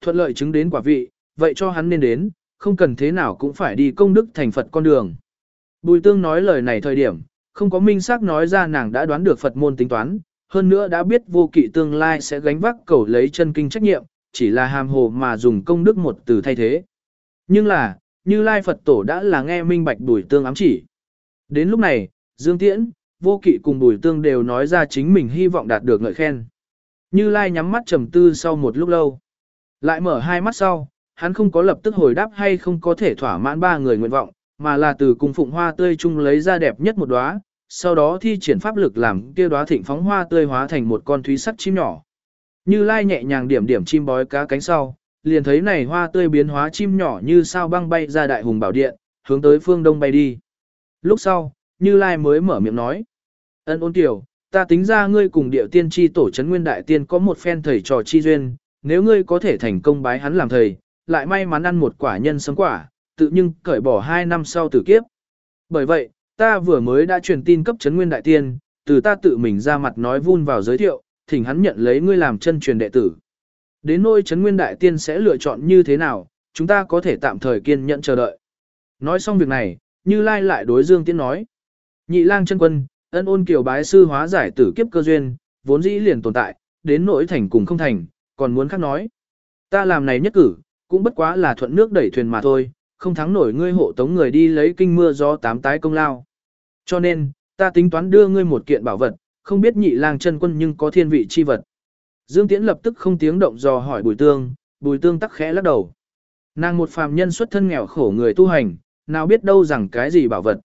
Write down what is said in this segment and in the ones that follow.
thuận lợi chứng đến quả vị, vậy cho hắn nên đến, không cần thế nào cũng phải đi công đức thành Phật con đường. Bùi tương nói lời này thời điểm, không có minh xác nói ra nàng đã đoán được Phật môn tính toán, hơn nữa đã biết vô kỵ tương lai sẽ gánh vác cầu lấy chân kinh trách nhiệm, chỉ là hàm hồ mà dùng công đức một từ thay thế. Nhưng là, như lai Phật tổ đã là nghe minh bạch bùi tương ám chỉ. Đến lúc này, Dương Tiễn, vô kỵ cùng bùi tương đều nói ra chính mình hy vọng đạt được ngợi khen. Như lai nhắm mắt trầm tư sau một lúc lâu. Lại mở hai mắt sau, hắn không có lập tức hồi đáp hay không có thể thỏa mãn ba người nguyện vọng, mà là từ cung phụng hoa tươi chung lấy ra đẹp nhất một đóa, sau đó thi triển pháp lực làm kia đóa thịnh phóng hoa tươi hóa thành một con thúy sắc chim nhỏ. Như Lai nhẹ nhàng điểm điểm chim bói cá cánh sau, liền thấy này hoa tươi biến hóa chim nhỏ như sao băng bay ra đại hùng bảo điện, hướng tới phương đông bay đi. Lúc sau, Như Lai mới mở miệng nói: "Ân ôn tiểu, ta tính ra ngươi cùng điệu tiên tri tổ trấn nguyên đại tiên có một phen thầy trò chi duyên, nếu ngươi có thể thành công bái hắn làm thầy, lại may mắn ăn một quả nhân sấm quả, tự nhưng cởi bỏ hai năm sau tử kiếp. Bởi vậy, ta vừa mới đã truyền tin cấp chấn nguyên đại tiên, từ ta tự mình ra mặt nói vun vào giới thiệu, thỉnh hắn nhận lấy ngươi làm chân truyền đệ tử. Đến nôi chấn nguyên đại tiên sẽ lựa chọn như thế nào, chúng ta có thể tạm thời kiên nhẫn chờ đợi. Nói xong việc này, Như Lai lại đối Dương Tiễn nói. Nhị lang chân quân, ân ôn kiều bái sư hóa giải tử kiếp cơ duyên, vốn dĩ liền tồn tại, đến nỗi thành cùng không thành, còn muốn khác nói. Ta làm này nhất cử, cũng bất quá là thuận nước đẩy thuyền mà thôi, không thắng nổi ngươi hộ tống người đi lấy kinh mưa gió tám tái công lao. Cho nên, ta tính toán đưa ngươi một kiện bảo vật, không biết nhị lang chân quân nhưng có thiên vị chi vật. Dương Tiễn lập tức không tiếng động dò hỏi Bùi Tương, Bùi Tương tắc khẽ lắc đầu. Nàng một phàm nhân xuất thân nghèo khổ người tu hành, nào biết đâu rằng cái gì bảo vật.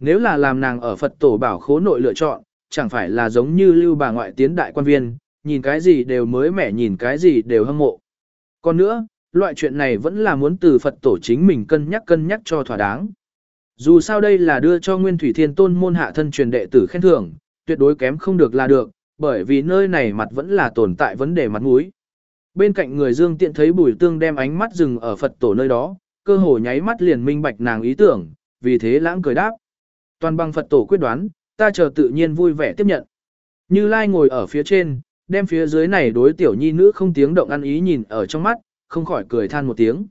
Nếu là làm nàng ở Phật tổ bảo khố nội lựa chọn, chẳng phải là giống như lưu bà ngoại tiến đại quan viên, nhìn cái gì đều mới mẻ nhìn cái gì đều hâm mộ. Còn nữa, loại chuyện này vẫn là muốn từ Phật tổ chính mình cân nhắc cân nhắc cho thỏa đáng. Dù sao đây là đưa cho Nguyên Thủy Thiên Tôn môn hạ thân truyền đệ tử khen thưởng, tuyệt đối kém không được là được, bởi vì nơi này mặt vẫn là tồn tại vấn đề mặt mũi. Bên cạnh người Dương tiện thấy Bùi Tương đem ánh mắt dừng ở Phật tổ nơi đó, cơ hồ nháy mắt liền minh bạch nàng ý tưởng, vì thế lãng cười đáp. Toàn bằng Phật tổ quyết đoán, ta chờ tự nhiên vui vẻ tiếp nhận. Như Lai ngồi ở phía trên, đem phía dưới này đối tiểu nhi nữ không tiếng động ăn ý nhìn ở trong mắt, không khỏi cười than một tiếng.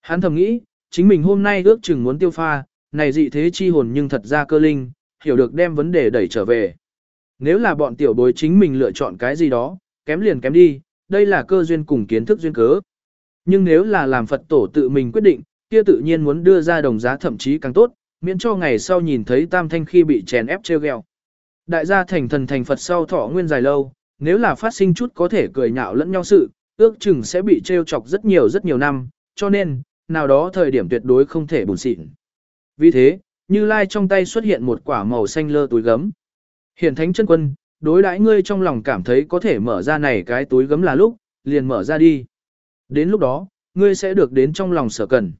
Hắn thầm nghĩ, chính mình hôm nay ước chừng muốn tiêu pha, này dị thế chi hồn nhưng thật ra cơ linh, hiểu được đem vấn đề đẩy trở về. Nếu là bọn tiểu bối chính mình lựa chọn cái gì đó, kém liền kém đi, đây là cơ duyên cùng kiến thức duyên cớ. Nhưng nếu là làm Phật tổ tự mình quyết định, kia tự nhiên muốn đưa ra đồng giá thậm chí càng tốt, miễn cho ngày sau nhìn thấy tam thanh khi bị chèn ép treo gheo. Đại gia thành thần thành Phật sau thọ nguyên dài lâu, nếu là phát sinh chút có thể cười nhạo lẫn nhau sự, ước chừng sẽ bị trêu chọc rất nhiều rất nhiều năm, cho nên, nào đó thời điểm tuyệt đối không thể buồn xịn. Vì thế, Như Lai trong tay xuất hiện một quả màu xanh lơ túi gấm. Hiển thánh chân quân, đối đãi ngươi trong lòng cảm thấy có thể mở ra này cái túi gấm là lúc, liền mở ra đi. Đến lúc đó, ngươi sẽ được đến trong lòng sở cần.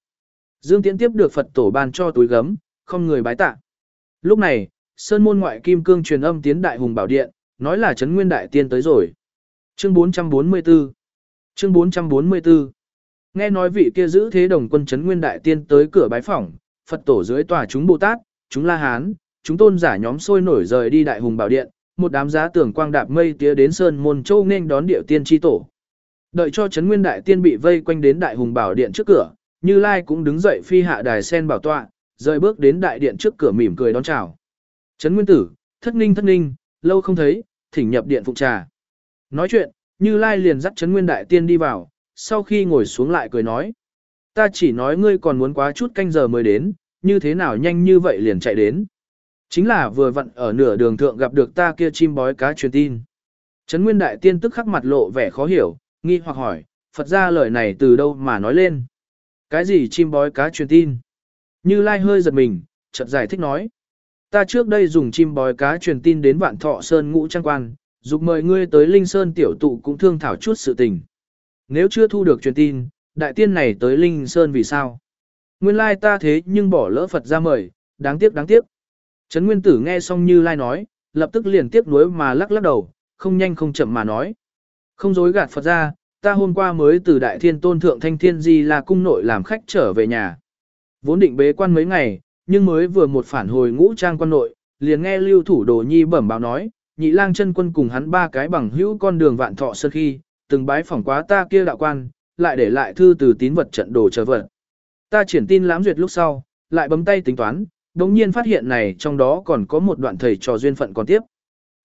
Dương Tiễn tiếp được Phật tổ ban cho túi gấm, không người bái tạ. Lúc này, Sơn môn ngoại kim cương truyền âm tiến đại hùng bảo điện, nói là chấn nguyên đại tiên tới rồi. Chương 444 Chương 444 Nghe nói vị kia giữ thế đồng quân chấn nguyên đại tiên tới cửa bái phỏng, Phật tổ dưới tòa chúng Bồ Tát, chúng La Hán, chúng tôn giả nhóm sôi nổi rời đi đại hùng bảo điện, một đám giá tưởng quang đạp mây tía đến sơn môn châu nên đón điệu tiên tri tổ. Đợi cho chấn nguyên đại tiên bị vây quanh đến đại hùng bảo điện trước cửa, Như Lai cũng đứng dậy phi hạ đài sen bảo tọa, rời bước đến đại điện trước cửa mỉm cười đón chào. Chấn nguyên tử, thất ninh thất ninh, lâu không thấy, thỉnh nhập điện phụng trà. Nói chuyện, Như Lai liền dắt chấn nguyên đại tiên đi vào, sau khi ngồi xuống lại cười nói. Ta chỉ nói ngươi còn muốn quá chút canh giờ mới đến, như thế nào nhanh như vậy liền chạy đến. Chính là vừa vặn ở nửa đường thượng gặp được ta kia chim bói cá truyền tin. Trấn Nguyên Đại Tiên tức khắc mặt lộ vẻ khó hiểu, nghi hoặc hỏi, Phật ra lời này từ đâu mà nói lên. Cái gì chim bói cá truyền tin? Như Lai hơi giật mình, chợt giải thích nói. Ta trước đây dùng chim bói cá truyền tin đến vạn thọ sơn ngũ trang quan, dục mời ngươi tới Linh Sơn tiểu tụ cũng thương thảo chút sự tình. Nếu chưa thu được truyền tin, đại tiên này tới Linh Sơn vì sao? Nguyên lai ta thế nhưng bỏ lỡ Phật ra mời, đáng tiếc đáng tiếc. Trấn Nguyên Tử nghe xong như lai nói, lập tức liền tiếc nuối mà lắc lắc đầu, không nhanh không chậm mà nói. Không dối gạt Phật ra, ta hôm qua mới từ Đại Thiên Tôn Thượng Thanh Thiên Di là cung nội làm khách trở về nhà. Vốn định bế quan mấy ngày, nhưng mới vừa một phản hồi ngũ trang quan nội, liền nghe lưu thủ đồ nhi bẩm báo nói, nhị lang chân quân cùng hắn ba cái bằng hữu con đường vạn thọ sơn khi, từng bái phỏng quá ta kia đạo quan, lại để lại thư từ tín vật trận đồ chờ vật. Ta triển tin lãm duyệt lúc sau, lại bấm tay tính toán, đồng nhiên phát hiện này trong đó còn có một đoạn thầy trò duyên phận còn tiếp.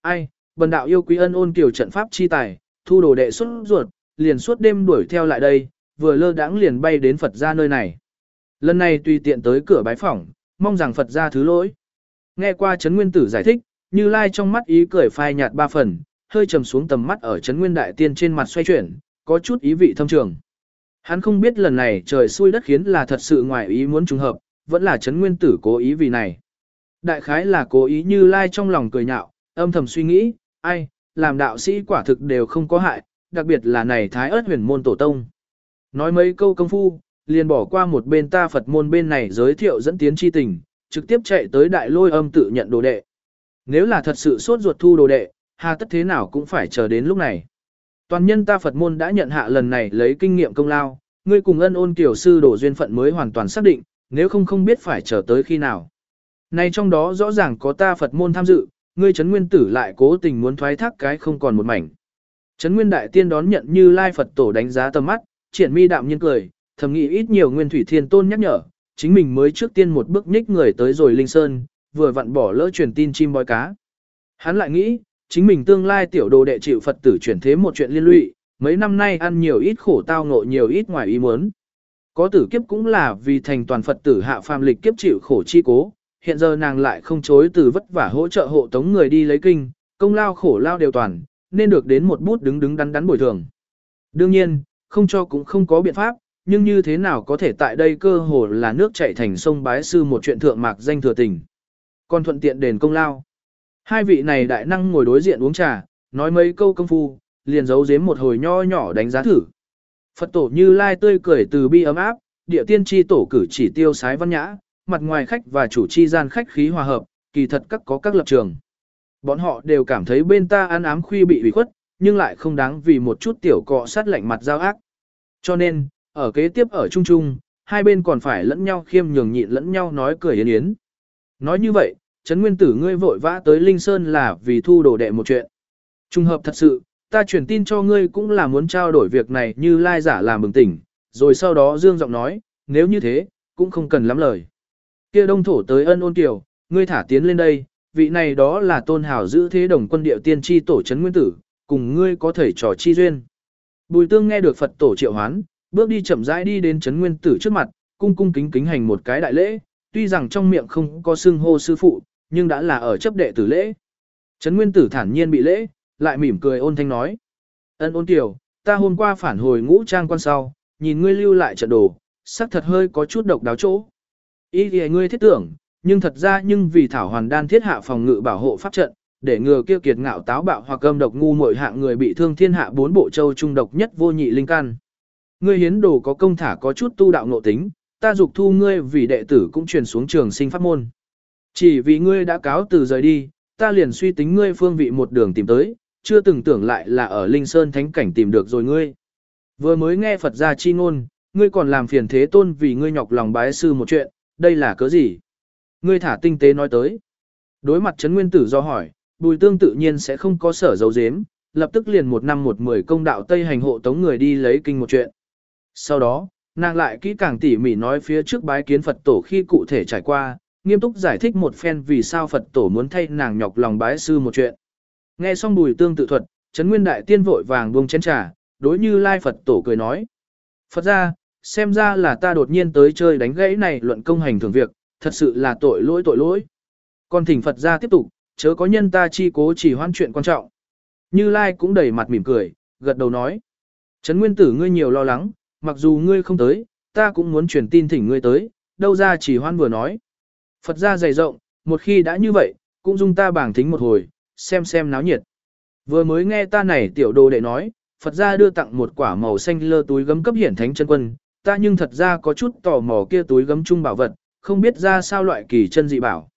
Ai, bần đạo yêu quý ân ôn kiều trận pháp chi tài, thu đồ đệ xuất ruột, liền suốt đêm đuổi theo lại đây, vừa lơ đãng liền bay đến Phật ra nơi này. Lần này tùy tiện tới cửa bái phỏng, mong rằng Phật ra thứ lỗi. Nghe qua Trấn Nguyên Tử giải thích, như lai trong mắt ý cười phai nhạt ba phần, hơi trầm xuống tầm mắt ở Trấn Nguyên Đại Tiên trên mặt xoay chuyển, có chút ý vị thâm trường. Hắn không biết lần này trời xui đất khiến là thật sự ngoài ý muốn trùng hợp, vẫn là Trấn Nguyên Tử cố ý vì này. Đại khái là cố ý như lai trong lòng cười nhạo, âm thầm suy nghĩ, ai, làm đạo sĩ quả thực đều không có hại, đặc biệt là này thái ớt huyền môn tổ tông. Nói mấy câu công phu, liền bỏ qua một bên ta Phật môn bên này giới thiệu dẫn tiến chi tình, trực tiếp chạy tới đại lôi âm tự nhận đồ đệ. Nếu là thật sự sốt ruột thu đồ đệ, hà tất thế nào cũng phải chờ đến lúc này. Toàn nhân ta Phật môn đã nhận hạ lần này lấy kinh nghiệm công lao, ngươi cùng ân ôn tiểu sư đổ duyên phận mới hoàn toàn xác định, nếu không không biết phải chờ tới khi nào. Này trong đó rõ ràng có ta Phật môn tham dự, ngươi chấn nguyên tử lại cố tình muốn thoái thác cái không còn một mảnh. Chấn nguyên đại tiên đón nhận như lai Phật tổ đánh giá tầm mắt, triển mi đạm nhiên cười, thầm nghĩ ít nhiều nguyên thủy thiên tôn nhắc nhở, chính mình mới trước tiên một bước nhích người tới rồi linh sơn, vừa vặn bỏ lỡ truyền tin chim bói cá. Hắn lại nghĩ, chính mình tương lai tiểu đồ đệ chịu Phật tử chuyển thế một chuyện liên lụy, mấy năm nay ăn nhiều ít khổ tao ngộ nhiều ít ngoài ý muốn. Có tử kiếp cũng là vì thành toàn Phật tử hạ phàm lịch kiếp chịu khổ chi cố, hiện giờ nàng lại không chối từ vất vả hỗ trợ hộ tống người đi lấy kinh, công lao khổ lao đều toàn, nên được đến một bút đứng đứng đắn đắn bồi thường. Đương nhiên, không cho cũng không có biện pháp, nhưng như thế nào có thể tại đây cơ hồ là nước chảy thành sông bái sư một chuyện thượng mạc danh thừa tình. Còn thuận tiện đền công lao. Hai vị này đại năng ngồi đối diện uống trà, nói mấy câu công phu, liền giấu giếm một hồi nho nhỏ đánh giá thử. Phật tổ như lai tươi cười từ bi ấm áp, địa tiên tri tổ cử chỉ tiêu sái văn nhã, mặt ngoài khách và chủ chi gian khách khí hòa hợp, kỳ thật các có các lập trường. Bọn họ đều cảm thấy bên ta ăn ám khuy bị ủy khuất, nhưng lại không đáng vì một chút tiểu cọ sát lạnh mặt giao ác. Cho nên, ở kế tiếp ở chung chung, hai bên còn phải lẫn nhau khiêm nhường nhịn lẫn nhau nói cười yến yến. Nói như vậy, Trấn Nguyên Tử ngươi vội vã tới Linh Sơn là vì thu đồ đệ một chuyện. Trung hợp thật sự, ta truyền tin cho ngươi cũng là muốn trao đổi việc này như lai giả làm bừng tỉnh, rồi sau đó dương giọng nói, nếu như thế, cũng không cần lắm lời. Kia đông thổ tới ân ôn kiều, ngươi thả tiến lên đây, vị này đó là tôn hào giữ thế đồng quân điệu tiên tri tổ Trấn Nguyên Tử, cùng ngươi có thể trò chi duyên. Bùi tương nghe được Phật tổ triệu hoán, bước đi chậm rãi đi đến Trấn Nguyên Tử trước mặt, cung cung kính kính hành một cái đại lễ, tuy rằng trong miệng không có xưng hô sư phụ, nhưng đã là ở chấp đệ tử lễ. Trấn Nguyên Tử thản nhiên bị lễ, lại mỉm cười ôn thanh nói. Ân ôn tiểu, ta hôm qua phản hồi ngũ trang quan sau, nhìn ngươi lưu lại trận đồ, sắc thật hơi có chút độc đáo chỗ. Ý thì ngươi thiết tưởng, nhưng thật ra nhưng vì thảo hoàn đan thiết hạ phòng ngự bảo hộ pháp trận, để ngừa kia kiệt ngạo táo bạo hoặc âm độc ngu muội hạng người bị thương thiên hạ bốn bộ châu trung độc nhất vô nhị linh căn. Ngươi hiến đồ có công thả có chút tu đạo nội tính, ta dục thu ngươi vì đệ tử cũng truyền xuống trường sinh pháp môn. Chỉ vì ngươi đã cáo từ rời đi, ta liền suy tính ngươi phương vị một đường tìm tới, chưa từng tưởng lại là ở Linh Sơn Thánh Cảnh tìm được rồi ngươi. Vừa mới nghe Phật gia chi ngôn, ngươi còn làm phiền thế tôn vì ngươi nhọc lòng bái sư một chuyện, đây là cớ gì? Ngươi thả tinh tế nói tới. Đối mặt Trấn Nguyên Tử do hỏi, Bùi Tương tự nhiên sẽ không có sở dấu dếm, lập tức liền một năm một mười công đạo Tây hành hộ tống người đi lấy kinh một chuyện. Sau đó, nàng lại kỹ càng tỉ mỉ nói phía trước bái kiến Phật tổ khi cụ thể trải qua, nghiêm túc giải thích một phen vì sao Phật tổ muốn thay nàng nhọc lòng bái sư một chuyện. Nghe xong Bùi Tương tự thuật, Trấn Nguyên Đại Tiên vội vàng buông chén trà, đối như Lai Phật tổ cười nói: "Phật ra, xem ra là ta đột nhiên tới chơi đánh gãy này luận công hành thường việc, thật sự là tội lỗi tội lỗi. Còn thỉnh Phật ra tiếp tục, chớ có nhân ta chi cố chỉ hoan chuyện quan trọng. Như Lai cũng đầy mặt mỉm cười, gật đầu nói. Trấn Nguyên Tử ngươi nhiều lo lắng, mặc dù ngươi không tới, ta cũng muốn truyền tin thỉnh ngươi tới, đâu ra chỉ hoan vừa nói. Phật ra dày rộng, một khi đã như vậy, cũng dung ta bảng thính một hồi, xem xem náo nhiệt. Vừa mới nghe ta này tiểu đồ đệ nói, Phật ra đưa tặng một quả màu xanh lơ túi gấm cấp hiển thánh chân quân, ta nhưng thật ra có chút tò mò kia túi gấm chung bảo vật, không biết ra sao loại kỳ chân dị bảo.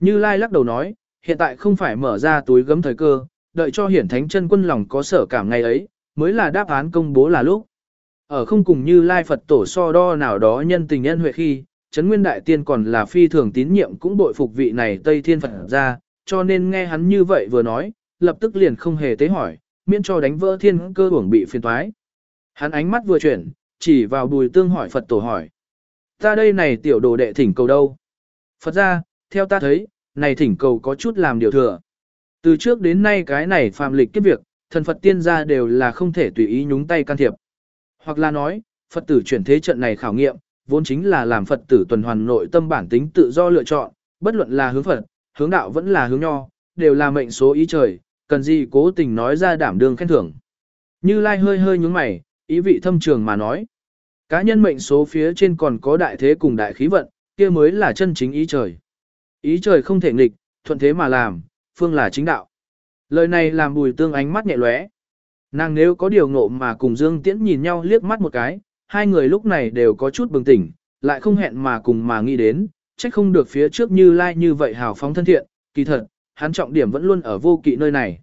Như Lai lắc đầu nói, hiện tại không phải mở ra túi gấm thời cơ, đợi cho hiển thánh chân quân lòng có sở cảm ngày ấy, mới là đáp án công bố là lúc. Ở không cùng như Lai Phật tổ so đo nào đó nhân tình nhân huệ khi, Trấn Nguyên Đại Tiên còn là phi thường tín nhiệm cũng bội phục vị này Tây Thiên Phật ra, cho nên nghe hắn như vậy vừa nói, lập tức liền không hề tế hỏi, miễn cho đánh vỡ thiên cơ uổng bị phiền toái. Hắn ánh mắt vừa chuyển, chỉ vào bùi tương hỏi Phật tổ hỏi. Ta đây này tiểu đồ đệ thỉnh cầu đâu? Phật ra, theo ta thấy, này thỉnh cầu có chút làm điều thừa. Từ trước đến nay cái này phàm lịch kiếp việc, thần Phật tiên gia đều là không thể tùy ý nhúng tay can thiệp. Hoặc là nói, Phật tử chuyển thế trận này khảo nghiệm, vốn chính là làm Phật tử tuần hoàn nội tâm bản tính tự do lựa chọn, bất luận là hướng Phật, hướng đạo vẫn là hướng nho, đều là mệnh số ý trời, cần gì cố tình nói ra đảm đương khen thưởng. Như Lai hơi hơi nhúng mày, ý vị thâm trường mà nói. Cá nhân mệnh số phía trên còn có đại thế cùng đại khí vận, kia mới là chân chính ý trời. Ý trời không thể nghịch, thuận thế mà làm, phương là chính đạo. Lời này làm bùi tương ánh mắt nhẹ lóe. Nàng nếu có điều ngộ mà cùng Dương Tiễn nhìn nhau liếc mắt một cái, hai người lúc này đều có chút bừng tỉnh, lại không hẹn mà cùng mà nghĩ đến, trách không được phía trước như lai like như vậy hào phóng thân thiện, kỳ thật, hắn trọng điểm vẫn luôn ở vô kỵ nơi này.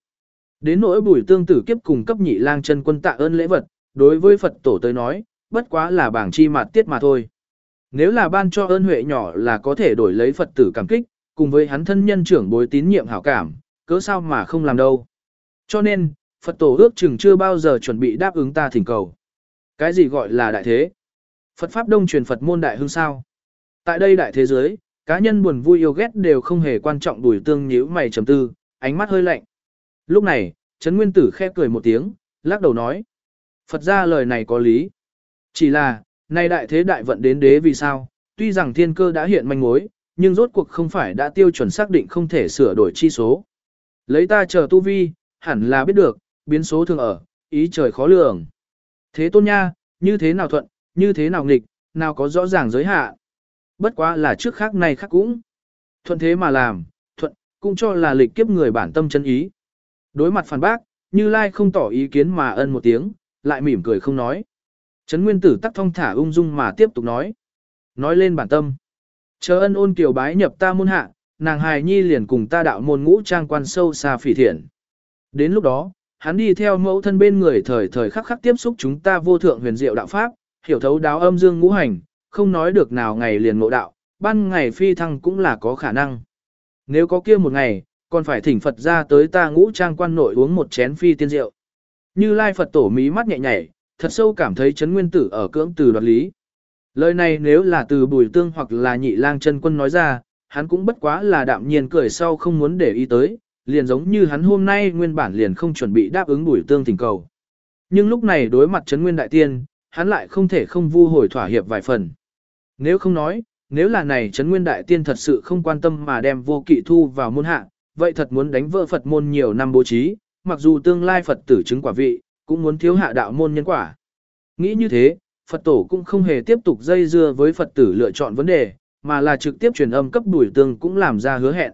Đến nỗi bùi tương tử kiếp cùng cấp nhị lang chân quân tạ ơn lễ vật, đối với Phật tổ tới nói, bất quá là bảng chi mạt tiết mà thôi. Nếu là ban cho ơn huệ nhỏ là có thể đổi lấy Phật tử cảm kích, cùng với hắn thân nhân trưởng bối tín nhiệm hảo cảm, cớ sao mà không làm đâu. Cho nên, Phật tổ ước chừng chưa bao giờ chuẩn bị đáp ứng ta thỉnh cầu. Cái gì gọi là đại thế? Phật Pháp Đông truyền Phật môn đại hương sao? Tại đây đại thế giới, cá nhân buồn vui yêu ghét đều không hề quan trọng đùi tương nhíu mày trầm tư, ánh mắt hơi lạnh. Lúc này, Trấn Nguyên Tử khẽ cười một tiếng, lắc đầu nói. Phật ra lời này có lý. Chỉ là, nay đại thế đại vận đến đế vì sao, tuy rằng thiên cơ đã hiện manh mối, nhưng rốt cuộc không phải đã tiêu chuẩn xác định không thể sửa đổi chi số. Lấy ta chờ tu vi, hẳn là biết được, biến số thường ở, ý trời khó lường. Thế tôn nha, như thế nào thuận, như thế nào nghịch, nào có rõ ràng giới hạn. Bất quá là trước khác này khác cũng. Thuận thế mà làm, thuận, cũng cho là lịch kiếp người bản tâm chân ý. Đối mặt phản bác, Như Lai không tỏ ý kiến mà ân một tiếng, lại mỉm cười không nói. Trấn Nguyên Tử tắc thông thả ung dung mà tiếp tục nói. Nói lên bản tâm. Chờ ân ôn kiều bái nhập ta môn hạ, nàng hài nhi liền cùng ta đạo môn ngũ trang quan sâu xa phỉ thiện. Đến lúc đó, hắn đi theo mẫu thân bên người thời thời khắc khắc tiếp xúc chúng ta vô thượng huyền diệu đạo pháp, hiểu thấu đáo âm dương ngũ hành, không nói được nào ngày liền ngộ đạo, ban ngày phi thăng cũng là có khả năng. Nếu có kia một ngày, còn phải thỉnh Phật ra tới ta ngũ trang quan nội uống một chén phi tiên rượu. Như Lai Phật tổ mí mắt nhẹ nhảy, thật sâu cảm thấy chấn nguyên tử ở cưỡng từ đoạt lý. Lời này nếu là từ bùi tương hoặc là nhị lang chân quân nói ra, hắn cũng bất quá là đạm nhiên cười sau không muốn để ý tới, liền giống như hắn hôm nay nguyên bản liền không chuẩn bị đáp ứng bùi tương thỉnh cầu. Nhưng lúc này đối mặt chấn nguyên đại tiên, hắn lại không thể không vu hồi thỏa hiệp vài phần. Nếu không nói, nếu là này chấn nguyên đại tiên thật sự không quan tâm mà đem vô kỵ thu vào môn hạ, vậy thật muốn đánh vỡ Phật môn nhiều năm bố trí, mặc dù tương lai Phật tử chứng quả vị, cũng muốn thiếu hạ đạo môn nhân quả. Nghĩ như thế, Phật tổ cũng không hề tiếp tục dây dưa với Phật tử lựa chọn vấn đề, mà là trực tiếp truyền âm cấp đuổi tương cũng làm ra hứa hẹn.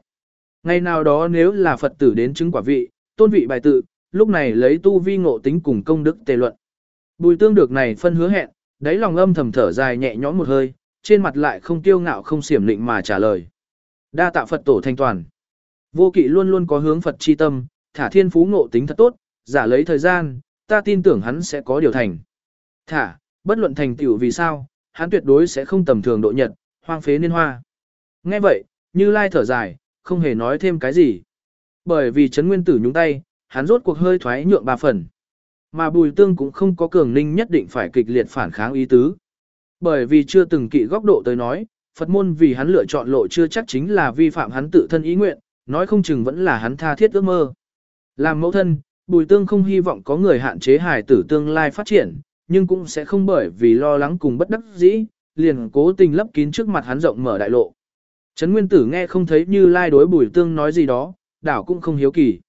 Ngày nào đó nếu là Phật tử đến chứng quả vị, tôn vị bài tự, lúc này lấy tu vi ngộ tính cùng công đức tề luận. Bùi tương được này phân hứa hẹn, đáy lòng âm thầm thở dài nhẹ nhõm một hơi, trên mặt lại không tiêu ngạo không xiểm định mà trả lời. Đa tạ Phật tổ thanh toàn. Vô kỵ luôn luôn có hướng Phật chi tâm, thả thiên phú ngộ tính thật tốt, giả lấy thời gian, ta tin tưởng hắn sẽ có điều thành. Thả, bất luận thành tựu vì sao, hắn tuyệt đối sẽ không tầm thường độ nhật, hoang phế niên hoa. Nghe vậy, như lai thở dài, không hề nói thêm cái gì. Bởi vì chấn nguyên tử nhúng tay, hắn rốt cuộc hơi thoái nhượng ba phần. Mà bùi tương cũng không có cường ninh nhất định phải kịch liệt phản kháng ý tứ. Bởi vì chưa từng kỵ góc độ tới nói, Phật môn vì hắn lựa chọn lộ chưa chắc chính là vi phạm hắn tự thân ý nguyện, nói không chừng vẫn là hắn tha thiết ước mơ. Làm mẫu thân, bùi tương không hy vọng có người hạn chế hài tử tương lai phát triển, nhưng cũng sẽ không bởi vì lo lắng cùng bất đắc dĩ, liền cố tình lấp kín trước mặt hắn rộng mở đại lộ. Trấn Nguyên Tử nghe không thấy như lai đối bùi tương nói gì đó, đảo cũng không hiếu kỳ.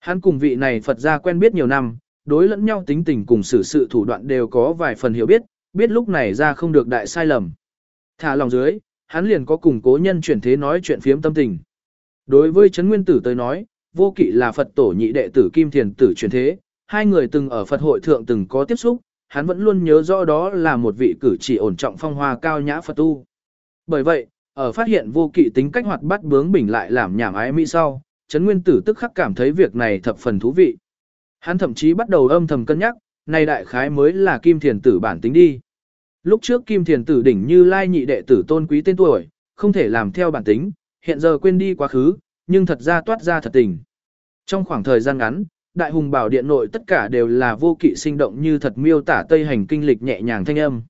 Hắn cùng vị này Phật gia quen biết nhiều năm, đối lẫn nhau tính tình cùng xử sự thủ đoạn đều có vài phần hiểu biết, biết lúc này ra không được đại sai lầm. Thả lòng dưới, hắn liền có cùng cố nhân chuyển thế nói chuyện phiếm tâm tình. Đối với Trấn Nguyên Tử tới nói, vô kỵ là Phật tổ nhị đệ tử Kim Thiền Tử chuyển thế, hai người từng ở Phật hội thượng từng có tiếp xúc, hắn vẫn luôn nhớ rõ đó là một vị cử chỉ ổn trọng phong hoa cao nhã Phật tu. Bởi vậy, ở phát hiện vô kỵ tính cách hoạt bát bướng bỉnh lại làm nhảm ái mỹ sau, Trấn Nguyên Tử tức khắc cảm thấy việc này thập phần thú vị. Hắn thậm chí bắt đầu âm thầm cân nhắc, này đại khái mới là Kim Thiền Tử bản tính đi. Lúc trước Kim Thiền Tử đỉnh như lai nhị đệ tử tôn quý tên tuổi, không thể làm theo bản tính, hiện giờ quên đi quá khứ, nhưng thật ra toát ra thật tình. Trong khoảng thời gian ngắn, đại hùng bảo điện nội tất cả đều là vô kỵ sinh động như thật miêu tả tây hành kinh lịch nhẹ nhàng thanh âm.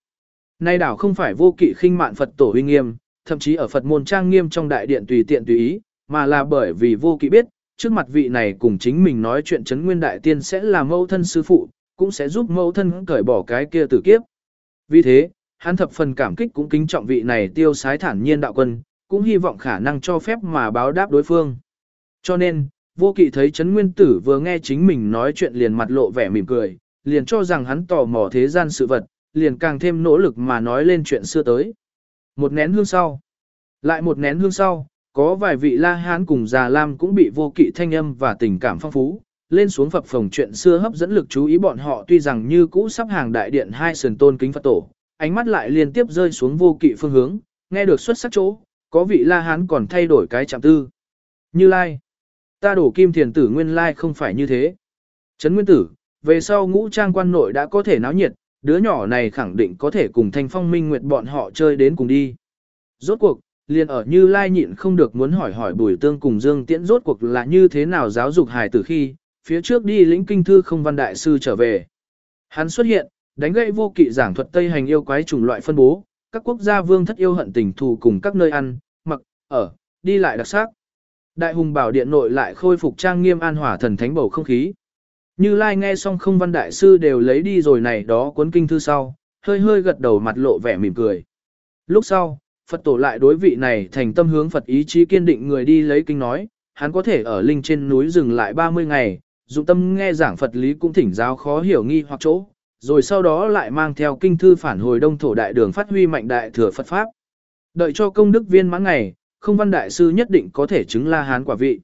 Nay đảo không phải vô kỵ khinh mạn Phật tổ uy nghiêm, thậm chí ở Phật môn trang nghiêm trong đại điện tùy tiện tùy ý, mà là bởi vì vô kỵ biết, trước mặt vị này cùng chính mình nói chuyện chấn nguyên đại tiên sẽ là mẫu thân sư phụ, cũng sẽ giúp mẫu thân cởi bỏ cái kia tử kiếp. Vì thế, hắn thập phần cảm kích cũng kính trọng vị này tiêu sái thản nhiên đạo quân, cũng hy vọng khả năng cho phép mà báo đáp đối phương. Cho nên, vô kỵ thấy chấn nguyên tử vừa nghe chính mình nói chuyện liền mặt lộ vẻ mỉm cười, liền cho rằng hắn tò mò thế gian sự vật, liền càng thêm nỗ lực mà nói lên chuyện xưa tới. Một nén hương sau, lại một nén hương sau, có vài vị la hán cùng già lam cũng bị vô kỵ thanh âm và tình cảm phong phú, lên xuống phập phòng chuyện xưa hấp dẫn lực chú ý bọn họ tuy rằng như cũ sắp hàng đại điện hai sườn tôn kính Phật tổ, ánh mắt lại liên tiếp rơi xuống vô kỵ phương hướng, nghe được xuất sắc chỗ, có vị la hán còn thay đổi cái chạm tư. Như lai, ta đổ kim thiền tử nguyên lai không phải như thế. Trấn nguyên tử, về sau ngũ trang quan nội đã có thể náo nhiệt, đứa nhỏ này khẳng định có thể cùng thanh phong minh nguyệt bọn họ chơi đến cùng đi. Rốt cuộc, liền ở như lai nhịn không được muốn hỏi hỏi bùi tương cùng dương tiễn rốt cuộc là như thế nào giáo dục hài tử khi, phía trước đi lĩnh kinh thư không văn đại sư trở về. Hắn xuất hiện, đánh gậy vô kỵ giảng thuật Tây hành yêu quái chủng loại phân bố, các quốc gia vương thất yêu hận tình thù cùng các nơi ăn, mặc, ở, đi lại đặc sắc. Đại hùng bảo điện nội lại khôi phục trang nghiêm an hòa thần thánh bầu không khí. Như Lai nghe xong không văn đại sư đều lấy đi rồi này đó cuốn kinh thư sau, hơi hơi gật đầu mặt lộ vẻ mỉm cười. Lúc sau, Phật tổ lại đối vị này thành tâm hướng Phật ý chí kiên định người đi lấy kinh nói, hắn có thể ở linh trên núi dừng lại 30 ngày, dụng tâm nghe giảng Phật lý cũng thỉnh giáo khó hiểu nghi hoặc chỗ, rồi sau đó lại mang theo kinh thư phản hồi đông thổ đại đường phát huy mạnh đại thừa Phật Pháp. Đợi cho công đức viên mãn ngày, không văn đại sư nhất định có thể chứng la hán quả vị.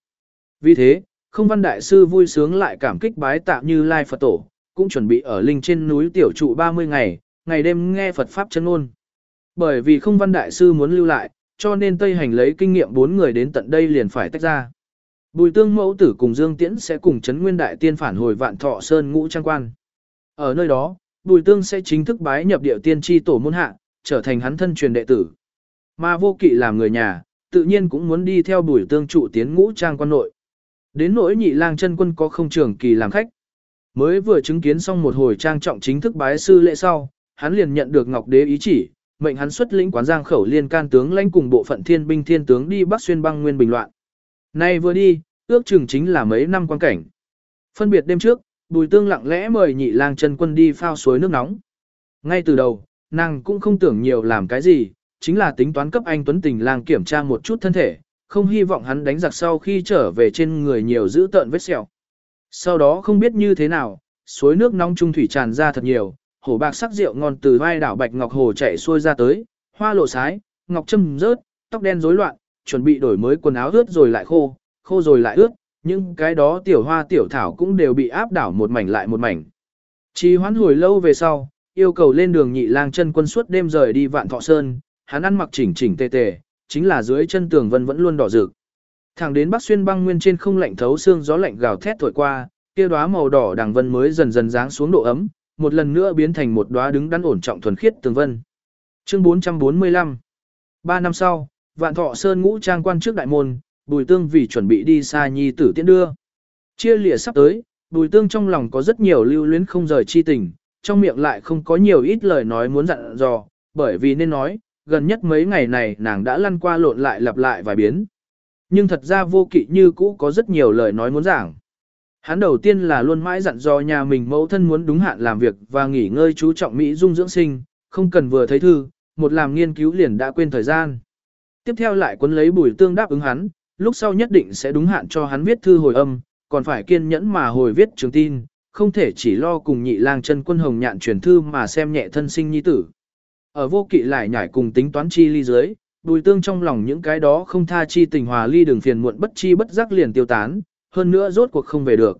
Vì thế, không văn đại sư vui sướng lại cảm kích bái tạ như lai Phật tổ, cũng chuẩn bị ở linh trên núi tiểu trụ 30 ngày, ngày đêm nghe Phật Pháp chân ngôn. Bởi vì không văn đại sư muốn lưu lại, cho nên Tây Hành lấy kinh nghiệm bốn người đến tận đây liền phải tách ra. Bùi tương mẫu tử cùng Dương Tiễn sẽ cùng chấn nguyên đại tiên phản hồi vạn thọ sơn ngũ trang quan. Ở nơi đó, bùi tương sẽ chính thức bái nhập địa tiên tri tổ môn hạ, trở thành hắn thân truyền đệ tử. Mà vô kỵ làm người nhà, tự nhiên cũng muốn đi theo bùi tương trụ tiến ngũ trang quan nội. Đến nỗi nhị lang chân quân có không trưởng kỳ làm khách. Mới vừa chứng kiến xong một hồi trang trọng chính thức bái sư lễ sau, hắn liền nhận được Ngọc Đế ý chỉ, mệnh hắn xuất lĩnh quán giang khẩu liên can tướng lãnh cùng bộ phận thiên binh thiên tướng đi Bắc xuyên băng nguyên bình loạn. Nay vừa đi, ước chừng chính là mấy năm quan cảnh. Phân biệt đêm trước, Bùi Tương lặng lẽ mời nhị lang chân quân đi phao suối nước nóng. Ngay từ đầu, nàng cũng không tưởng nhiều làm cái gì, chính là tính toán cấp anh Tuấn Tình lang kiểm tra một chút thân thể, không hy vọng hắn đánh giặc sau khi trở về trên người nhiều giữ tợn vết sẹo. Sau đó không biết như thế nào, suối nước nóng trung thủy tràn ra thật nhiều, hổ bạc sắc rượu ngon từ vai đảo bạch ngọc hồ chảy xuôi ra tới, hoa lộ sái, ngọc châm rớt, tóc đen rối loạn, chuẩn bị đổi mới quần áo ướt rồi lại khô, khô rồi lại ướt, nhưng cái đó tiểu hoa tiểu thảo cũng đều bị áp đảo một mảnh lại một mảnh. Chỉ hoán hồi lâu về sau, yêu cầu lên đường nhị lang chân quân suốt đêm rời đi vạn thọ sơn, hắn ăn mặc chỉnh chỉnh tề tề, chính là dưới chân tường vân vẫn luôn đỏ rực. Thẳng đến Bắc Xuyên băng nguyên trên không lạnh thấu xương gió lạnh gào thét thổi qua, kia đóa màu đỏ đằng vân mới dần dần dáng xuống độ ấm, một lần nữa biến thành một đóa đứng đắn ổn trọng thuần khiết tường vân. Chương 445 Ba năm sau, Vạn Thọ Sơn ngũ trang quan trước đại môn, Bùi Tương vì chuẩn bị đi xa nhi tử tiễn đưa. Chia lìa sắp tới, Bùi Tương trong lòng có rất nhiều lưu luyến không rời chi tình, trong miệng lại không có nhiều ít lời nói muốn dặn dò, bởi vì nên nói, gần nhất mấy ngày này nàng đã lăn qua lộn lại lặp lại vài biến. Nhưng thật ra vô kỵ như cũ có rất nhiều lời nói muốn giảng. Hắn đầu tiên là luôn mãi dặn dò nhà mình mẫu thân muốn đúng hạn làm việc và nghỉ ngơi chú trọng Mỹ dung dưỡng sinh, không cần vừa thấy thư, một làm nghiên cứu liền đã quên thời gian. Tiếp theo lại quấn lấy bùi tương đáp ứng hắn, lúc sau nhất định sẽ đúng hạn cho hắn viết thư hồi âm, còn phải kiên nhẫn mà hồi viết trường tin, không thể chỉ lo cùng nhị lang chân quân hồng nhạn truyền thư mà xem nhẹ thân sinh nhi tử. Ở vô kỵ lại nhảy cùng tính toán chi ly dưới, đùi tương trong lòng những cái đó không tha chi tình hòa ly đường phiền muộn bất chi bất giác liền tiêu tán, hơn nữa rốt cuộc không về được.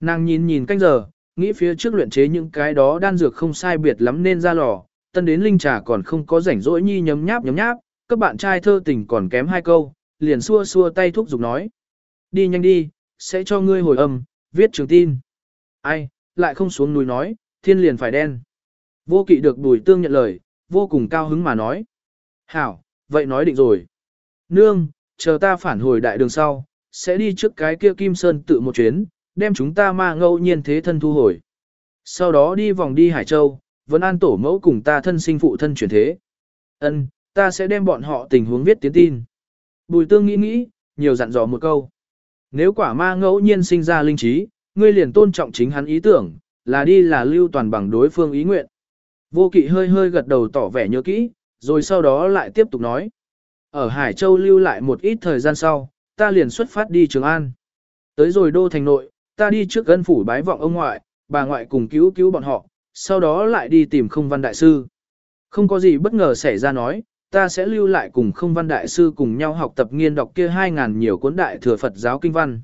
Nàng nhìn nhìn canh giờ, nghĩ phía trước luyện chế những cái đó đan dược không sai biệt lắm nên ra lò, tân đến linh trà còn không có rảnh rỗi nhi nhấm nháp nhấm nháp, các bạn trai thơ tình còn kém hai câu, liền xua xua tay thúc giục nói. Đi nhanh đi, sẽ cho ngươi hồi âm, viết trường tin. Ai, lại không xuống núi nói, thiên liền phải đen. Vô kỵ được bùi tương nhận lời, vô cùng cao hứng mà nói. Hảo, vậy nói định rồi. Nương, chờ ta phản hồi đại đường sau, sẽ đi trước cái kia Kim Sơn tự một chuyến, đem chúng ta ma ngẫu nhiên thế thân thu hồi. Sau đó đi vòng đi Hải Châu, vẫn an tổ mẫu cùng ta thân sinh phụ thân chuyển thế. Ân, ta sẽ đem bọn họ tình huống viết tiến tin. Bùi tương nghĩ nghĩ, nhiều dặn dò một câu. Nếu quả ma ngẫu nhiên sinh ra linh trí, ngươi liền tôn trọng chính hắn ý tưởng, là đi là lưu toàn bằng đối phương ý nguyện. Vô kỵ hơi hơi gật đầu tỏ vẻ nhớ kỹ, rồi sau đó lại tiếp tục nói. Ở Hải Châu lưu lại một ít thời gian sau, ta liền xuất phát đi Trường An. Tới rồi đô thành nội, ta đi trước gân phủ bái vọng ông ngoại, bà ngoại cùng cứu cứu bọn họ, sau đó lại đi tìm không văn đại sư. Không có gì bất ngờ xảy ra nói, ta sẽ lưu lại cùng không văn đại sư cùng nhau học tập nghiên đọc kia 2.000 nhiều cuốn đại thừa Phật giáo kinh văn.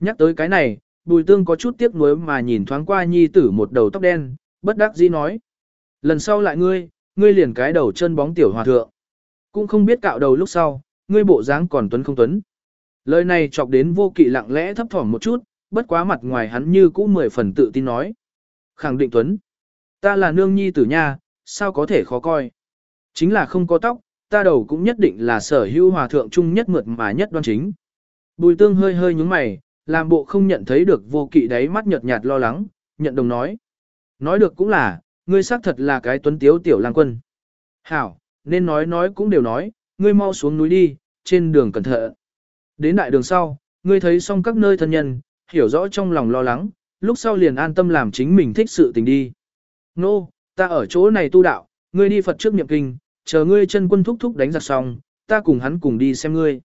Nhắc tới cái này, bùi tương có chút tiếc nuối mà nhìn thoáng qua nhi tử một đầu tóc đen, bất đắc dĩ nói. Lần sau lại ngươi, ngươi liền cái đầu chân bóng tiểu hòa thượng. Cũng không biết cạo đầu lúc sau, ngươi bộ dáng còn tuấn không tuấn. Lời này chọc đến vô kỵ lặng lẽ thấp thỏm một chút, bất quá mặt ngoài hắn như cũ mười phần tự tin nói. Khẳng định tuấn. Ta là nương nhi tử nha, sao có thể khó coi. Chính là không có tóc, ta đầu cũng nhất định là sở hữu hòa thượng chung nhất mượt mà nhất đoan chính. Bùi tương hơi hơi nhúng mày, làm bộ không nhận thấy được vô kỵ đáy mắt nhợt nhạt lo lắng, nhận đồng nói. Nói được cũng là, ngươi xác thật là cái tuấn tiếu tiểu lang quân. Hảo, nên nói nói cũng đều nói, ngươi mau xuống núi đi, trên đường cẩn thận. Đến đại đường sau, ngươi thấy xong các nơi thân nhân, hiểu rõ trong lòng lo lắng, lúc sau liền an tâm làm chính mình thích sự tình đi. Nô, no, ta ở chỗ này tu đạo, ngươi đi Phật trước niệm kinh, chờ ngươi chân quân thúc thúc đánh giặc xong, ta cùng hắn cùng đi xem ngươi.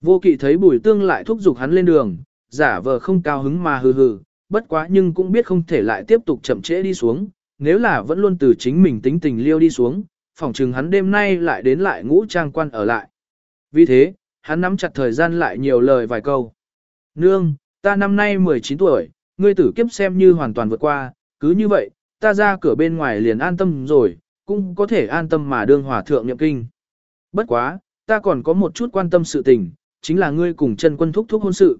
Vô kỵ thấy bùi tương lại thúc giục hắn lên đường, giả vờ không cao hứng mà hừ hừ, bất quá nhưng cũng biết không thể lại tiếp tục chậm trễ đi xuống, nếu là vẫn luôn từ chính mình tính tình liêu đi xuống, phỏng chừng hắn đêm nay lại đến lại ngũ trang quan ở lại. Vì thế, hắn nắm chặt thời gian lại nhiều lời vài câu. Nương, ta năm nay 19 tuổi, ngươi tử kiếp xem như hoàn toàn vượt qua, cứ như vậy, ta ra cửa bên ngoài liền an tâm rồi, cũng có thể an tâm mà đương hòa thượng nhậm kinh. Bất quá, ta còn có một chút quan tâm sự tình, chính là ngươi cùng chân quân thúc thúc hôn sự.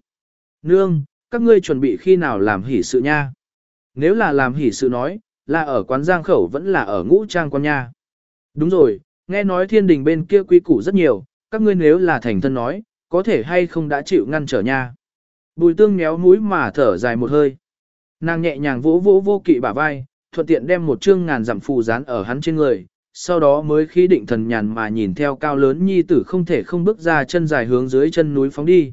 Nương, các ngươi chuẩn bị khi nào làm hỷ sự nha? Nếu là làm hỷ sự nói, là ở quán giang khẩu vẫn là ở ngũ trang quan nha. Đúng rồi, nghe nói thiên đình bên kia quy củ rất nhiều, các ngươi nếu là thành thân nói, có thể hay không đã chịu ngăn trở nha. Bùi tương méo mũi mà thở dài một hơi. Nàng nhẹ nhàng vỗ vỗ vô kỵ bả vai, thuận tiện đem một chương ngàn dặm phù dán ở hắn trên người, sau đó mới khí định thần nhàn mà nhìn theo cao lớn nhi tử không thể không bước ra chân dài hướng dưới chân núi phóng đi.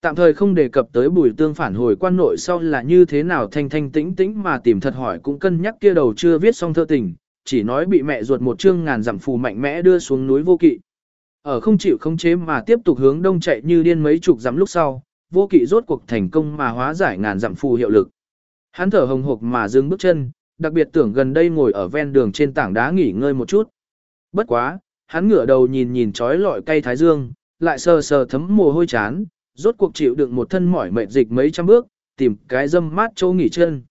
Tạm thời không đề cập tới bùi tương phản hồi quan nội sau là như thế nào thanh thanh tĩnh tĩnh mà tìm thật hỏi cũng cân nhắc kia đầu chưa viết xong thơ tình, chỉ nói bị mẹ ruột một chương ngàn dặm phù mạnh mẽ đưa xuống núi vô kỵ. Ở không chịu khống chế mà tiếp tục hướng đông chạy như điên mấy chục dặm lúc sau, vô kỵ rốt cuộc thành công mà hóa giải ngàn dặm phù hiệu lực. Hắn thở hồng hộc mà dừng bước chân, đặc biệt tưởng gần đây ngồi ở ven đường trên tảng đá nghỉ ngơi một chút. Bất quá, hắn ngửa đầu nhìn nhìn trói lọi cây thái dương, lại sờ sờ thấm mồ hôi chán, rốt cuộc chịu đựng một thân mỏi mệt dịch mấy trăm bước, tìm cái dâm mát chỗ nghỉ chân.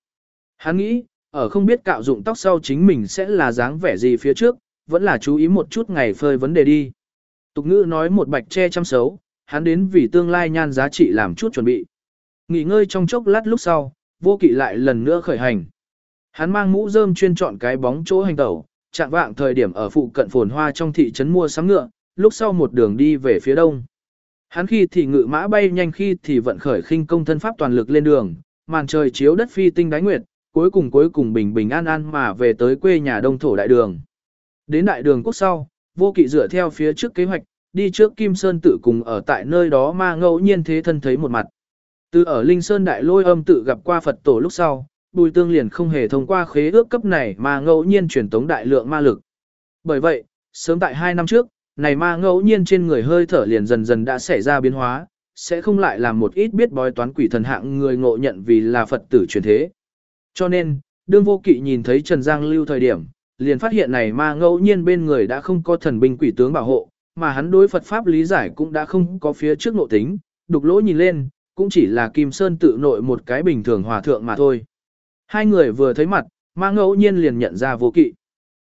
Hắn nghĩ, ở không biết cạo dụng tóc sau chính mình sẽ là dáng vẻ gì phía trước, vẫn là chú ý một chút ngày phơi vấn đề đi. Tục ngữ nói một bạch che chăm xấu, hắn đến vì tương lai nhan giá trị làm chút chuẩn bị. Nghỉ ngơi trong chốc lát lúc sau, vô kỵ lại lần nữa khởi hành. Hắn mang mũ rơm chuyên chọn cái bóng chỗ hành tẩu, chạm vạng thời điểm ở phụ cận phồn hoa trong thị trấn mua sắm ngựa, lúc sau một đường đi về phía đông. Hắn khi thì ngự mã bay nhanh khi thì vận khởi khinh công thân pháp toàn lực lên đường, màn trời chiếu đất phi tinh đáy nguyệt, cuối cùng cuối cùng bình bình an an mà về tới quê nhà đông thổ đại đường. Đến đại đường quốc sau, vô kỵ dựa theo phía trước kế hoạch, đi trước Kim Sơn tự cùng ở tại nơi đó mà ngẫu nhiên thế thân thấy một mặt. Từ ở Linh Sơn đại lôi âm tự gặp qua Phật tổ lúc sau, bùi tương liền không hề thông qua khế ước cấp này mà ngẫu nhiên truyền tống đại lượng ma lực. Bởi vậy, sớm tại hai năm trước, này ma ngẫu nhiên trên người hơi thở liền dần dần đã xảy ra biến hóa, sẽ không lại làm một ít biết bói toán quỷ thần hạng người ngộ nhận vì là Phật tử truyền thế. Cho nên, đương vô kỵ nhìn thấy Trần Giang lưu thời điểm, liền phát hiện này ma ngẫu nhiên bên người đã không có thần binh quỷ tướng bảo hộ, mà hắn đối Phật Pháp lý giải cũng đã không có phía trước nội tính, đục lỗ nhìn lên, cũng chỉ là Kim Sơn tự nội một cái bình thường hòa thượng mà thôi. Hai người vừa thấy mặt, ma ngẫu nhiên liền nhận ra vô kỵ.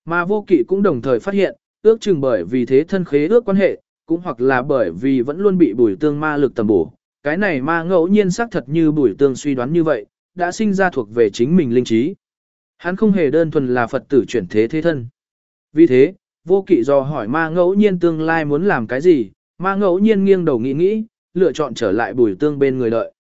Mà vô kỵ cũng đồng thời phát hiện, ước chừng bởi vì thế thân khế ước quan hệ, cũng hoặc là bởi vì vẫn luôn bị bùi tương ma lực tầm bổ. Cái này ma ngẫu nhiên xác thật như bùi tương suy đoán như vậy, đã sinh ra thuộc về chính mình linh trí. Hắn không hề đơn thuần là Phật tử chuyển thế thế thân. Vì thế, vô kỵ do hỏi ma ngẫu nhiên tương lai muốn làm cái gì, ma ngẫu nhiên nghiêng đầu nghĩ nghĩ, lựa chọn trở lại bùi tương bên người lợi.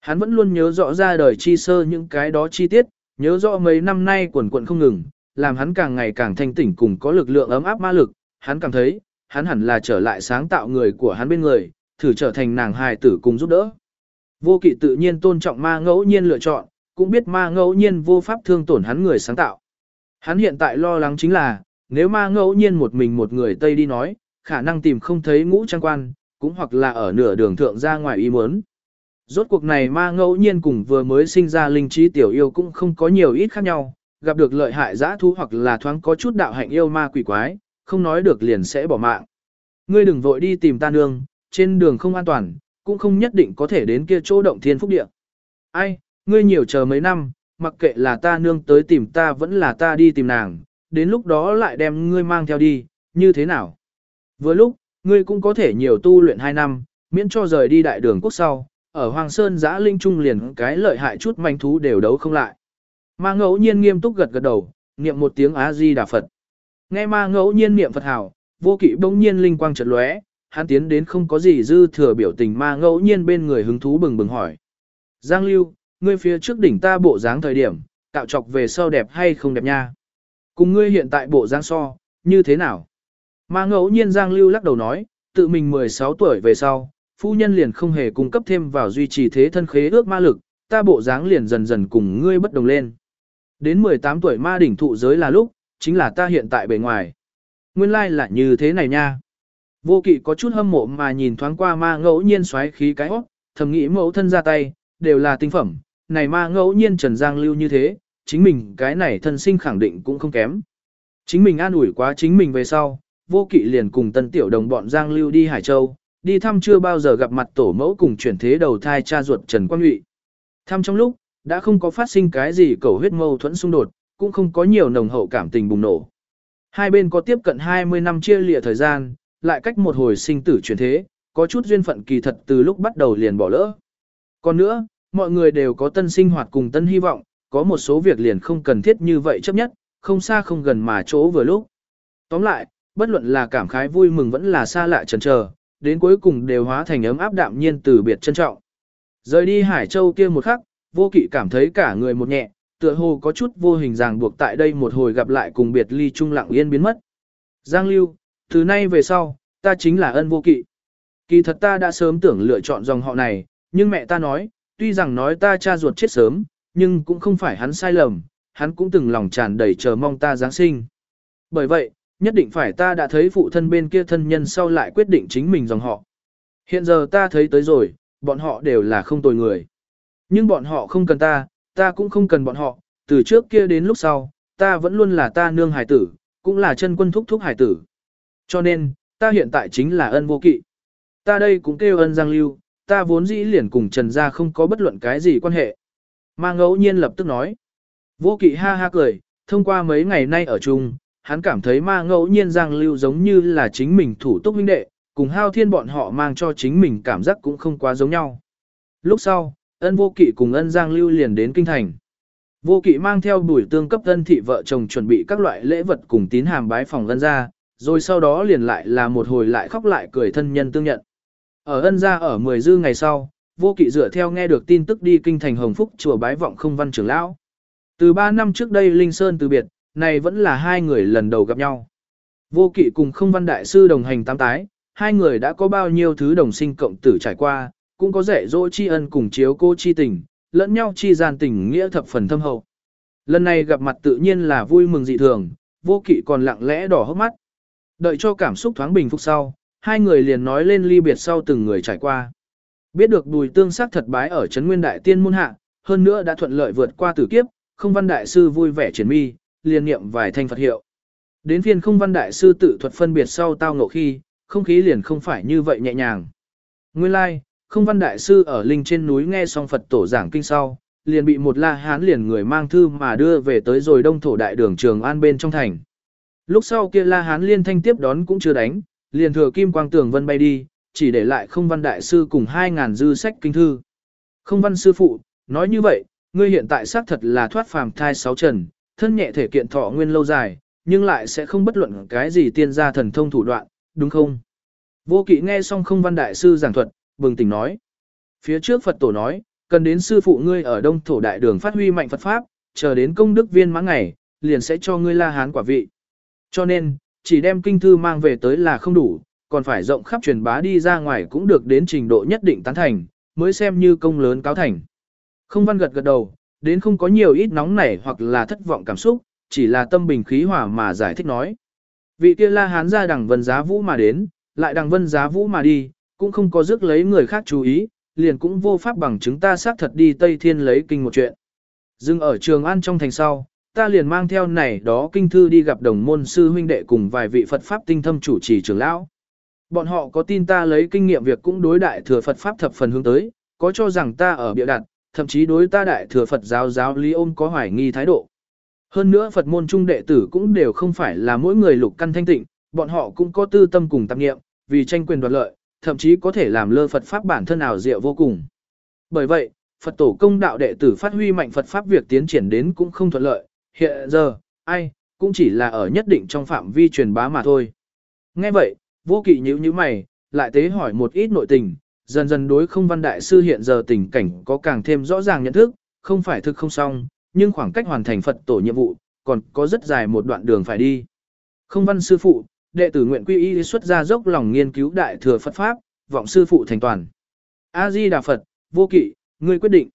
Hắn vẫn luôn nhớ rõ ra đời chi sơ những cái đó chi tiết, nhớ rõ mấy năm nay quần quận không ngừng, làm hắn càng ngày càng thanh tỉnh cùng có lực lượng ấm áp ma lực, hắn cảm thấy, hắn hẳn là trở lại sáng tạo người của hắn bên người, thử trở thành nàng hài tử cùng giúp đỡ. Vô kỵ tự nhiên tôn trọng ma ngẫu nhiên lựa chọn, cũng biết ma ngẫu nhiên vô pháp thương tổn hắn người sáng tạo. Hắn hiện tại lo lắng chính là, nếu ma ngẫu nhiên một mình một người Tây đi nói, khả năng tìm không thấy ngũ trang quan, cũng hoặc là ở nửa đường thượng ra ngoài ý muốn. Rốt cuộc này ma ngẫu nhiên cùng vừa mới sinh ra linh trí tiểu yêu cũng không có nhiều ít khác nhau, gặp được lợi hại giã thú hoặc là thoáng có chút đạo hạnh yêu ma quỷ quái, không nói được liền sẽ bỏ mạng. Ngươi đừng vội đi tìm ta nương, trên đường không an toàn, cũng không nhất định có thể đến kia chỗ động thiên phúc địa. Ai, ngươi nhiều chờ mấy năm, mặc kệ là ta nương tới tìm ta vẫn là ta đi tìm nàng, đến lúc đó lại đem ngươi mang theo đi, như thế nào? Vừa lúc, ngươi cũng có thể nhiều tu luyện 2 năm, miễn cho rời đi đại đường quốc sau, ở Hoàng Sơn giã linh trung liền cái lợi hại chút manh thú đều đấu không lại. Ma ngẫu nhiên nghiêm túc gật gật đầu, niệm một tiếng A-di Đà Phật. Nghe ma ngẫu nhiên niệm Phật hảo, vô kỵ bỗng nhiên linh quang chợt lóe, hắn tiến đến không có gì dư thừa biểu tình ma ngẫu nhiên bên người hứng thú bừng bừng hỏi. Giang Lưu, ngươi phía trước đỉnh ta bộ dáng thời điểm, cạo chọc về sau đẹp hay không đẹp nha? Cùng ngươi hiện tại bộ dáng so, như thế nào? Ma ngẫu nhiên Giang Lưu lắc đầu nói, tự mình 16 tuổi về sau, phu nhân liền không hề cung cấp thêm vào duy trì thế thân khế ước ma lực, ta bộ dáng liền dần dần cùng ngươi bất đồng lên. Đến 18 tuổi ma đỉnh thụ giới là lúc, chính là ta hiện tại bề ngoài. Nguyên lai like là như thế này nha. Vô kỵ có chút hâm mộ mà nhìn thoáng qua ma ngẫu nhiên xoáy khí cái hót, thầm nghĩ mẫu thân ra tay, đều là tinh phẩm, này ma ngẫu nhiên Trần Giang lưu như thế, chính mình cái này thân sinh khẳng định cũng không kém. Chính mình an ủi quá chính mình về sau, vô kỵ liền cùng tân tiểu đồng bọn Giang lưu đi Hải Châu, đi thăm chưa bao giờ gặp mặt tổ mẫu cùng chuyển thế đầu thai cha ruột Trần Quang Nhụy. Thăm trong lúc, đã không có phát sinh cái gì cầu huyết mâu thuẫn xung đột, cũng không có nhiều nồng hậu cảm tình bùng nổ. Hai bên có tiếp cận 20 năm chia lìa thời gian, lại cách một hồi sinh tử chuyển thế, có chút duyên phận kỳ thật từ lúc bắt đầu liền bỏ lỡ. Còn nữa, mọi người đều có tân sinh hoạt cùng tân hy vọng, có một số việc liền không cần thiết như vậy chấp nhất, không xa không gần mà chỗ vừa lúc. Tóm lại, bất luận là cảm khái vui mừng vẫn là xa lạ chần chờ, đến cuối cùng đều hóa thành ấm áp đạm nhiên từ biệt trân trọng. Rời đi Hải Châu kia một khắc, vô kỵ cảm thấy cả người một nhẹ, tựa hồ có chút vô hình ràng buộc tại đây một hồi gặp lại cùng biệt ly trung lặng yên biến mất. Giang Lưu, từ nay về sau, ta chính là ân vô kỵ. Kỳ thật ta đã sớm tưởng lựa chọn dòng họ này, nhưng mẹ ta nói, tuy rằng nói ta cha ruột chết sớm, nhưng cũng không phải hắn sai lầm, hắn cũng từng lòng tràn đầy chờ mong ta Giáng sinh. Bởi vậy, nhất định phải ta đã thấy phụ thân bên kia thân nhân sau lại quyết định chính mình dòng họ. Hiện giờ ta thấy tới rồi, bọn họ đều là không tồi người. Nhưng bọn họ không cần ta, ta cũng không cần bọn họ, từ trước kia đến lúc sau, ta vẫn luôn là ta nương hải tử, cũng là chân quân thúc thúc hải tử. Cho nên, ta hiện tại chính là ân vô kỵ. Ta đây cũng kêu ân giang lưu, ta vốn dĩ liền cùng Trần Gia không có bất luận cái gì quan hệ. Ma ngẫu nhiên lập tức nói. Vô kỵ ha ha cười, thông qua mấy ngày nay ở chung, hắn cảm thấy ma ngẫu nhiên giang lưu giống như là chính mình thủ túc minh đệ, cùng hao thiên bọn họ mang cho chính mình cảm giác cũng không quá giống nhau. Lúc sau, ân vô kỵ cùng ân giang lưu liền đến kinh thành. Vô kỵ mang theo bùi tương cấp ân thị vợ chồng chuẩn bị các loại lễ vật cùng tín hàm bái phòng ân ra, rồi sau đó liền lại là một hồi lại khóc lại cười thân nhân tương nhận. Ở ân gia ở 10 dư ngày sau, vô kỵ dựa theo nghe được tin tức đi kinh thành Hồng Phúc chùa bái vọng không văn trưởng lão. Từ 3 năm trước đây Linh Sơn từ biệt, này vẫn là hai người lần đầu gặp nhau. Vô kỵ cùng không văn đại sư đồng hành tam tái, hai người đã có bao nhiêu thứ đồng sinh cộng tử trải qua, cũng có rẻ dỗ tri ân cùng chiếu cô chi tình, lẫn nhau chi gian tình nghĩa thập phần thâm hậu. Lần này gặp mặt tự nhiên là vui mừng dị thường, vô kỵ còn lặng lẽ đỏ hốc mắt. Đợi cho cảm xúc thoáng bình phục sau, hai người liền nói lên ly biệt sau từng người trải qua. Biết được bùi tương sắc thật bái ở Trấn Nguyên Đại Tiên môn hạ, hơn nữa đã thuận lợi vượt qua tử kiếp, không văn đại sư vui vẻ triển mi, liền niệm vài thanh Phật hiệu. Đến phiên không văn đại sư tự thuật phân biệt sau tao ngộ khi, không khí liền không phải như vậy nhẹ nhàng. Nguyên lai, like, không văn đại sư ở linh trên núi nghe xong Phật tổ giảng kinh sau, liền bị một la hán liền người mang thư mà đưa về tới rồi đông thổ đại đường trường an bên trong thành. Lúc sau kia la hán liên thanh tiếp đón cũng chưa đánh, liền thừa kim quang tường vân bay đi, chỉ để lại không văn đại sư cùng 2.000 dư sách kinh thư. Không văn sư phụ, nói như vậy, ngươi hiện tại xác thật là thoát phàm thai sáu trần, thân nhẹ thể kiện thọ nguyên lâu dài, nhưng lại sẽ không bất luận cái gì tiên gia thần thông thủ đoạn, đúng không? Vô kỵ nghe xong không văn đại sư giảng thuật, bừng tỉnh nói. Phía trước Phật tổ nói, cần đến sư phụ ngươi ở đông thổ đại đường phát huy mạnh Phật Pháp, chờ đến công đức viên mãn ngày, liền sẽ cho ngươi la hán quả vị. Cho nên, chỉ đem kinh thư mang về tới là không đủ, còn phải rộng khắp truyền bá đi ra ngoài cũng được đến trình độ nhất định tán thành, mới xem như công lớn cáo thành. Không văn gật gật đầu, đến không có nhiều ít nóng nảy hoặc là thất vọng cảm xúc, chỉ là tâm bình khí hòa mà giải thích nói. Vị kia la hán ra đằng vân giá vũ mà đến, lại đằng vân giá vũ mà đi, cũng không có rước lấy người khác chú ý, liền cũng vô pháp bằng chứng ta xác thật đi Tây Thiên lấy kinh một chuyện. Dừng ở trường An trong thành sau, ta liền mang theo này đó kinh thư đi gặp đồng môn sư huynh đệ cùng vài vị Phật Pháp tinh thâm chủ trì trưởng lão. Bọn họ có tin ta lấy kinh nghiệm việc cũng đối đại thừa Phật Pháp thập phần hướng tới, có cho rằng ta ở bịa đặt, thậm chí đối ta đại thừa Phật giáo giáo lý ôm có hoài nghi thái độ. Hơn nữa Phật môn trung đệ tử cũng đều không phải là mỗi người lục căn thanh tịnh, bọn họ cũng có tư tâm cùng tạp nghiệm, vì tranh quyền đoạt lợi, thậm chí có thể làm lơ Phật Pháp bản thân ảo diệu vô cùng. Bởi vậy, Phật tổ công đạo đệ tử phát huy mạnh Phật Pháp việc tiến triển đến cũng không thuận lợi, hiện giờ, ai, cũng chỉ là ở nhất định trong phạm vi truyền bá mà thôi. Nghe vậy, vô kỵ nhíu như mày, lại tế hỏi một ít nội tình, dần dần đối không văn đại sư hiện giờ tình cảnh có càng thêm rõ ràng nhận thức, không phải thực không xong, nhưng khoảng cách hoàn thành Phật tổ nhiệm vụ, còn có rất dài một đoạn đường phải đi. Không văn sư phụ, đệ tử nguyện quy y xuất ra dốc lòng nghiên cứu đại thừa Phật Pháp, vọng sư phụ thành toàn. A-di-đà Phật, vô kỵ, ngươi quyết định.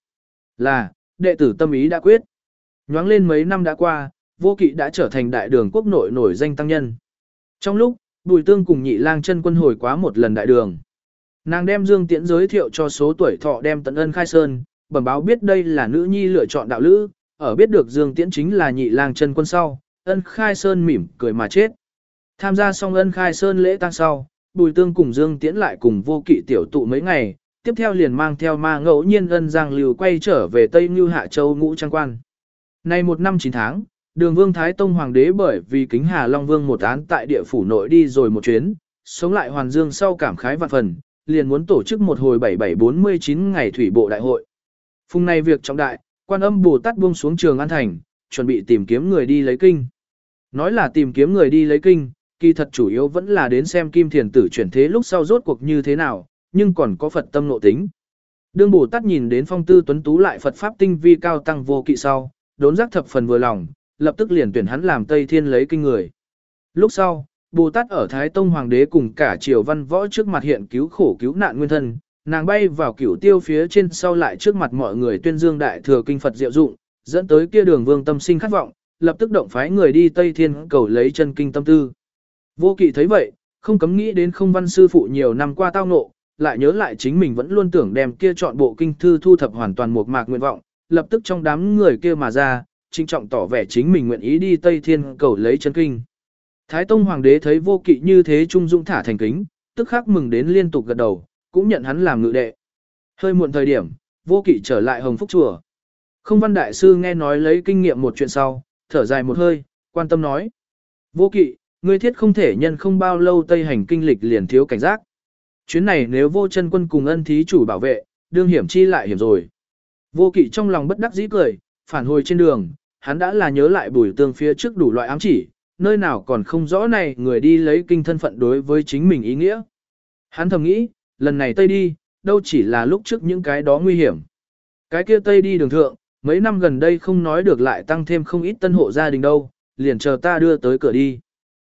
Là, đệ tử tâm ý đã quyết. Nhoáng lên mấy năm đã qua, vô kỵ đã trở thành đại đường quốc nội nổi danh tăng nhân. Trong lúc, Bùi Tương cùng nhị lang chân quân hồi quá một lần đại đường. Nàng đem Dương Tiễn giới thiệu cho số tuổi thọ đem tận ân khai sơn, bẩm báo biết đây là nữ nhi lựa chọn đạo lữ, ở biết được Dương Tiễn chính là nhị lang chân quân sau, ân khai sơn mỉm cười mà chết. Tham gia xong ân khai sơn lễ tăng sau, Bùi Tương cùng Dương Tiễn lại cùng vô kỵ tiểu tụ mấy ngày, tiếp theo liền mang theo ma ngẫu nhiên ân giang lưu quay trở về Tây Như Hạ Châu ngũ trang quan. Nay một năm chín tháng, đường vương Thái Tông Hoàng đế bởi vì kính Hà Long Vương một án tại địa phủ nội đi rồi một chuyến, sống lại Hoàn Dương sau cảm khái vạn phần, liền muốn tổ chức một hồi 7749 ngày thủy bộ đại hội. Phùng này việc trọng đại, quan âm Bồ Tát buông xuống trường An Thành, chuẩn bị tìm kiếm người đi lấy kinh. Nói là tìm kiếm người đi lấy kinh, kỳ thật chủ yếu vẫn là đến xem kim thiền tử chuyển thế lúc sau rốt cuộc như thế nào, nhưng còn có Phật tâm nộ tính. Đương Bồ Tát nhìn đến phong tư tuấn tú lại Phật Pháp tinh vi cao tăng vô kỵ sau, đốn giác thập phần vừa lòng, lập tức liền tuyển hắn làm Tây Thiên lấy kinh người. Lúc sau, Bồ Tát ở Thái Tông Hoàng đế cùng cả triều văn võ trước mặt hiện cứu khổ cứu nạn nguyên thân, nàng bay vào cửu tiêu phía trên sau lại trước mặt mọi người tuyên dương đại thừa kinh Phật diệu dụng, dẫn tới kia đường vương tâm sinh khát vọng, lập tức động phái người đi Tây Thiên cầu lấy chân kinh tâm tư. Vô kỵ thấy vậy, không cấm nghĩ đến không văn sư phụ nhiều năm qua tao ngộ, lại nhớ lại chính mình vẫn luôn tưởng đem kia chọn bộ kinh thư thu thập hoàn toàn một mạc nguyện vọng, lập tức trong đám người kia mà ra, trinh trọng tỏ vẻ chính mình nguyện ý đi Tây Thiên cầu lấy chân kinh. Thái Tông Hoàng đế thấy vô kỵ như thế trung dung thả thành kính, tức khắc mừng đến liên tục gật đầu, cũng nhận hắn làm ngự đệ. Hơi muộn thời điểm, vô kỵ trở lại Hồng Phúc Chùa. Không văn đại sư nghe nói lấy kinh nghiệm một chuyện sau, thở dài một hơi, quan tâm nói. Vô kỵ, ngươi thiết không thể nhân không bao lâu Tây hành kinh lịch liền thiếu cảnh giác. Chuyến này nếu vô chân quân cùng ân thí chủ bảo vệ, đương hiểm chi lại hiểm rồi. Vô kỵ trong lòng bất đắc dĩ cười, phản hồi trên đường, hắn đã là nhớ lại bùi tương phía trước đủ loại ám chỉ, nơi nào còn không rõ này người đi lấy kinh thân phận đối với chính mình ý nghĩa. Hắn thầm nghĩ, lần này Tây đi, đâu chỉ là lúc trước những cái đó nguy hiểm. Cái kia Tây đi đường thượng, mấy năm gần đây không nói được lại tăng thêm không ít tân hộ gia đình đâu, liền chờ ta đưa tới cửa đi.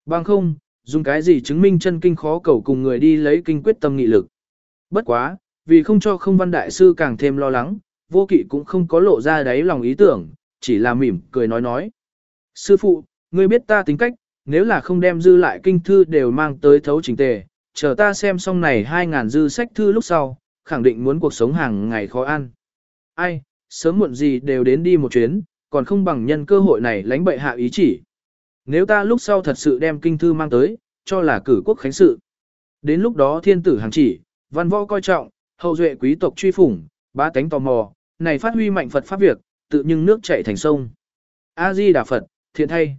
Bằng không, dùng cái gì chứng minh chân kinh khó cầu cùng người đi lấy kinh quyết tâm nghị lực. Bất quá, vì không cho không văn đại sư càng thêm lo lắng, vô kỵ cũng không có lộ ra đáy lòng ý tưởng, chỉ là mỉm cười nói nói. Sư phụ, ngươi biết ta tính cách, nếu là không đem dư lại kinh thư đều mang tới thấu trình tề, chờ ta xem xong này 2.000 dư sách thư lúc sau, khẳng định muốn cuộc sống hàng ngày khó ăn. Ai, sớm muộn gì đều đến đi một chuyến, còn không bằng nhân cơ hội này lánh bệ hạ ý chỉ. Nếu ta lúc sau thật sự đem kinh thư mang tới, cho là cử quốc khánh sự. Đến lúc đó thiên tử hàng chỉ, văn võ coi trọng, hậu duệ quý tộc truy phủng, ba tánh tò mò, này phát huy mạnh Phật pháp việc, tự nhưng nước chảy thành sông. A-di Đà Phật, thiện thay.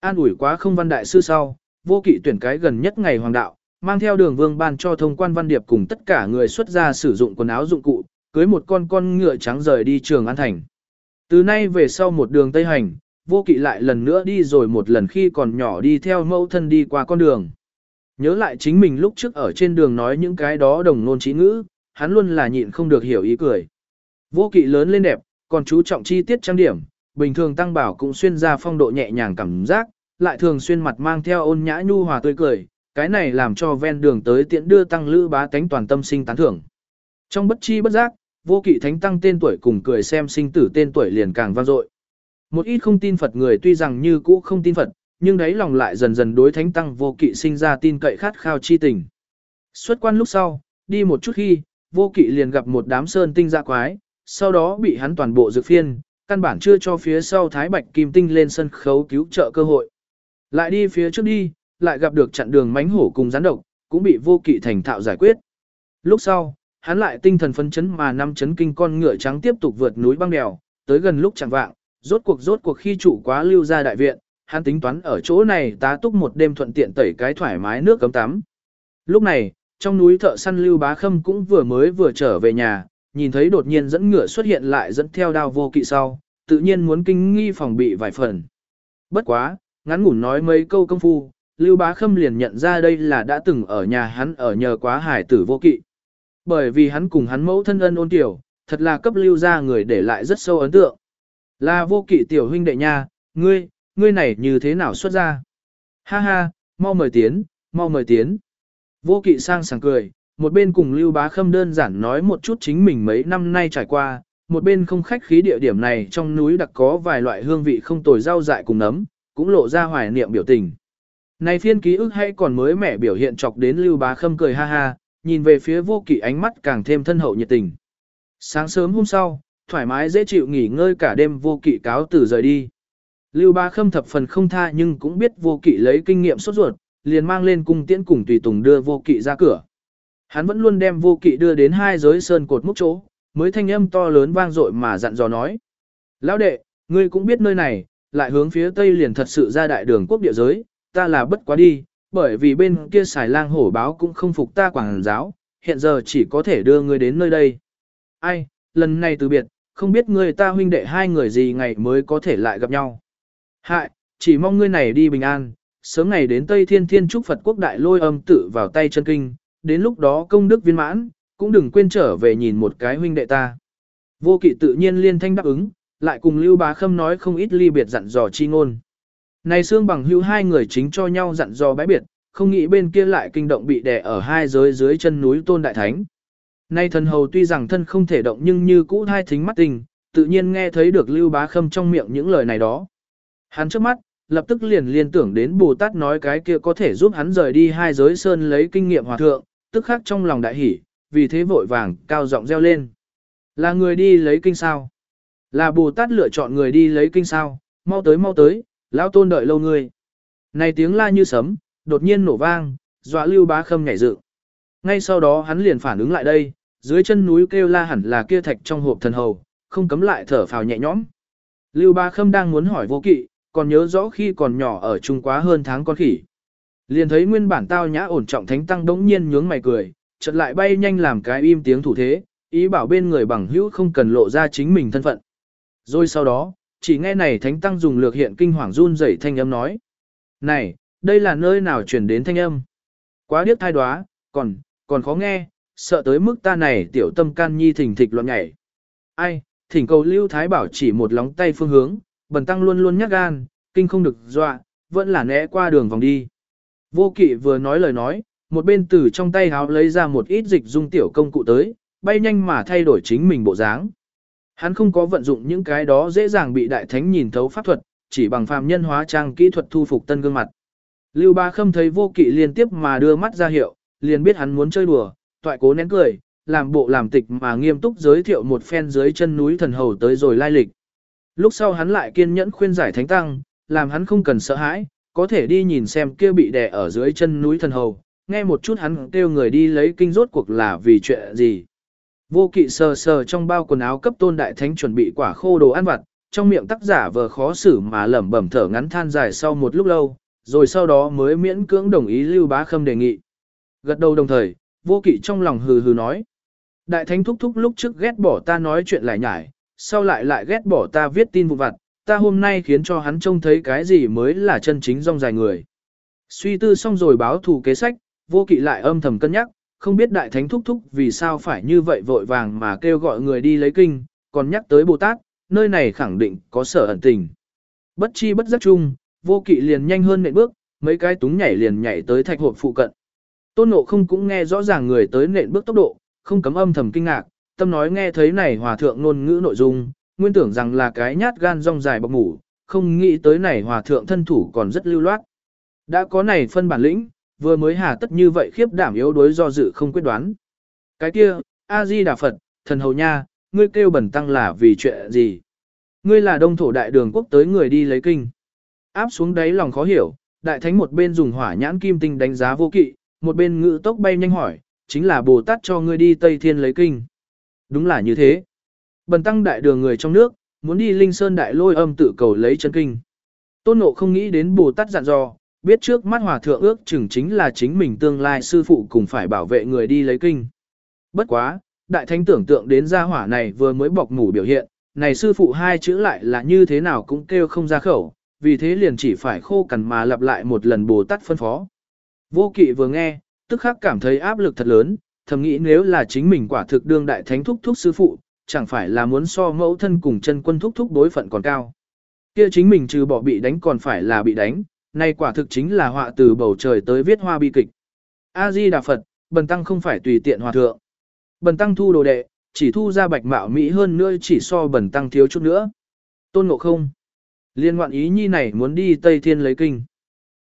An ủi quá không văn đại sư sau, vô kỵ tuyển cái gần nhất ngày hoàng đạo, mang theo đường vương ban cho thông quan văn điệp cùng tất cả người xuất gia sử dụng quần áo dụng cụ, cưới một con con ngựa trắng rời đi trường An Thành. Từ nay về sau một đường Tây Hành, vô kỵ lại lần nữa đi rồi một lần khi còn nhỏ đi theo mẫu thân đi qua con đường. Nhớ lại chính mình lúc trước ở trên đường nói những cái đó đồng nôn trí ngữ, hắn luôn là nhịn không được hiểu ý cười. Vô kỵ lớn lên đẹp, còn chú trọng chi tiết trang điểm, bình thường tăng bảo cũng xuyên ra phong độ nhẹ nhàng cảm giác, lại thường xuyên mặt mang theo ôn nhã nhu hòa tươi cười, cái này làm cho ven đường tới tiện đưa tăng lữ bá tánh toàn tâm sinh tán thưởng. Trong bất chi bất giác, vô kỵ thánh tăng tên tuổi cùng cười xem sinh tử tên tuổi liền càng vang dội. Một ít không tin Phật người tuy rằng như cũ không tin Phật, nhưng đấy lòng lại dần dần đối thánh tăng vô kỵ sinh ra tin cậy khát khao chi tình. Xuất quan lúc sau, đi một chút khi, vô kỵ liền gặp một đám sơn tinh dạ quái, sau đó bị hắn toàn bộ dược phiên, căn bản chưa cho phía sau Thái Bạch Kim Tinh lên sân khấu cứu trợ cơ hội. Lại đi phía trước đi, lại gặp được chặn đường mánh hổ cùng gián độc, cũng bị vô kỵ thành thạo giải quyết. Lúc sau, hắn lại tinh thần phấn chấn mà năm chấn kinh con ngựa trắng tiếp tục vượt núi băng đèo, tới gần lúc chẳng vạng, rốt cuộc rốt cuộc khi trụ quá lưu ra đại viện, hắn tính toán ở chỗ này tá túc một đêm thuận tiện tẩy cái thoải mái nước cấm tắm. Lúc này, trong núi thợ săn lưu bá khâm cũng vừa mới vừa trở về nhà, nhìn thấy đột nhiên dẫn ngựa xuất hiện lại dẫn theo đao vô kỵ sau, tự nhiên muốn kinh nghi phòng bị vài phần. Bất quá, ngắn ngủn nói mấy câu công phu, Lưu Bá Khâm liền nhận ra đây là đã từng ở nhà hắn ở nhờ quá hải tử vô kỵ. Bởi vì hắn cùng hắn mẫu thân ân ôn tiểu, thật là cấp lưu ra người để lại rất sâu ấn tượng. Là vô kỵ tiểu huynh đệ nha, ngươi, ngươi này như thế nào xuất ra? Ha ha, mau mời tiến, mau mời tiến. Vô kỵ sang sảng cười, một bên cùng Lưu Bá Khâm đơn giản nói một chút chính mình mấy năm nay trải qua, một bên không khách khí địa điểm này trong núi đặc có vài loại hương vị không tồi rau dại cùng nấm, cũng lộ ra hoài niệm biểu tình. Này phiên ký ức hay còn mới mẻ biểu hiện chọc đến Lưu Bá Khâm cười ha ha, nhìn về phía vô kỵ ánh mắt càng thêm thân hậu nhiệt tình. Sáng sớm hôm sau, thoải mái dễ chịu nghỉ ngơi cả đêm vô kỵ cáo từ rời đi. Lưu ba Khâm thập phần không tha nhưng cũng biết vô kỵ lấy kinh nghiệm sốt ruột, liền mang lên cung tiễn cùng tùy tùng đưa vô kỵ ra cửa. Hắn vẫn luôn đem vô kỵ đưa đến hai giới sơn cột múc chỗ, mới thanh âm to lớn vang dội mà dặn dò nói. Lão đệ, ngươi cũng biết nơi này, lại hướng phía tây liền thật sự ra đại đường quốc địa giới, ta là bất quá đi, bởi vì bên kia xài lang hổ báo cũng không phục ta quảng giáo, hiện giờ chỉ có thể đưa ngươi đến nơi đây. Ai, lần này từ biệt, không biết ngươi ta huynh đệ hai người gì ngày mới có thể lại gặp nhau. Hại, chỉ mong ngươi này đi bình an, sớm ngày đến Tây Thiên Thiên Trúc Phật Quốc Đại lôi âm tự vào tay chân kinh, đến lúc đó công đức viên mãn, cũng đừng quên trở về nhìn một cái huynh đệ ta. Vô kỵ tự nhiên liên thanh đáp ứng, lại cùng Lưu Bá Khâm nói không ít ly biệt dặn dò chi ngôn. Này xương bằng hữu hai người chính cho nhau dặn dò bãi biệt, không nghĩ bên kia lại kinh động bị đè ở hai giới dưới chân núi Tôn Đại Thánh. Nay thần hầu tuy rằng thân không thể động nhưng như cũ hai thính mắt tình, tự nhiên nghe thấy được Lưu Bá Khâm trong miệng những lời này đó. Hắn trước mắt, lập tức liền liên tưởng đến Bồ Tát nói cái kia có thể giúp hắn rời đi hai giới sơn lấy kinh nghiệm hòa thượng, tức khắc trong lòng đại hỉ, vì thế vội vàng cao giọng reo lên. Là người đi lấy kinh sao? Là Bồ Tát lựa chọn người đi lấy kinh sao? Mau tới mau tới, lão tôn đợi lâu người. Này tiếng la như sấm, đột nhiên nổ vang, dọa lưu bá khâm nhảy dựng. Ngay sau đó hắn liền phản ứng lại đây, dưới chân núi kêu la hẳn là kia thạch trong hộp thần hầu, không cấm lại thở phào nhẹ nhõm. Lưu Ba khâm đang muốn hỏi vô kỵ, còn nhớ rõ khi còn nhỏ ở Trung quá hơn tháng con khỉ. Liền thấy nguyên bản tao nhã ổn trọng thánh tăng đống nhiên nhướng mày cười, chợt lại bay nhanh làm cái im tiếng thủ thế, ý bảo bên người bằng hữu không cần lộ ra chính mình thân phận. Rồi sau đó, chỉ nghe này thánh tăng dùng lược hiện kinh hoàng run rẩy thanh âm nói. Này, đây là nơi nào chuyển đến thanh âm? Quá điếc thai đoá, còn, còn khó nghe, sợ tới mức ta này tiểu tâm can nhi thỉnh thịch loạn nhảy. Ai, thỉnh cầu lưu thái bảo chỉ một lóng tay phương hướng, bần tăng luôn luôn nhắc gan, kinh không được dọa, vẫn là né qua đường vòng đi. Vô kỵ vừa nói lời nói, một bên từ trong tay háo lấy ra một ít dịch dung tiểu công cụ tới, bay nhanh mà thay đổi chính mình bộ dáng. Hắn không có vận dụng những cái đó dễ dàng bị đại thánh nhìn thấu pháp thuật, chỉ bằng phàm nhân hóa trang kỹ thuật thu phục tân gương mặt. Lưu Ba Khâm thấy vô kỵ liên tiếp mà đưa mắt ra hiệu, liền biết hắn muốn chơi đùa, toại cố nén cười, làm bộ làm tịch mà nghiêm túc giới thiệu một phen dưới chân núi thần hầu tới rồi lai lịch. Lúc sau hắn lại kiên nhẫn khuyên giải thánh tăng, làm hắn không cần sợ hãi, có thể đi nhìn xem kia bị đè ở dưới chân núi thần hầu, nghe một chút hắn kêu người đi lấy kinh rốt cuộc là vì chuyện gì. Vô kỵ sờ sờ trong bao quần áo cấp tôn đại thánh chuẩn bị quả khô đồ ăn vặt, trong miệng tác giả vờ khó xử mà lẩm bẩm thở ngắn than dài sau một lúc lâu, rồi sau đó mới miễn cưỡng đồng ý Lưu Bá Khâm đề nghị. Gật đầu đồng thời, vô kỵ trong lòng hừ hừ nói. Đại thánh thúc thúc lúc trước ghét bỏ ta nói chuyện lại nhải, sau lại lại ghét bỏ ta viết tin vụ vặt, ta hôm nay khiến cho hắn trông thấy cái gì mới là chân chính rong dài người. Suy tư xong rồi báo thù kế sách, vô kỵ lại âm thầm cân nhắc, không biết đại thánh thúc thúc vì sao phải như vậy vội vàng mà kêu gọi người đi lấy kinh, còn nhắc tới Bồ Tát, nơi này khẳng định có sở ẩn tình. Bất chi bất giác chung, vô kỵ liền nhanh hơn nệm bước, mấy cái túng nhảy liền nhảy tới thạch hộp phụ cận. Tôn Ngộ không cũng nghe rõ ràng người tới nện bước tốc độ, không cấm âm thầm kinh ngạc, tâm nói nghe thấy này hòa thượng ngôn ngữ nội dung, nguyên tưởng rằng là cái nhát gan rong dài bọc ngủ, không nghĩ tới này hòa thượng thân thủ còn rất lưu loát. Đã có này phân bản lĩnh, vừa mới hà tất như vậy khiếp đảm yếu đối do dự không quyết đoán. Cái kia, A-di Đà Phật, thần hầu nha, ngươi kêu bẩn tăng là vì chuyện gì? Ngươi là đông thổ đại đường quốc tới người đi lấy kinh. Áp xuống đáy lòng khó hiểu, đại thánh một bên dùng hỏa nhãn kim tinh đánh giá vô kỵ, một bên ngự tốc bay nhanh hỏi, chính là Bồ Tát cho ngươi đi Tây Thiên lấy kinh. Đúng là như thế. Bần tăng đại đường người trong nước, muốn đi Linh Sơn đại lôi âm tự cầu lấy chân kinh. Tôn Ngộ không nghĩ đến Bồ Tát dặn dò, biết trước mắt hòa thượng ước chừng chính là chính mình tương lai sư phụ cùng phải bảo vệ người đi lấy kinh. Bất quá, đại thánh tưởng tượng đến gia hỏa này vừa mới bọc ngủ biểu hiện, này sư phụ hai chữ lại là như thế nào cũng kêu không ra khẩu, vì thế liền chỉ phải khô cằn mà lặp lại một lần Bồ Tát phân phó. Vô kỵ vừa nghe, tức khắc cảm thấy áp lực thật lớn, thầm nghĩ nếu là chính mình quả thực đương đại thánh thúc thúc sư phụ, chẳng phải là muốn so mẫu thân cùng chân quân thúc thúc đối phận còn cao. Kia chính mình trừ bỏ bị đánh còn phải là bị đánh, nay quả thực chính là họa từ bầu trời tới viết hoa bi kịch. A-di Đà Phật, bần tăng không phải tùy tiện hòa thượng. Bần tăng thu đồ đệ, chỉ thu ra bạch mạo Mỹ hơn nữa chỉ so bần tăng thiếu chút nữa. Tôn ngộ không. Liên ngoạn ý nhi này muốn đi Tây Thiên lấy kinh.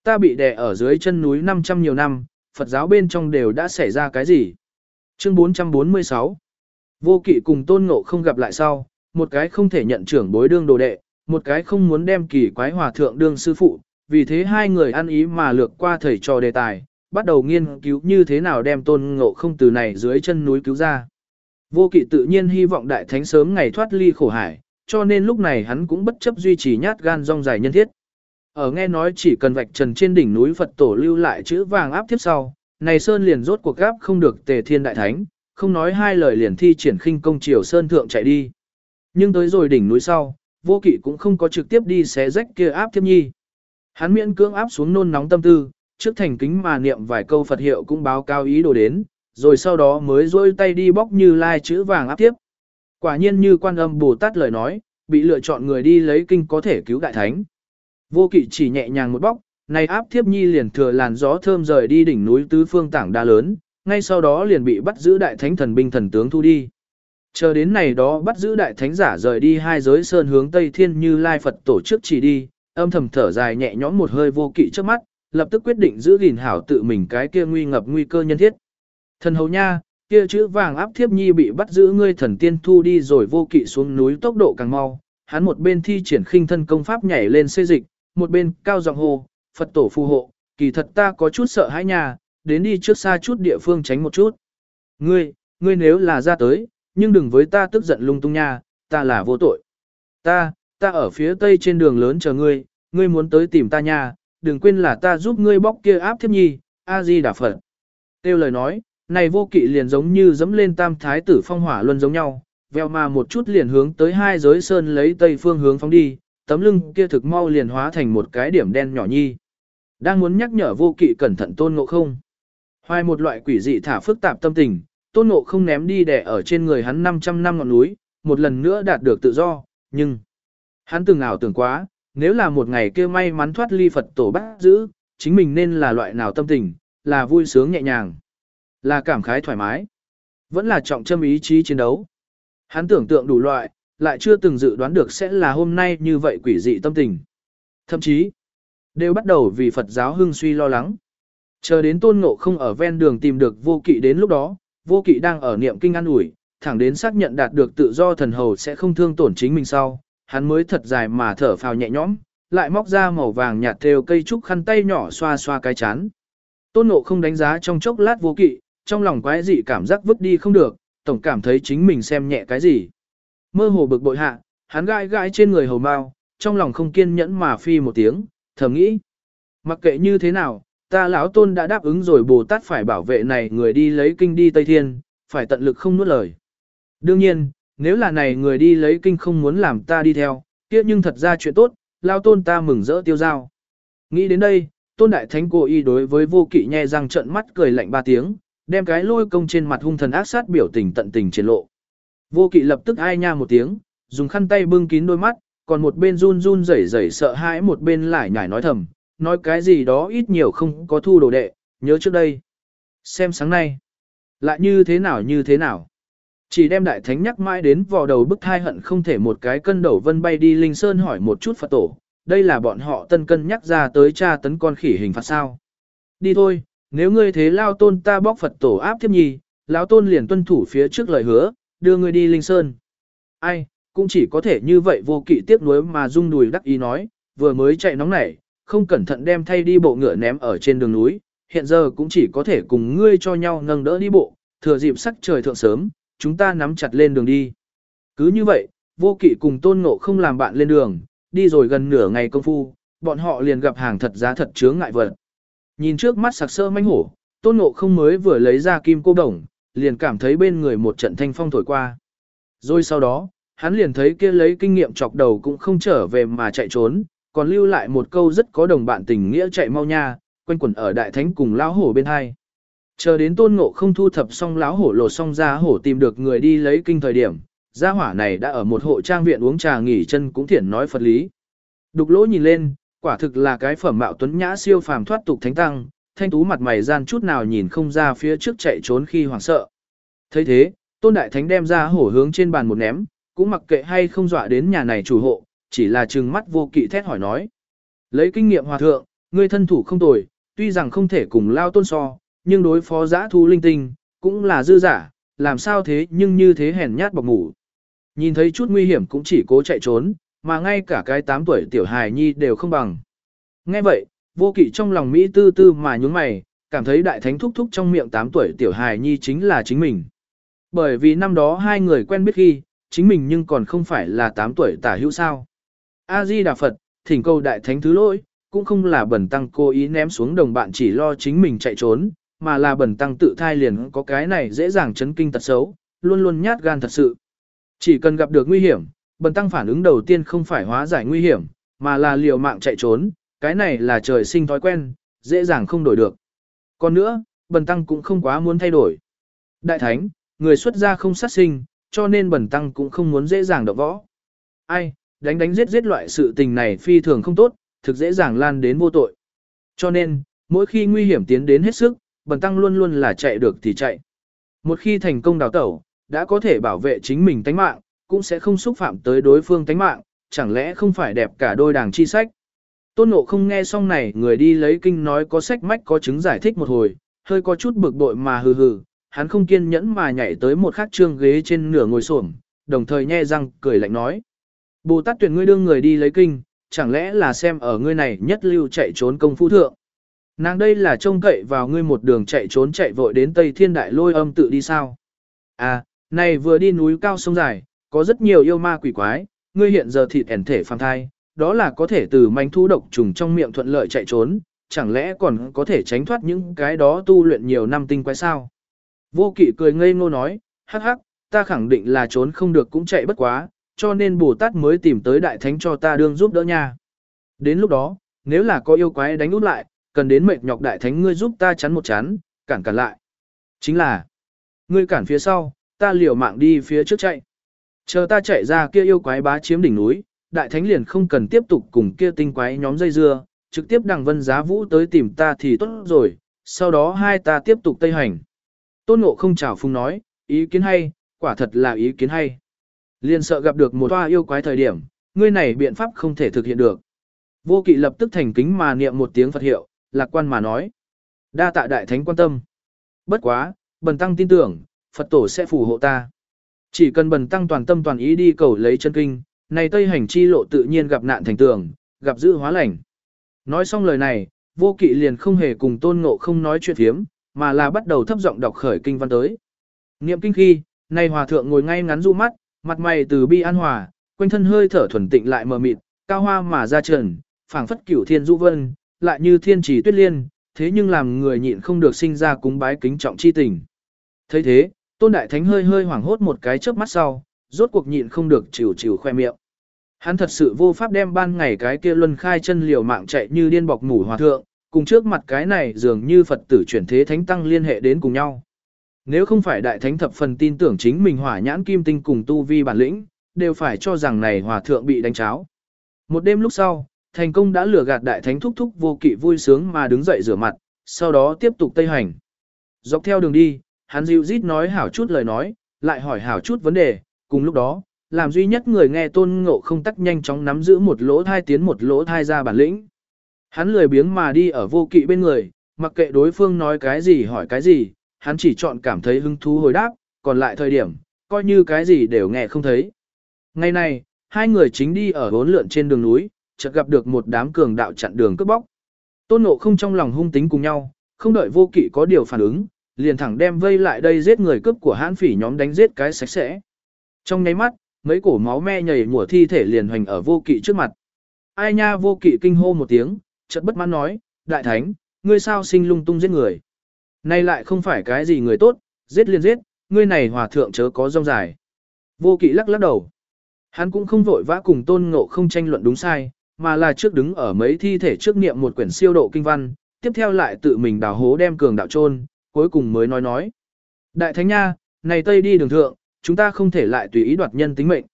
Ta bị đè ở dưới chân núi 500 nhiều năm, Phật giáo bên trong đều đã xảy ra cái gì? Chương 446 Vô kỵ cùng tôn ngộ không gặp lại sau, một cái không thể nhận trưởng bối đương đồ đệ, một cái không muốn đem kỳ quái hòa thượng đương sư phụ, vì thế hai người ăn ý mà lược qua thầy trò đề tài, bắt đầu nghiên cứu như thế nào đem tôn ngộ không từ này dưới chân núi cứu ra. Vô kỵ tự nhiên hy vọng đại thánh sớm ngày thoát ly khổ hải, cho nên lúc này hắn cũng bất chấp duy trì nhát gan rong dài nhân thiết. Ở nghe nói chỉ cần vạch trần trên đỉnh núi Phật tổ lưu lại chữ vàng áp tiếp sau, này Sơn liền rốt cuộc gáp không được tề thiên đại thánh, không nói hai lời liền thi triển khinh công chiều Sơn thượng chạy đi. Nhưng tới rồi đỉnh núi sau, vô kỵ cũng không có trực tiếp đi xé rách kia áp tiếp nhi. Hắn miễn cưỡng áp xuống nôn nóng tâm tư, trước thành kính mà niệm vài câu Phật hiệu cũng báo cao ý đồ đến, rồi sau đó mới rôi tay đi bóc như lai chữ vàng áp tiếp. Quả nhiên như quan âm Bồ Tát lời nói, bị lựa chọn người đi lấy kinh có thể cứu đại thánh. Vô kỵ chỉ nhẹ nhàng một bóc, này áp thiếp nhi liền thừa làn gió thơm rời đi đỉnh núi tứ phương tảng đa lớn, ngay sau đó liền bị bắt giữ đại thánh thần binh thần tướng thu đi. Chờ đến này đó bắt giữ đại thánh giả rời đi hai giới sơn hướng Tây Thiên như Lai Phật tổ chức chỉ đi, âm thầm thở dài nhẹ nhõm một hơi vô kỵ trước mắt, lập tức quyết định giữ gìn hảo tự mình cái kia nguy ngập nguy cơ nhân thiết. Thần hầu nha, kia chữ vàng áp thiếp nhi bị bắt giữ ngươi thần tiên thu đi rồi vô kỵ xuống núi tốc độ càng mau, hắn một bên thi triển khinh thân công pháp nhảy lên xê dịch, một bên cao giọng hô, Phật tổ phù hộ, kỳ thật ta có chút sợ hãi nhà, đến đi trước xa chút địa phương tránh một chút. Ngươi, ngươi nếu là ra tới, nhưng đừng với ta tức giận lung tung nha, ta là vô tội. Ta, ta ở phía tây trên đường lớn chờ ngươi, ngươi muốn tới tìm ta nha, đừng quên là ta giúp ngươi bóc kia áp thiếp nhi, A-di đà Phật. Tiêu lời nói, này vô kỵ liền giống như dẫm lên tam thái tử phong hỏa luân giống nhau, veo mà một chút liền hướng tới hai giới sơn lấy tây phương hướng phóng đi, tấm lưng kia thực mau liền hóa thành một cái điểm đen nhỏ nhi. Đang muốn nhắc nhở vô kỵ cẩn thận tôn ngộ không. Hoài một loại quỷ dị thả phức tạp tâm tình, tôn ngộ không ném đi đẻ ở trên người hắn 500 năm ngọn núi, một lần nữa đạt được tự do, nhưng hắn từng ảo tưởng quá, nếu là một ngày kia may mắn thoát ly Phật tổ bắt giữ, chính mình nên là loại nào tâm tình, là vui sướng nhẹ nhàng, là cảm khái thoải mái, vẫn là trọng châm ý chí chiến đấu. Hắn tưởng tượng đủ loại, lại chưa từng dự đoán được sẽ là hôm nay như vậy quỷ dị tâm tình. Thậm chí, đều bắt đầu vì Phật giáo hưng suy lo lắng. Chờ đến tôn ngộ không ở ven đường tìm được vô kỵ đến lúc đó, vô kỵ đang ở niệm kinh an ủi, thẳng đến xác nhận đạt được tự do thần hầu sẽ không thương tổn chính mình sau, hắn mới thật dài mà thở phào nhẹ nhõm, lại móc ra màu vàng nhạt theo cây trúc khăn tay nhỏ xoa xoa cái chán. Tôn ngộ không đánh giá trong chốc lát vô kỵ, trong lòng quái dị cảm giác vứt đi không được, tổng cảm thấy chính mình xem nhẹ cái gì. Mơ hồ bực bội hạ, hắn gãi gãi trên người hầu mao, trong lòng không kiên nhẫn mà phi một tiếng, thầm nghĩ. Mặc kệ như thế nào, ta lão tôn đã đáp ứng rồi Bồ Tát phải bảo vệ này người đi lấy kinh đi Tây Thiên, phải tận lực không nuốt lời. Đương nhiên, nếu là này người đi lấy kinh không muốn làm ta đi theo, kia nhưng thật ra chuyện tốt, lão tôn ta mừng rỡ tiêu giao. Nghĩ đến đây, tôn đại thánh cô y đối với vô kỵ nhe răng trận mắt cười lạnh ba tiếng, đem cái lôi công trên mặt hung thần ác sát biểu tình tận tình triển lộ. Vô kỵ lập tức ai nha một tiếng, dùng khăn tay bưng kín đôi mắt, còn một bên run run rẩy rẩy sợ hãi một bên lại nhảy nói thầm, nói cái gì đó ít nhiều không có thu đồ đệ, nhớ trước đây. Xem sáng nay, lại như thế nào như thế nào. Chỉ đem đại thánh nhắc mãi đến vò đầu bức thai hận không thể một cái cân đầu vân bay đi linh sơn hỏi một chút Phật tổ, đây là bọn họ tân cân nhắc ra tới tra tấn con khỉ hình phạt sao. Đi thôi, nếu ngươi thế lao tôn ta bóc Phật tổ áp thiếp nhì, lão tôn liền tuân thủ phía trước lời hứa, đưa ngươi đi linh sơn. Ai, cũng chỉ có thể như vậy vô kỵ tiếc nuối mà rung đùi đắc ý nói, vừa mới chạy nóng nảy, không cẩn thận đem thay đi bộ ngựa ném ở trên đường núi, hiện giờ cũng chỉ có thể cùng ngươi cho nhau nâng đỡ đi bộ, thừa dịp sắc trời thượng sớm, chúng ta nắm chặt lên đường đi. Cứ như vậy, vô kỵ cùng tôn ngộ không làm bạn lên đường, đi rồi gần nửa ngày công phu, bọn họ liền gặp hàng thật giá thật chướng ngại vật. Nhìn trước mắt sặc sơ manh hổ, tôn ngộ không mới vừa lấy ra kim cô đồng, liền cảm thấy bên người một trận thanh phong thổi qua. Rồi sau đó, hắn liền thấy kia lấy kinh nghiệm chọc đầu cũng không trở về mà chạy trốn, còn lưu lại một câu rất có đồng bạn tình nghĩa chạy mau nha, quanh quẩn ở đại thánh cùng lão hổ bên hai. Chờ đến tôn ngộ không thu thập xong lão hổ lột xong ra hổ tìm được người đi lấy kinh thời điểm, gia hỏa này đã ở một hộ trang viện uống trà nghỉ chân cũng thiển nói Phật lý. Đục lỗ nhìn lên, quả thực là cái phẩm mạo tuấn nhã siêu phàm thoát tục thánh tăng, thanh tú mặt mày gian chút nào nhìn không ra phía trước chạy trốn khi hoảng sợ. thấy thế, tôn đại thánh đem ra hổ hướng trên bàn một ném, cũng mặc kệ hay không dọa đến nhà này chủ hộ, chỉ là trừng mắt vô kỵ thét hỏi nói. Lấy kinh nghiệm hòa thượng, ngươi thân thủ không tồi, tuy rằng không thể cùng lao tôn so, nhưng đối phó giã thu linh tinh, cũng là dư giả, làm sao thế nhưng như thế hèn nhát bọc ngủ. Nhìn thấy chút nguy hiểm cũng chỉ cố chạy trốn, mà ngay cả cái 8 tuổi tiểu hài nhi đều không bằng. Nghe vậy, vô kỵ trong lòng Mỹ tư tư mà nhúng mày, cảm thấy đại thánh thúc thúc trong miệng 8 tuổi tiểu hài nhi chính là chính mình. Bởi vì năm đó hai người quen biết khi, chính mình nhưng còn không phải là 8 tuổi tả hữu sao. A-di Đà Phật, thỉnh cầu đại thánh thứ lỗi, cũng không là bẩn tăng cố ý ném xuống đồng bạn chỉ lo chính mình chạy trốn, mà là bẩn tăng tự thai liền có cái này dễ dàng chấn kinh tật xấu, luôn luôn nhát gan thật sự. Chỉ cần gặp được nguy hiểm, bẩn tăng phản ứng đầu tiên không phải hóa giải nguy hiểm, mà là liều mạng chạy trốn, cái này là trời sinh thói quen, dễ dàng không đổi được. Còn nữa, bần tăng cũng không quá muốn thay đổi. Đại thánh, người xuất gia không sát sinh, cho nên bần tăng cũng không muốn dễ dàng động võ. Ai, đánh đánh giết giết loại sự tình này phi thường không tốt, thực dễ dàng lan đến vô tội. Cho nên, mỗi khi nguy hiểm tiến đến hết sức, bần tăng luôn luôn là chạy được thì chạy. Một khi thành công đào tẩu, đã có thể bảo vệ chính mình tánh mạng, cũng sẽ không xúc phạm tới đối phương tánh mạng, chẳng lẽ không phải đẹp cả đôi đảng chi sách. Tôn nộ không nghe xong này người đi lấy kinh nói có sách mách có chứng giải thích một hồi, hơi có chút bực bội mà hừ hừ, hắn không kiên nhẫn mà nhảy tới một khắc trương ghế trên nửa ngồi xổm, đồng thời nhe răng cười lạnh nói. Bồ Tát tuyển ngươi đương người đi lấy kinh, chẳng lẽ là xem ở ngươi này nhất lưu chạy trốn công phu thượng. Nàng đây là trông cậy vào ngươi một đường chạy trốn chạy vội đến Tây Thiên Đại lôi âm tự đi sao. À, này vừa đi núi cao sông dài, có rất nhiều yêu ma quỷ quái, ngươi hiện giờ thịt ẻn thể phàm thai, đó là có thể từ manh thu độc trùng trong miệng thuận lợi chạy trốn, chẳng lẽ còn có thể tránh thoát những cái đó tu luyện nhiều năm tinh quái sao. Vô kỵ cười ngây ngô nói, hắc hắc, ta khẳng định là trốn không được cũng chạy bất quá, cho nên Bồ Tát mới tìm tới Đại Thánh cho ta đương giúp đỡ nha. Đến lúc đó, nếu là có yêu quái đánh út lại, cần đến mệt nhọc Đại Thánh ngươi giúp ta chắn một chắn, cản cản lại. Chính là, ngươi cản phía sau, ta liều mạng đi phía trước chạy. Chờ ta chạy ra kia yêu quái bá chiếm đỉnh núi, Đại Thánh liền không cần tiếp tục cùng kia tinh quái nhóm dây dưa, trực tiếp đằng vân giá vũ tới tìm ta thì tốt rồi, sau đó hai ta tiếp tục tây hành. Tôn Ngộ không chào phung nói, ý kiến hay, quả thật là ý kiến hay. Liền sợ gặp được một toa yêu quái thời điểm, ngươi này biện pháp không thể thực hiện được. Vô kỵ lập tức thành kính mà niệm một tiếng Phật hiệu, lạc quan mà nói. Đa tạ đại thánh quan tâm. Bất quá, bần tăng tin tưởng, Phật tổ sẽ phù hộ ta. Chỉ cần bần tăng toàn tâm toàn ý đi cầu lấy chân kinh, này tây hành chi lộ tự nhiên gặp nạn thành tường, gặp dữ hóa lành. Nói xong lời này, vô kỵ liền không hề cùng tôn ngộ không nói chuyện thiếm, mà là bắt đầu thấp giọng đọc khởi kinh văn tới. Niệm kinh khi, này hòa thượng ngồi ngay ngắn du mắt, Mặt mày từ bi an hòa, quanh thân hơi thở thuần tịnh lại mờ mịt, cao hoa mà ra trần, phảng phất cửu thiên du vân, lại như thiên trì tuyết liên, thế nhưng làm người nhịn không được sinh ra cúng bái kính trọng chi tình. thấy thế, tôn đại thánh hơi hơi hoảng hốt một cái chớp mắt sau, rốt cuộc nhịn không được chịu chịu khoe miệng. Hắn thật sự vô pháp đem ban ngày cái kia luân khai chân liều mạng chạy như điên bọc ngủ hòa thượng, cùng trước mặt cái này dường như Phật tử chuyển thế thánh tăng liên hệ đến cùng nhau. Nếu không phải đại thánh thập phần tin tưởng chính mình hỏa nhãn kim tinh cùng tu vi bản lĩnh, đều phải cho rằng này hòa thượng bị đánh cháo. Một đêm lúc sau, thành công đã lừa gạt đại thánh thúc thúc vô kỵ vui sướng mà đứng dậy rửa mặt, sau đó tiếp tục tây hành. Dọc theo đường đi, hắn dịu rít nói hảo chút lời nói, lại hỏi hảo chút vấn đề, cùng lúc đó, làm duy nhất người nghe tôn ngộ không tắc nhanh chóng nắm giữ một lỗ thai tiến một lỗ thai ra bản lĩnh. Hắn lười biếng mà đi ở vô kỵ bên người, mặc kệ đối phương nói cái gì hỏi cái gì, hắn chỉ chọn cảm thấy hứng thú hồi đáp, còn lại thời điểm, coi như cái gì đều nghe không thấy. Ngày này, hai người chính đi ở bốn lượn trên đường núi, chợt gặp được một đám cường đạo chặn đường cướp bóc. Tôn Ngộ không trong lòng hung tính cùng nhau, không đợi vô kỵ có điều phản ứng, liền thẳng đem vây lại đây giết người cướp của hãn phỉ nhóm đánh giết cái sạch sẽ. Trong nháy mắt, mấy cổ máu me nhảy mùa thi thể liền hoành ở vô kỵ trước mặt. Ai nha vô kỵ kinh hô một tiếng, chợt bất mãn nói, đại thánh, ngươi sao sinh lung tung giết người. Nay lại không phải cái gì người tốt, giết liền giết, ngươi này hòa thượng chớ có rong dài. Vô kỵ lắc lắc đầu. Hắn cũng không vội vã cùng tôn ngộ không tranh luận đúng sai, mà là trước đứng ở mấy thi thể trước niệm một quyển siêu độ kinh văn, tiếp theo lại tự mình đào hố đem cường đạo trôn, cuối cùng mới nói nói. Đại thánh nha, này tây đi đường thượng, chúng ta không thể lại tùy ý đoạt nhân tính mệnh.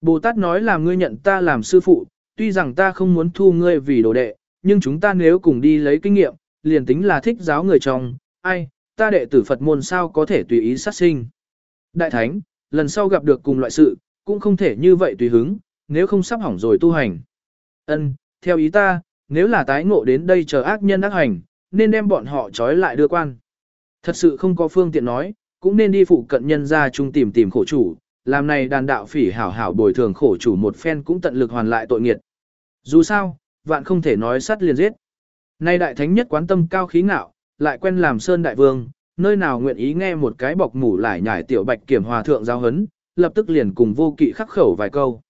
Bồ Tát nói là ngươi nhận ta làm sư phụ, tuy rằng ta không muốn thu ngươi vì đồ đệ, nhưng chúng ta nếu cùng đi lấy kinh nghiệm, liền tính là thích giáo người chồng, ai, ta đệ tử Phật môn sao có thể tùy ý sát sinh. Đại Thánh, lần sau gặp được cùng loại sự, cũng không thể như vậy tùy hứng, nếu không sắp hỏng rồi tu hành. Ân, theo ý ta, nếu là tái ngộ đến đây chờ ác nhân ác hành, nên đem bọn họ trói lại đưa quan. Thật sự không có phương tiện nói, cũng nên đi phụ cận nhân ra chung tìm tìm khổ chủ, làm này đàn đạo phỉ hảo hảo bồi thường khổ chủ một phen cũng tận lực hoàn lại tội nghiệt. Dù sao, vạn không thể nói sát liền giết. Nay đại thánh nhất quán tâm cao khí ngạo, lại quen làm sơn đại vương, nơi nào nguyện ý nghe một cái bọc mủ lại nhải tiểu bạch kiểm hòa thượng giao hấn, lập tức liền cùng vô kỵ khắc khẩu vài câu.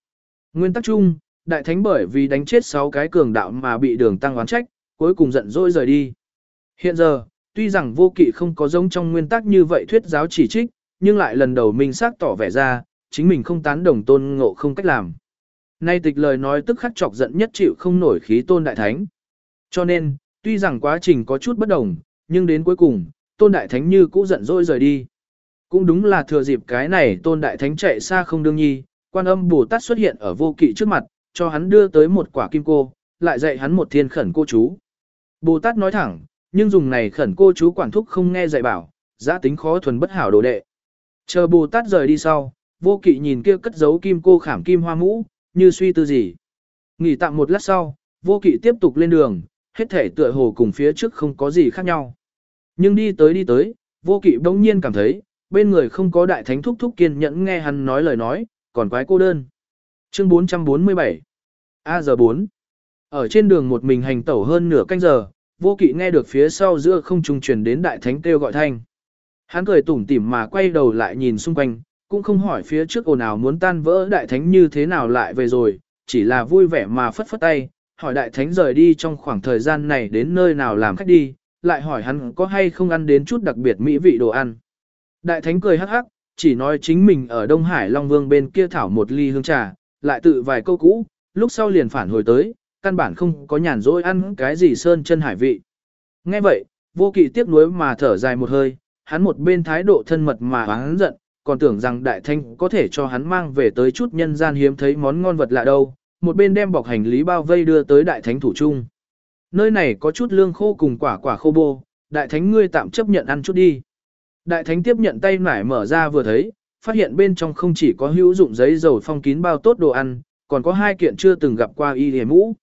Nguyên tắc chung, đại thánh bởi vì đánh chết 6 cái cường đạo mà bị đường tăng oán trách, cuối cùng giận dỗi rời đi. Hiện giờ, tuy rằng vô kỵ không có giống trong nguyên tắc như vậy thuyết giáo chỉ trích, nhưng lại lần đầu mình xác tỏ vẻ ra, chính mình không tán đồng tôn ngộ không cách làm. Nay tịch lời nói tức khắc chọc giận nhất chịu không nổi khí tôn đại thánh. Cho nên, tuy rằng quá trình có chút bất đồng, nhưng đến cuối cùng, tôn đại thánh như cũ giận dỗi rời đi. Cũng đúng là thừa dịp cái này tôn đại thánh chạy xa không đương nhi, quan âm Bồ Tát xuất hiện ở vô kỵ trước mặt, cho hắn đưa tới một quả kim cô, lại dạy hắn một thiên khẩn cô chú. Bồ Tát nói thẳng, nhưng dùng này khẩn cô chú quản thúc không nghe dạy bảo, giá tính khó thuần bất hảo đồ đệ. Chờ Bồ Tát rời đi sau, vô kỵ nhìn kia cất giấu kim cô khảm kim hoa mũ, như suy tư gì. Nghỉ tạm một lát sau, vô kỵ tiếp tục lên đường, hết thể tựa hồ cùng phía trước không có gì khác nhau. Nhưng đi tới đi tới, vô kỵ bỗng nhiên cảm thấy, bên người không có đại thánh thúc thúc kiên nhẫn nghe hắn nói lời nói, còn quái cô đơn. Chương 447 A giờ 4 Ở trên đường một mình hành tẩu hơn nửa canh giờ, vô kỵ nghe được phía sau giữa không trung truyền đến đại thánh kêu gọi thanh. Hắn cười tủm tỉm mà quay đầu lại nhìn xung quanh, cũng không hỏi phía trước ồn ào muốn tan vỡ đại thánh như thế nào lại về rồi, chỉ là vui vẻ mà phất phất tay, hỏi đại thánh rời đi trong khoảng thời gian này đến nơi nào làm khách đi, lại hỏi hắn có hay không ăn đến chút đặc biệt mỹ vị đồ ăn. Đại thánh cười hắc hắc, chỉ nói chính mình ở Đông Hải Long Vương bên kia thảo một ly hương trà, lại tự vài câu cũ, lúc sau liền phản hồi tới, căn bản không có nhàn rỗi ăn cái gì sơn chân hải vị. Nghe vậy, vô kỵ tiếc nuối mà thở dài một hơi, hắn một bên thái độ thân mật mà hắn giận, còn tưởng rằng đại thanh có thể cho hắn mang về tới chút nhân gian hiếm thấy món ngon vật lạ đâu, một bên đem bọc hành lý bao vây đưa tới đại thánh thủ trung. Nơi này có chút lương khô cùng quả quả khô bô, đại thánh ngươi tạm chấp nhận ăn chút đi. Đại thánh tiếp nhận tay nải mở ra vừa thấy, phát hiện bên trong không chỉ có hữu dụng giấy dầu phong kín bao tốt đồ ăn, còn có hai kiện chưa từng gặp qua y hề mũ.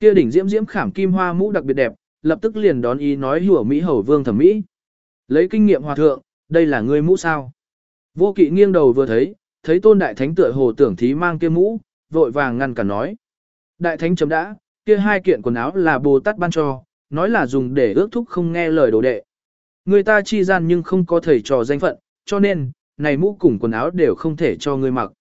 Kia đỉnh diễm diễm khảm kim hoa mũ đặc biệt đẹp, lập tức liền đón ý nói hùa Mỹ hầu vương thẩm mỹ. Lấy kinh nghiệm hòa thượng, đây là ngươi mũ sao? Vô kỵ nghiêng đầu vừa thấy, thấy tôn đại thánh tựa hồ tưởng thí mang kia mũ, vội vàng ngăn cản nói. Đại thánh chấm đã, kia hai kiện quần áo là Bồ Tát ban cho, nói là dùng để ước thúc không nghe lời đồ đệ. Người ta chi gian nhưng không có thầy trò danh phận, cho nên, này mũ cùng quần áo đều không thể cho người mặc.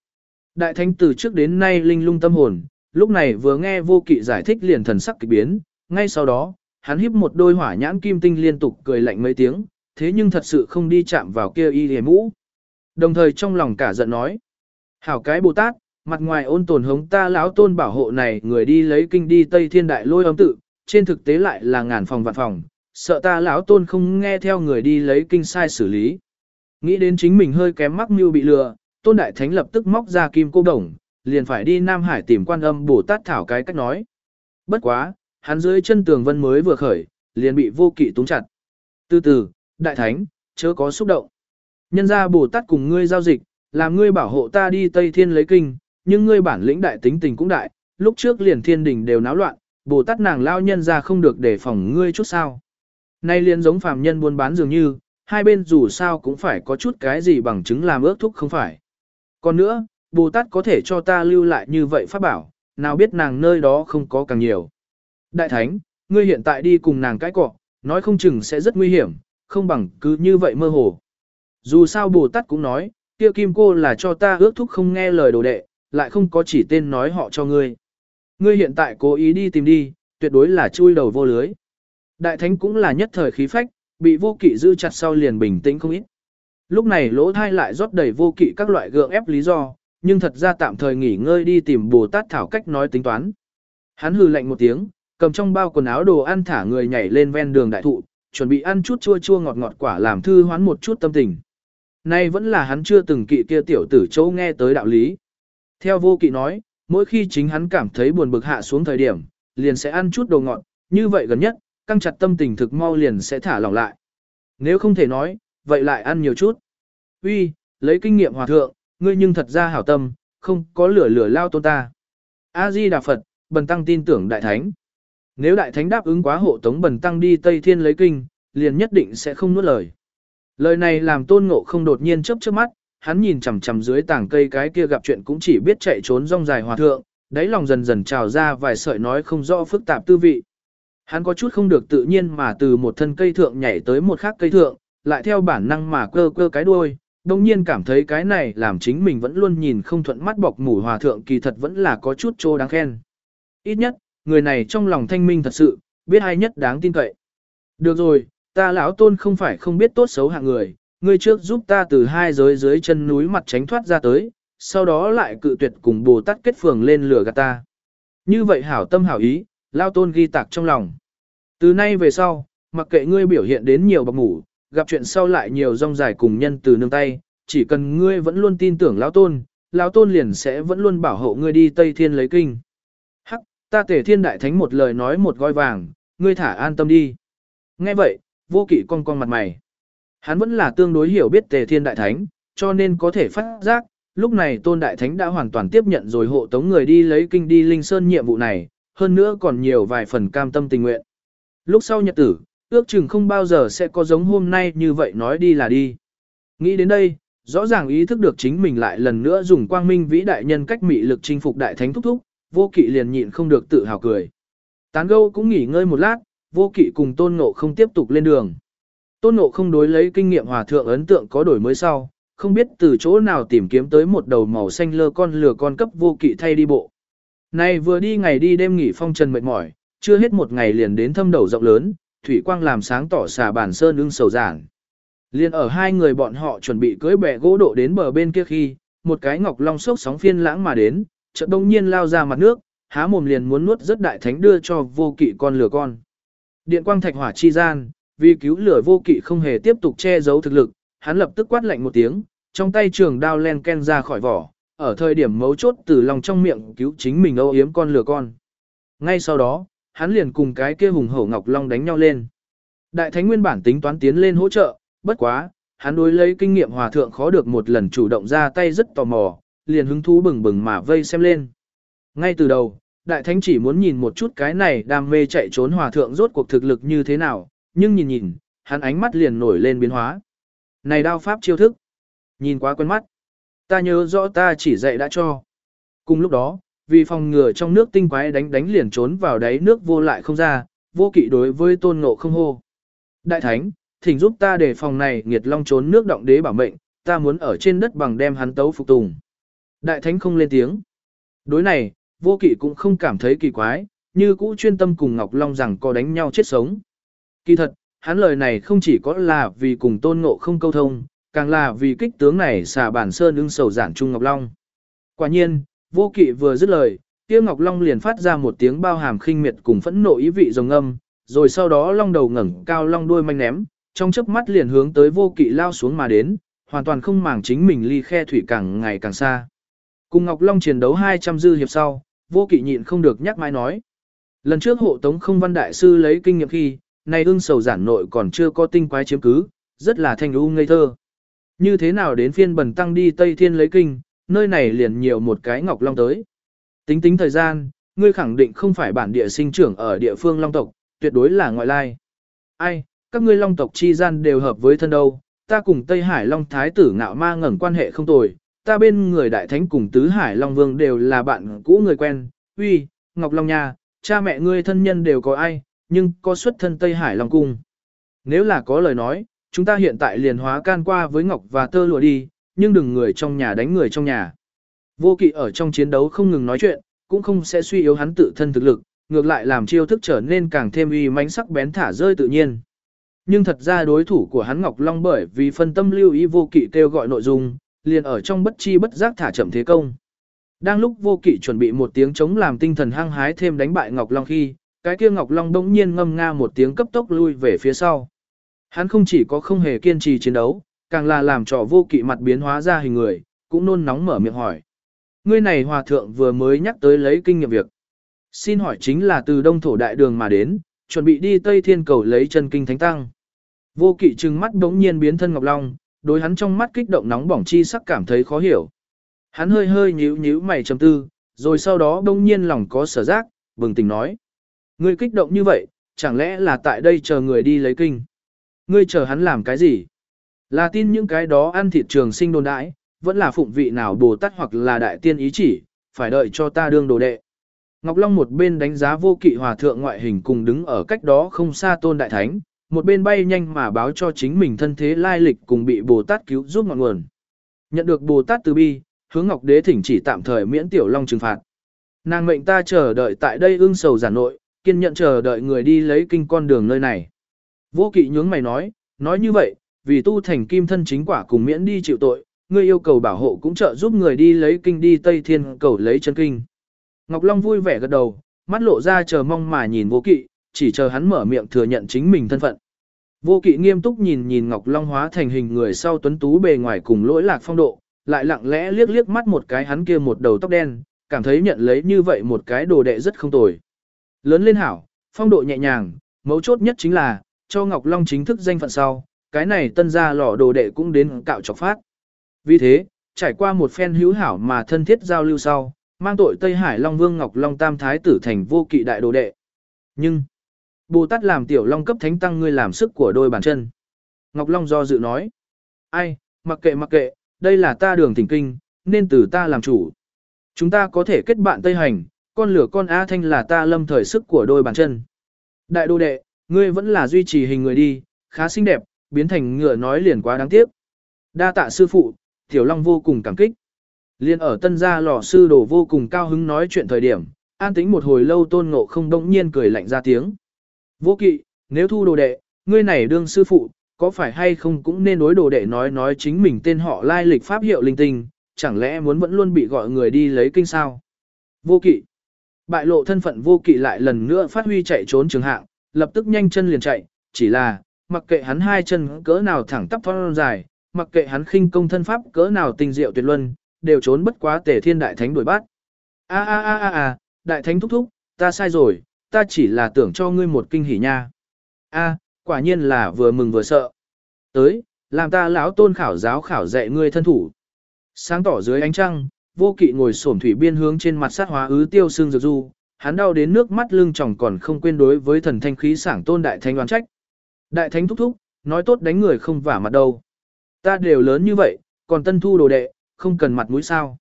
Đại thánh từ trước đến nay linh lung tâm hồn, lúc này vừa nghe vô kỵ giải thích liền thần sắc kỳ biến, ngay sau đó, hắn híp một đôi hỏa nhãn kim tinh liên tục cười lạnh mấy tiếng, thế nhưng thật sự không đi chạm vào kia y hề mũ. Đồng thời trong lòng cả giận nói, hảo cái Bồ Tát, mặt ngoài ôn tồn hống ta lão tôn bảo hộ này người đi lấy kinh đi Tây Thiên Đại lôi âm tự, trên thực tế lại là ngàn phòng vạn phòng, sợ ta lão tôn không nghe theo người đi lấy kinh sai xử lý. Nghĩ đến chính mình hơi kém mắc mưu bị lừa, Tôn Đại Thánh lập tức móc ra kim cô đồng, liền phải đi Nam Hải tìm quan âm Bồ Tát thảo cái cách nói. Bất quá, hắn dưới chân tường vân mới vừa khởi, liền bị vô kỵ túng chặt. Từ từ, Đại Thánh, chớ có xúc động. Nhân ra Bồ Tát cùng ngươi giao dịch, làm ngươi bảo hộ ta đi Tây Thiên lấy kinh, nhưng ngươi bản lĩnh đại tính tình cũng đại, lúc trước liền thiên đình đều náo loạn, Bồ Tát nàng lao nhân ra không được để phòng ngươi chút sao. Nay liền giống phàm nhân buôn bán dường như, hai bên dù sao cũng phải có chút cái gì bằng chứng làm ước thúc không phải. Còn nữa, Bồ Tát có thể cho ta lưu lại như vậy pháp bảo, nào biết nàng nơi đó không có càng nhiều. Đại Thánh, ngươi hiện tại đi cùng nàng cãi cọ, nói không chừng sẽ rất nguy hiểm, không bằng cứ như vậy mơ hồ. Dù sao Bồ Tát cũng nói, kia kim cô là cho ta ước thúc không nghe lời đồ đệ, lại không có chỉ tên nói họ cho ngươi. Ngươi hiện tại cố ý đi tìm đi, tuyệt đối là chui đầu vô lưới. Đại thánh cũng là nhất thời khí phách, bị vô kỵ giữ chặt sau liền bình tĩnh không ít. Lúc này lỗ thai lại rót đầy vô kỵ các loại gượng ép lý do, nhưng thật ra tạm thời nghỉ ngơi đi tìm Bồ Tát Thảo cách nói tính toán. Hắn hừ lạnh một tiếng, cầm trong bao quần áo đồ ăn thả người nhảy lên ven đường đại thụ, chuẩn bị ăn chút chua chua ngọt ngọt quả làm thư hoán một chút tâm tình. Nay vẫn là hắn chưa từng kỵ kia tiểu tử châu nghe tới đạo lý. Theo vô kỵ nói, mỗi khi chính hắn cảm thấy buồn bực hạ xuống thời điểm, liền sẽ ăn chút đồ ngọt, như vậy gần nhất, căng chặt tâm tình thực mau liền sẽ thả lỏng lại. Nếu không thể nói, vậy lại ăn nhiều chút. Uy, lấy kinh nghiệm hòa thượng, ngươi nhưng thật ra hảo tâm, không có lửa lửa lao tôn ta. A-di Đà Phật, bần tăng tin tưởng đại thánh. Nếu đại thánh đáp ứng quá hộ tống bần tăng đi Tây Thiên lấy kinh, liền nhất định sẽ không nuốt lời. Lời này làm tôn ngộ không đột nhiên chớp chớp mắt, hắn nhìn chằm chằm dưới tảng cây cái kia gặp chuyện cũng chỉ biết chạy trốn rong dài hòa thượng, đáy lòng dần dần trào ra vài sợi nói không rõ phức tạp tư vị. Hắn có chút không được tự nhiên mà từ một thân cây thượng nhảy tới một khác cây thượng, lại theo bản năng mà cơ cơ cái đuôi, đồng nhiên cảm thấy cái này làm chính mình vẫn luôn nhìn không thuận mắt bọc mủ hòa thượng kỳ thật vẫn là có chút trô đáng khen. Ít nhất, người này trong lòng thanh minh thật sự, biết ai nhất đáng tin cậy. Được rồi, ta lão tôn không phải không biết tốt xấu hạng người, ngươi trước giúp ta từ hai giới dưới chân núi mặt tránh thoát ra tới, sau đó lại cự tuyệt cùng Bồ Tát kết phường lên lửa gạt ta. Như vậy hảo tâm hảo ý, lão tôn ghi tạc trong lòng. Từ nay về sau, mặc kệ ngươi biểu hiện đến nhiều bọc ngủ, gặp chuyện sau lại nhiều rong dài cùng nhân từ nương tay, chỉ cần ngươi vẫn luôn tin tưởng lão tôn, lão tôn liền sẽ vẫn luôn bảo hộ ngươi đi Tây Thiên lấy kinh. Hắc, ta tể thiên đại thánh một lời nói một gói vàng, ngươi thả an tâm đi. Nghe vậy, vô kỵ cong cong mặt mày. Hắn vẫn là tương đối hiểu biết tề thiên đại thánh, cho nên có thể phát giác, lúc này tôn đại thánh đã hoàn toàn tiếp nhận rồi hộ tống người đi lấy kinh đi linh sơn nhiệm vụ này, hơn nữa còn nhiều vài phần cam tâm tình nguyện. Lúc sau nhật tử, ước chừng không bao giờ sẽ có giống hôm nay như vậy nói đi là đi. Nghĩ đến đây, rõ ràng ý thức được chính mình lại lần nữa dùng quang minh vĩ đại nhân cách mị lực chinh phục đại thánh thúc thúc, vô kỵ liền nhịn không được tự hào cười. Tán gâu cũng nghỉ ngơi một lát, vô kỵ cùng tôn ngộ không tiếp tục lên đường. Tôn ngộ không đối lấy kinh nghiệm hòa thượng ấn tượng có đổi mới sau, không biết từ chỗ nào tìm kiếm tới một đầu màu xanh lơ con lừa con cấp vô kỵ thay đi bộ. Này vừa đi ngày đi đêm nghỉ phong trần mệt mỏi, chưa hết một ngày liền đến thâm đầu rộng lớn, thủy quang làm sáng tỏ xà bản sơn ưng sầu giảng. Liên ở hai người bọn họ chuẩn bị cưới bè gỗ độ đến bờ bên kia khi, một cái ngọc long sốc sóng phiên lãng mà đến, chợt đông nhiên lao ra mặt nước, há mồm liền muốn nuốt rất đại thánh đưa cho vô kỵ con lửa con. Điện quang thạch hỏa chi gian, vì cứu lửa vô kỵ không hề tiếp tục che giấu thực lực, hắn lập tức quát lạnh một tiếng, trong tay trường đao len ken ra khỏi vỏ, ở thời điểm mấu chốt từ lòng trong miệng cứu chính mình âu yếm con lửa con. Ngay sau đó, hắn liền cùng cái kia hùng hổ ngọc long đánh nhau lên. Đại thánh nguyên bản tính toán tiến lên hỗ trợ, bất quá, hắn đối lấy kinh nghiệm hòa thượng khó được một lần chủ động ra tay rất tò mò, liền hứng thú bừng bừng mà vây xem lên. Ngay từ đầu, đại thánh chỉ muốn nhìn một chút cái này đam mê chạy trốn hòa thượng rốt cuộc thực lực như thế nào, nhưng nhìn nhìn, hắn ánh mắt liền nổi lên biến hóa. Này đao pháp chiêu thức, nhìn quá quen mắt. Ta nhớ rõ ta chỉ dạy đã cho. Cùng lúc đó, vì phòng ngừa trong nước tinh quái đánh đánh liền trốn vào đáy nước vô lại không ra, vô kỵ đối với tôn ngộ không hô. Đại thánh, thỉnh giúp ta để phòng này nghiệt long trốn nước động đế bảo mệnh, ta muốn ở trên đất bằng đem hắn tấu phục tùng. Đại thánh không lên tiếng. Đối này, vô kỵ cũng không cảm thấy kỳ quái, như cũ chuyên tâm cùng Ngọc Long rằng có đánh nhau chết sống. Kỳ thật, hắn lời này không chỉ có là vì cùng tôn ngộ không câu thông, càng là vì kích tướng này xả bản sơn ưng sầu giản trung Ngọc Long. Quả nhiên, vô kỵ vừa dứt lời, kia Ngọc Long liền phát ra một tiếng bao hàm khinh miệt cùng phẫn nộ ý vị rồng âm, rồi sau đó long đầu ngẩng cao long đuôi manh ném, trong chớp mắt liền hướng tới vô kỵ lao xuống mà đến, hoàn toàn không màng chính mình ly khe thủy càng ngày càng xa. Cùng Ngọc Long chiến đấu 200 dư hiệp sau, vô kỵ nhịn không được nhắc mãi nói. Lần trước hộ tống không văn đại sư lấy kinh nghiệm khi, này ưng sầu giản nội còn chưa có tinh quái chiếm cứ, rất là thanh u ngây thơ. Như thế nào đến phiên bần tăng đi Tây Thiên lấy kinh, nơi này liền nhiều một cái Ngọc Long tới. Tính tính thời gian, ngươi khẳng định không phải bản địa sinh trưởng ở địa phương Long tộc, tuyệt đối là ngoại lai. Ai, các ngươi Long tộc chi gian đều hợp với thân đâu, ta cùng Tây Hải Long Thái tử ngạo ma ngẩn quan hệ không tồi, ta bên người đại thánh cùng tứ Hải Long Vương đều là bạn cũ người quen, uy, Ngọc Long nha, cha mẹ ngươi thân nhân đều có ai, nhưng có xuất thân Tây Hải Long Cung. Nếu là có lời nói, chúng ta hiện tại liền hóa can qua với Ngọc và tơ lụa đi, nhưng đừng người trong nhà đánh người trong nhà. Vô kỵ ở trong chiến đấu không ngừng nói chuyện, cũng không sẽ suy yếu hắn tự thân thực lực, ngược lại làm chiêu thức trở nên càng thêm uy mãnh sắc bén thả rơi tự nhiên. Nhưng thật ra đối thủ của hắn Ngọc Long bởi vì phân tâm lưu ý vô kỵ kêu gọi nội dung, liền ở trong bất chi bất giác thả chậm thế công. Đang lúc vô kỵ chuẩn bị một tiếng chống làm tinh thần hăng hái thêm đánh bại Ngọc Long khi, cái kia Ngọc Long bỗng nhiên ngâm nga một tiếng cấp tốc lui về phía sau. Hắn không chỉ có không hề kiên trì chiến đấu, càng là làm trò vô kỵ mặt biến hóa ra hình người, cũng nôn nóng mở miệng hỏi. Ngươi này hòa thượng vừa mới nhắc tới lấy kinh nghiệm việc. Xin hỏi chính là từ đông thổ đại đường mà đến, chuẩn bị đi Tây Thiên cầu lấy chân kinh thánh tăng. Vô kỵ trừng mắt đống nhiên biến thân Ngọc Long, đối hắn trong mắt kích động nóng bỏng chi sắc cảm thấy khó hiểu. Hắn hơi hơi nhíu nhíu mày trầm tư, rồi sau đó đống nhiên lòng có sở giác, bừng tỉnh nói. Ngươi kích động như vậy, chẳng lẽ là tại đây chờ người đi lấy kinh? Ngươi chờ hắn làm cái gì? Là tin những cái đó ăn thịt trường sinh đồn đãi, vẫn là phụng vị nào Bồ Tát hoặc là đại tiên ý chỉ, phải đợi cho ta đương đồ đệ. Ngọc Long một bên đánh giá vô kỵ hòa thượng ngoại hình cùng đứng ở cách đó không xa tôn đại thánh, một bên bay nhanh mà báo cho chính mình thân thế lai lịch cùng bị Bồ Tát cứu giúp ngọn nguồn. Nhận được Bồ Tát từ bi, hướng Ngọc Đế thỉnh chỉ tạm thời miễn Tiểu Long trừng phạt. Nàng mệnh ta chờ đợi tại đây ương sầu giả nội, kiên nhận chờ đợi người đi lấy kinh con đường nơi này. Vô kỵ nhướng mày nói, nói như vậy, vì tu thành kim thân chính quả cùng miễn đi chịu tội, ngươi yêu cầu bảo hộ cũng trợ giúp người đi lấy kinh đi Tây Thiên cầu lấy chân kinh. Ngọc Long vui vẻ gật đầu, mắt lộ ra chờ mong mà nhìn vô kỵ, chỉ chờ hắn mở miệng thừa nhận chính mình thân phận. Vô kỵ nghiêm túc nhìn nhìn Ngọc Long hóa thành hình người sau tuấn tú bề ngoài cùng lỗi lạc phong độ, lại lặng lẽ liếc liếc mắt một cái hắn kia một đầu tóc đen, cảm thấy nhận lấy như vậy một cái đồ đệ rất không tồi. Lớn lên hảo, phong độ nhẹ nhàng, mấu chốt nhất chính là, cho Ngọc Long chính thức danh phận sau, cái này tân gia lò đồ đệ cũng đến cạo chọc phát. Vì thế, trải qua một phen hữu hảo mà thân thiết giao lưu sau, mang tội Tây Hải Long Vương Ngọc Long Tam Thái tử thành vô kỵ đại đồ đệ. Nhưng, Bồ Tát làm tiểu long cấp thánh tăng ngươi làm sức của đôi bàn chân. Ngọc Long do dự nói, ai, mặc kệ mặc kệ, đây là ta đường thỉnh kinh, nên từ ta làm chủ. Chúng ta có thể kết bạn Tây Hành, con lửa con A Thanh là ta lâm thời sức của đôi bàn chân. Đại đô đệ, ngươi vẫn là duy trì hình người đi, khá xinh đẹp, biến thành ngựa nói liền quá đáng tiếc. Đa tạ sư phụ, Tiểu Long vô cùng cảm kích. Liên ở tân gia lò sư đồ vô cùng cao hứng nói chuyện thời điểm, an tĩnh một hồi lâu tôn ngộ không đông nhiên cười lạnh ra tiếng. Vô kỵ, nếu thu đồ đệ, ngươi này đương sư phụ, có phải hay không cũng nên đối đồ đệ nói nói chính mình tên họ lai lịch pháp hiệu linh tinh, chẳng lẽ muốn vẫn luôn bị gọi người đi lấy kinh sao? Vô kỵ. Bại lộ thân phận vô kỵ lại lần nữa phát huy chạy trốn trường hạng, lập tức nhanh chân liền chạy, chỉ là, mặc kệ hắn hai chân cỡ nào thẳng tắp thon dài, mặc kệ hắn khinh công thân pháp cỡ nào tinh diệu tuyệt luân, đều trốn bất quá tề thiên đại thánh đuổi bắt. A a a a a, đại thánh thúc thúc, ta sai rồi, ta chỉ là tưởng cho ngươi một kinh hỉ nha. A, quả nhiên là vừa mừng vừa sợ. Tới, làm ta lão tôn khảo giáo khảo dạy ngươi thân thủ. Sáng tỏ dưới ánh trăng, vô kỵ ngồi xổm thủy biên hướng trên mặt sát hóa ứ tiêu xương dược du, hắn đau đến nước mắt lưng tròng còn không quên đối với thần thanh khí sảng tôn đại thánh đoán trách. Đại thánh thúc thúc, nói tốt đánh người không vả mặt đâu. Ta đều lớn như vậy, còn tân thu đồ đệ, không cần mặt mũi sao.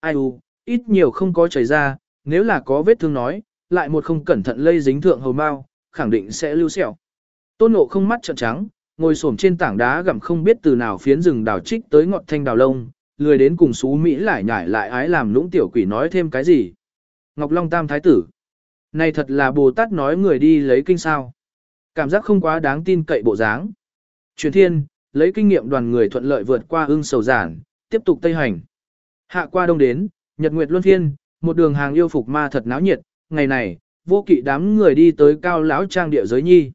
Ai u, ít nhiều không có chảy ra, nếu là có vết thương nói, lại một không cẩn thận lây dính thượng hầu mau, khẳng định sẽ lưu sẹo. Tôn ngộ không mắt trợn trắng, ngồi xổm trên tảng đá gặm không biết từ nào phiến rừng đào trích tới ngọt thanh đào lông, lười đến cùng xú Mỹ lại nhảy lại ái làm lũng tiểu quỷ nói thêm cái gì. Ngọc Long Tam Thái Tử. Này thật là Bồ Tát nói người đi lấy kinh sao. Cảm giác không quá đáng tin cậy bộ dáng. Truyền thiên, lấy kinh nghiệm đoàn người thuận lợi vượt qua ưng sầu giản, tiếp tục tây hành. Hạ qua đông đến, nhật nguyệt luân phiên, một đường hàng yêu phục ma thật náo nhiệt, ngày này, vô kỵ đám người đi tới cao lão trang địa giới nhi.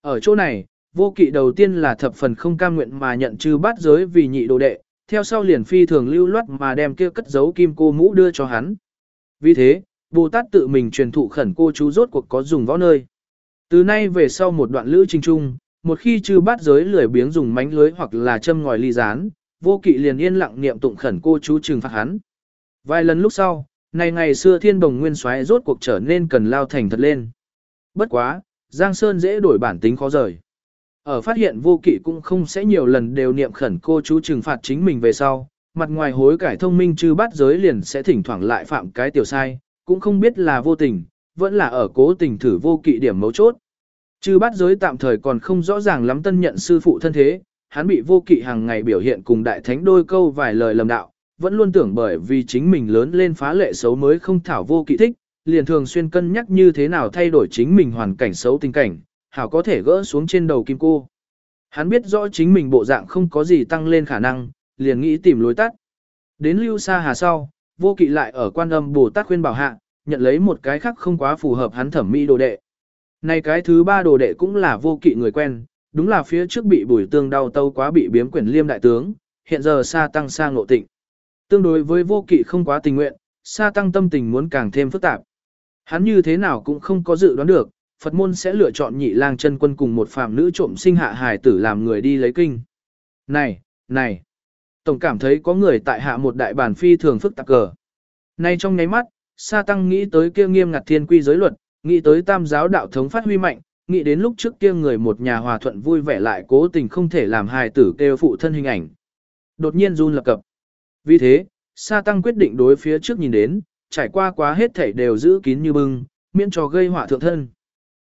Ở chỗ này, vô kỵ đầu tiên là thập phần không cam nguyện mà nhận chư bát giới vì nhị đồ đệ, theo sau liền phi thường lưu loát mà đem kia cất giấu kim cô mũ đưa cho hắn. Vì thế, Bồ Tát tự mình truyền thụ khẩn cô chú rốt cuộc có dùng võ nơi. Từ nay về sau một đoạn lữ trình chung, một khi chư bát giới lười biếng dùng mánh lưới hoặc là châm ngòi ly rán, vô kỵ liền yên lặng niệm tụng khẩn cô chú trừng phạt hắn. Vài lần lúc sau, này ngày xưa thiên bồng nguyên xoáy rốt cuộc trở nên cần lao thành thật lên. Bất quá, Giang Sơn dễ đổi bản tính khó rời. Ở phát hiện vô kỵ cũng không sẽ nhiều lần đều niệm khẩn cô chú trừng phạt chính mình về sau, mặt ngoài hối cải thông minh chư bát giới liền sẽ thỉnh thoảng lại phạm cái tiểu sai, cũng không biết là vô tình, vẫn là ở cố tình thử vô kỵ điểm mấu chốt. Chư bát giới tạm thời còn không rõ ràng lắm tân nhận sư phụ thân thế, hắn bị vô kỵ hàng ngày biểu hiện cùng đại thánh đôi câu vài lời lầm đạo, vẫn luôn tưởng bởi vì chính mình lớn lên phá lệ xấu mới không thảo vô kỵ thích, liền thường xuyên cân nhắc như thế nào thay đổi chính mình hoàn cảnh xấu tình cảnh, hảo có thể gỡ xuống trên đầu kim cô. Hắn biết rõ chính mình bộ dạng không có gì tăng lên khả năng, liền nghĩ tìm lối tắt. Đến lưu xa hà sau, vô kỵ lại ở quan âm Bồ Tát khuyên bảo hạ, nhận lấy một cái khác không quá phù hợp hắn thẩm mỹ đồ đệ. Này cái thứ ba đồ đệ cũng là vô kỵ người quen, đúng là phía trước bị bùi tương đau tâu quá bị biếm quyển liêm đại tướng, hiện giờ xa tăng sang ngộ tịnh. Tương đối với vô kỵ không quá tình nguyện, xa tăng tâm tình muốn càng thêm phức tạp. Hắn như thế nào cũng không có dự đoán được, Phật môn sẽ lựa chọn nhị lang chân quân cùng một phàm nữ trộm sinh hạ hài tử làm người đi lấy kinh. Này, này, tổng cảm thấy có người tại hạ một đại bản phi thường phức tạp cờ. Nay trong nháy mắt, Sa Tăng nghĩ tới kia nghiêm ngặt thiên quy giới luật, nghĩ tới tam giáo đạo thống phát huy mạnh, nghĩ đến lúc trước kia người một nhà hòa thuận vui vẻ lại cố tình không thể làm hài tử kêu phụ thân hình ảnh. Đột nhiên run lập cập. Vì thế, Sa Tăng quyết định đối phía trước nhìn đến, trải qua quá hết thảy đều giữ kín như bưng, miễn cho gây họa thượng thân.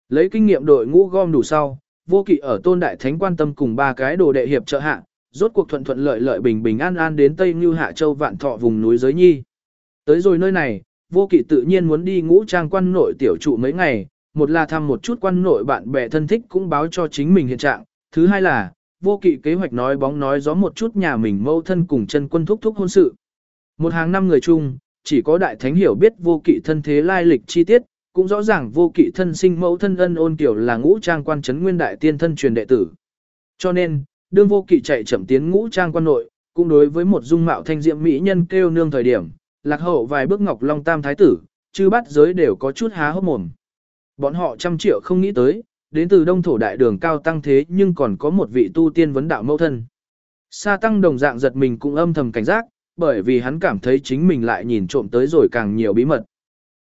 Lấy kinh nghiệm đội ngũ gom đủ sau, vô kỵ ở tôn đại thánh quan tâm cùng ba cái đồ đệ hiệp trợ hạ, rốt cuộc thuận thuận lợi lợi bình bình an an đến Tây Như Hạ Châu vạn thọ vùng núi giới nhi. Tới rồi nơi này, vô kỵ tự nhiên muốn đi ngũ trang quan nội tiểu trụ mấy ngày, một là thăm một chút quan nội bạn bè thân thích cũng báo cho chính mình hiện trạng, thứ hai là, vô kỵ kế hoạch nói bóng nói gió một chút nhà mình mâu thân cùng chân quân thúc thúc hôn sự. Một hàng năm người chung, chỉ có đại thánh hiểu biết vô kỵ thân thế lai lịch chi tiết, cũng rõ ràng vô kỵ thân sinh mẫu thân ân ôn tiểu là ngũ trang quan trấn nguyên đại tiên thân truyền đệ tử. Cho nên, đương vô kỵ chạy chậm tiến ngũ trang quan nội, cũng đối với một dung mạo thanh diệm mỹ nhân kêu nương thời điểm, lạc hậu vài bước ngọc long tam thái tử, chư bắt giới đều có chút há hốc mồm. Bọn họ trăm triệu không nghĩ tới, đến từ đông thổ đại đường cao tăng thế nhưng còn có một vị tu tiên vấn đạo mẫu thân. Sa tăng đồng dạng giật mình cũng âm thầm cảnh giác, bởi vì hắn cảm thấy chính mình lại nhìn trộm tới rồi càng nhiều bí mật.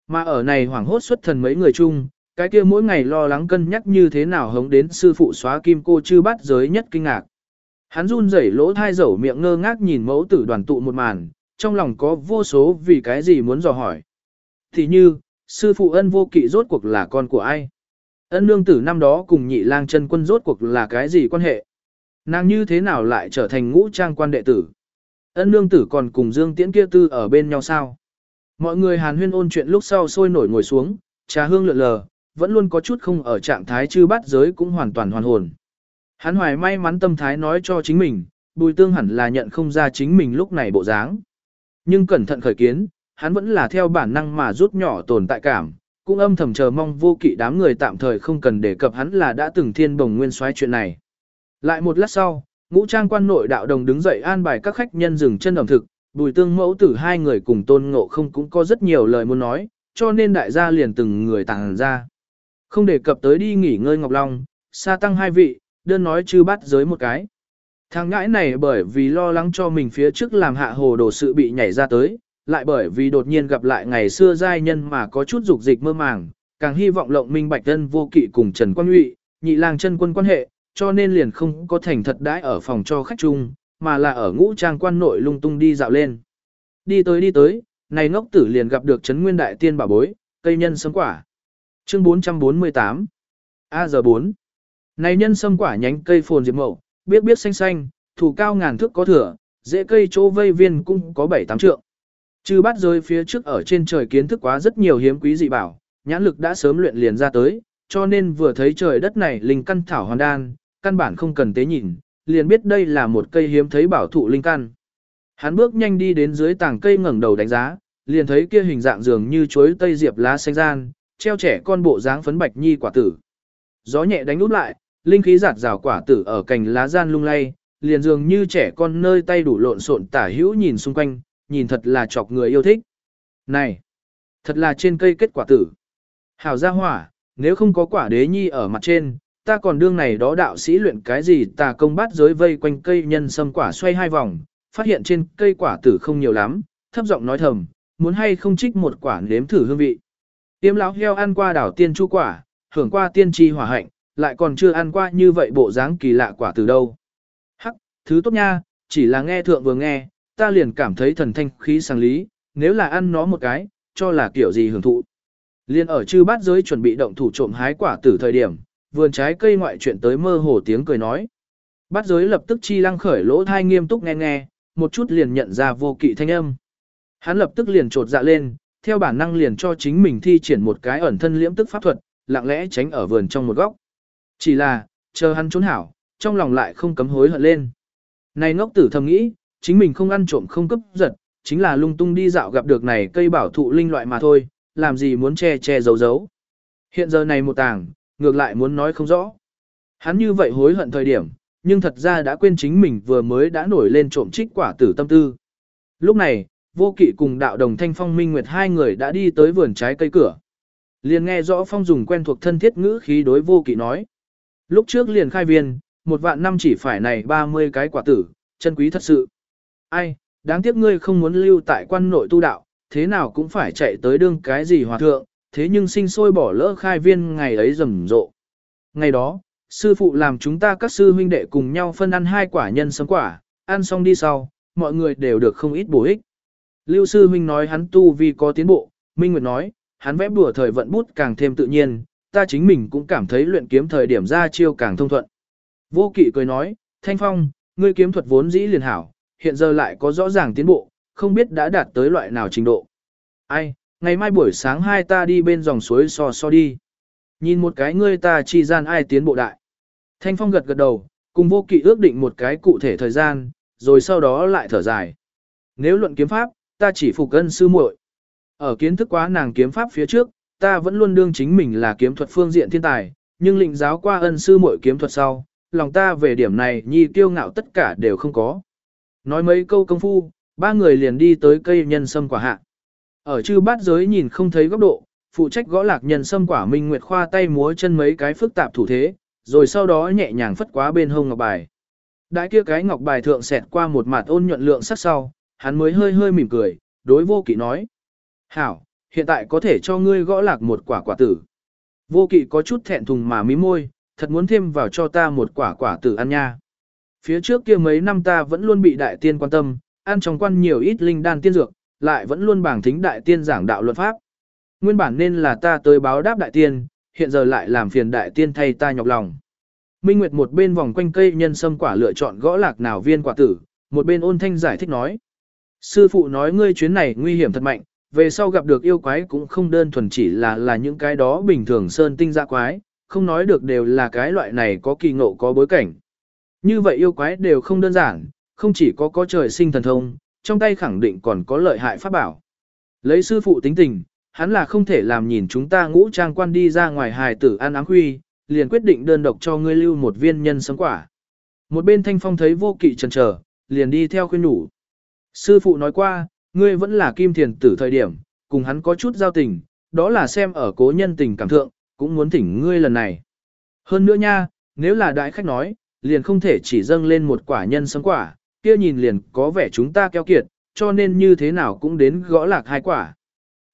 Mà ở này hoảng hốt xuất thần mấy người chung, cái kia mỗi ngày lo lắng cân nhắc như thế nào hống đến sư phụ xóa kim cô chư bắt giới nhất kinh ngạc. Hắn run rẩy lỗ thai dẩu miệng ngơ ngác nhìn mẫu tử đoàn tụ một màn, trong lòng có vô số vì cái gì muốn dò hỏi. Thì như, sư phụ ân vô kỵ rốt cuộc là con của ai? Ân nương tử năm đó cùng nhị lang chân quân rốt cuộc là cái gì quan hệ? Nàng như thế nào lại trở thành ngũ trang quan đệ tử? Ân nương tử còn cùng Dương Tiễn kia tư ở bên nhau sao? Mọi người hàn huyên ôn chuyện lúc sau sôi nổi ngồi xuống, trà hương lượn lờ, vẫn luôn có chút không ở trạng thái chư bắt giới cũng hoàn toàn hoàn hồn. Hắn hoài may mắn tâm thái nói cho chính mình, bùi tương hẳn là nhận không ra chính mình lúc này bộ dáng. Nhưng cẩn thận khởi kiến, hắn vẫn là theo bản năng mà rút nhỏ tồn tại cảm, cũng âm thầm chờ mong vô kỵ đám người tạm thời không cần đề cập hắn là đã từng thiên bồng nguyên soái chuyện này. Lại một lát sau, ngũ trang quan nội đạo đồng đứng dậy an bài các khách nhân dừng chân ẩm thực, bùi tương mẫu tử hai người cùng tôn ngộ không cũng có rất nhiều lời muốn nói, cho nên đại gia liền từng người tàng ra. Không đề cập tới đi nghỉ ngơi Ngọc Long, xa tăng hai vị, đơn nói chư bắt giới một cái. Thằng ngãi này bởi vì lo lắng cho mình phía trước làm hạ hồ đồ sự bị nhảy ra tới, lại bởi vì đột nhiên gặp lại ngày xưa giai nhân mà có chút dục dịch mơ màng, càng hy vọng lộng minh bạch thân vô kỵ cùng Trần Quan Nhụy, nhị lang chân quân quan hệ, cho nên liền không có thành thật đãi ở phòng cho khách chung, mà là ở ngũ trang quan nội lung tung đi dạo lên. Đi tới đi tới, này ngốc tử liền gặp được Trấn Nguyên Đại Tiên bảo bối, cây nhân sâm quả. Chương 448 A giờ 4 Này nhân sâm quả nhánh cây phồn diệp mậu, biết biết xanh xanh, thủ cao ngàn thước có thừa, dễ cây chỗ vây viên cũng có 7-8 trượng. Trừ bắt rơi phía trước ở trên trời kiến thức quá rất nhiều hiếm quý dị bảo, nhãn lực đã sớm luyện liền ra tới, cho nên vừa thấy trời đất này linh căn thảo hoàn đan, căn bản không cần tế nhìn, liền biết đây là một cây hiếm thấy bảo thụ linh căn. Hắn bước nhanh đi đến dưới tảng cây ngẩng đầu đánh giá, liền thấy kia hình dạng dường như chuối tây diệp lá xanh gian, treo trẻ con bộ dáng phấn bạch nhi quả tử. Gió nhẹ đánh út lại, linh khí giạt rào quả tử ở cành lá gian lung lay, liền dường như trẻ con nơi tay đủ lộn xộn tả hữu nhìn xung quanh, nhìn thật là chọc người yêu thích. Này, thật là trên cây kết quả tử. Hảo gia hỏa, nếu không có quả đế nhi ở mặt trên, ta còn đương này đó đạo sĩ luyện cái gì tà công bát giới vây quanh cây nhân sâm quả xoay hai vòng, phát hiện trên cây quả tử không nhiều lắm, thấp giọng nói thầm, muốn hay không trích một quả nếm thử hương vị. Tiêm lão heo ăn qua đảo tiên chu quả, hưởng qua tiên tri hỏa hạnh, lại còn chưa ăn qua như vậy bộ dáng kỳ lạ quả từ đâu. Hắc, thứ tốt nha, chỉ là nghe thượng vừa nghe, ta liền cảm thấy thần thanh khí sáng lý, nếu là ăn nó một cái, cho là kiểu gì hưởng thụ. Liên ở chư bát giới chuẩn bị động thủ trộm hái quả tử thời điểm, vườn trái cây ngoại chuyện tới mơ hồ tiếng cười nói. Bát giới lập tức chi lăng khởi lỗ thai nghiêm túc nghe nghe, một chút liền nhận ra vô kỵ thanh âm. Hắn lập tức liền trột dạ lên, theo bản năng liền cho chính mình thi triển một cái ẩn thân liễm tức pháp thuật, lặng lẽ tránh ở vườn trong một góc. Chỉ là, chờ hắn trốn hảo, trong lòng lại không cấm hối hận lên. Này ngốc tử thầm nghĩ, chính mình không ăn trộm không cấp giật, chính là lung tung đi dạo gặp được này cây bảo thụ linh loại mà thôi, làm gì muốn che che giấu giấu. Hiện giờ này một tàng, ngược lại muốn nói không rõ. Hắn như vậy hối hận thời điểm, nhưng thật ra đã quên chính mình vừa mới đã nổi lên trộm trích quả tử tâm tư. Lúc này, vô kỵ cùng đạo đồng thanh phong minh nguyệt hai người đã đi tới vườn trái cây cửa. Liền nghe rõ phong dùng quen thuộc thân thiết ngữ khí đối vô kỵ nói. Lúc trước liền khai viên, một vạn năm chỉ phải này 30 cái quả tử, chân quý thật sự. Ai, đáng tiếc ngươi không muốn lưu tại quan nội tu đạo, thế nào cũng phải chạy tới đương cái gì hòa thượng, thế nhưng sinh sôi bỏ lỡ khai viên ngày ấy rầm rộ. Ngày đó, sư phụ làm chúng ta các sư huynh đệ cùng nhau phân ăn hai quả nhân sấm quả, ăn xong đi sau, mọi người đều được không ít bổ ích. Lưu sư huynh nói hắn tu vì có tiến bộ, Minh Nguyệt nói, hắn vẽ bùa thời vận bút càng thêm tự nhiên, ta chính mình cũng cảm thấy luyện kiếm thời điểm ra chiêu càng thông thuận. Vô kỵ cười nói, Thanh Phong, ngươi kiếm thuật vốn dĩ liền hảo, hiện giờ lại có rõ ràng tiến bộ, không biết đã đạt tới loại nào trình độ. Ai, ngày mai buổi sáng hai ta đi bên dòng suối so so đi. Nhìn một cái ngươi ta chi gian ai tiến bộ đại. Thanh Phong gật gật đầu, cùng vô kỵ ước định một cái cụ thể thời gian, rồi sau đó lại thở dài. Nếu luận kiếm pháp, ta chỉ phục ân sư muội. Ở kiến thức quá nàng kiếm pháp phía trước, ta vẫn luôn đương chính mình là kiếm thuật phương diện thiên tài, nhưng lĩnh giáo qua ân sư mỗi kiếm thuật sau, lòng ta về điểm này nhi kiêu ngạo tất cả đều không có. Nói mấy câu công phu, ba người liền đi tới cây nhân sâm quả hạ. Ở chư bát giới nhìn không thấy góc độ, phụ trách gõ lạc nhân sâm quả Minh Nguyệt khoa tay múa chân mấy cái phức tạp thủ thế, rồi sau đó nhẹ nhàng phất quá bên hông ngọc bài. Đại kia cái ngọc bài thượng xẹt qua một mặt ôn nhuận lượng sắc sau, hắn mới hơi hơi mỉm cười, đối vô kỵ nói. Hảo, hiện tại có thể cho ngươi gõ lạc một quả quả tử. Vô kỵ có chút thẹn thùng mà mí môi, thật muốn thêm vào cho ta một quả quả tử ăn nha. Phía trước kia mấy năm ta vẫn luôn bị đại tiên quan tâm, ăn trong quan nhiều ít linh đan tiên dược, lại vẫn luôn bảng thính đại tiên giảng đạo luật pháp. Nguyên bản nên là ta tới báo đáp đại tiên, hiện giờ lại làm phiền đại tiên thay ta nhọc lòng. Minh Nguyệt một bên vòng quanh cây nhân sâm quả lựa chọn gõ lạc nào viên quả tử, một bên ôn thanh giải thích nói. Sư phụ nói ngươi chuyến này nguy hiểm thật mạnh, về sau gặp được yêu quái cũng không đơn thuần chỉ là là những cái đó bình thường sơn tinh dạ quái, không nói được đều là cái loại này có kỳ ngộ có bối cảnh. Như vậy yêu quái đều không đơn giản, không chỉ có có trời sinh thần thông, trong tay khẳng định còn có lợi hại pháp bảo. Lấy sư phụ tính tình, hắn là không thể làm nhìn chúng ta ngũ trang quan đi ra ngoài hài tử an áng huy, liền quyết định đơn độc cho ngươi lưu một viên nhân sấm quả. Một bên thanh phong thấy vô kỵ chần trở, liền đi theo khuyên nhủ. Sư phụ nói qua, ngươi vẫn là kim thiền tử thời điểm, cùng hắn có chút giao tình, đó là xem ở cố nhân tình cảm thượng, cũng muốn thỉnh ngươi lần này. Hơn nữa nha, nếu là đại khách nói, liền không thể chỉ dâng lên một quả nhân sấm quả, kia nhìn liền có vẻ chúng ta keo kiệt, cho nên như thế nào cũng đến gõ lạc hai quả.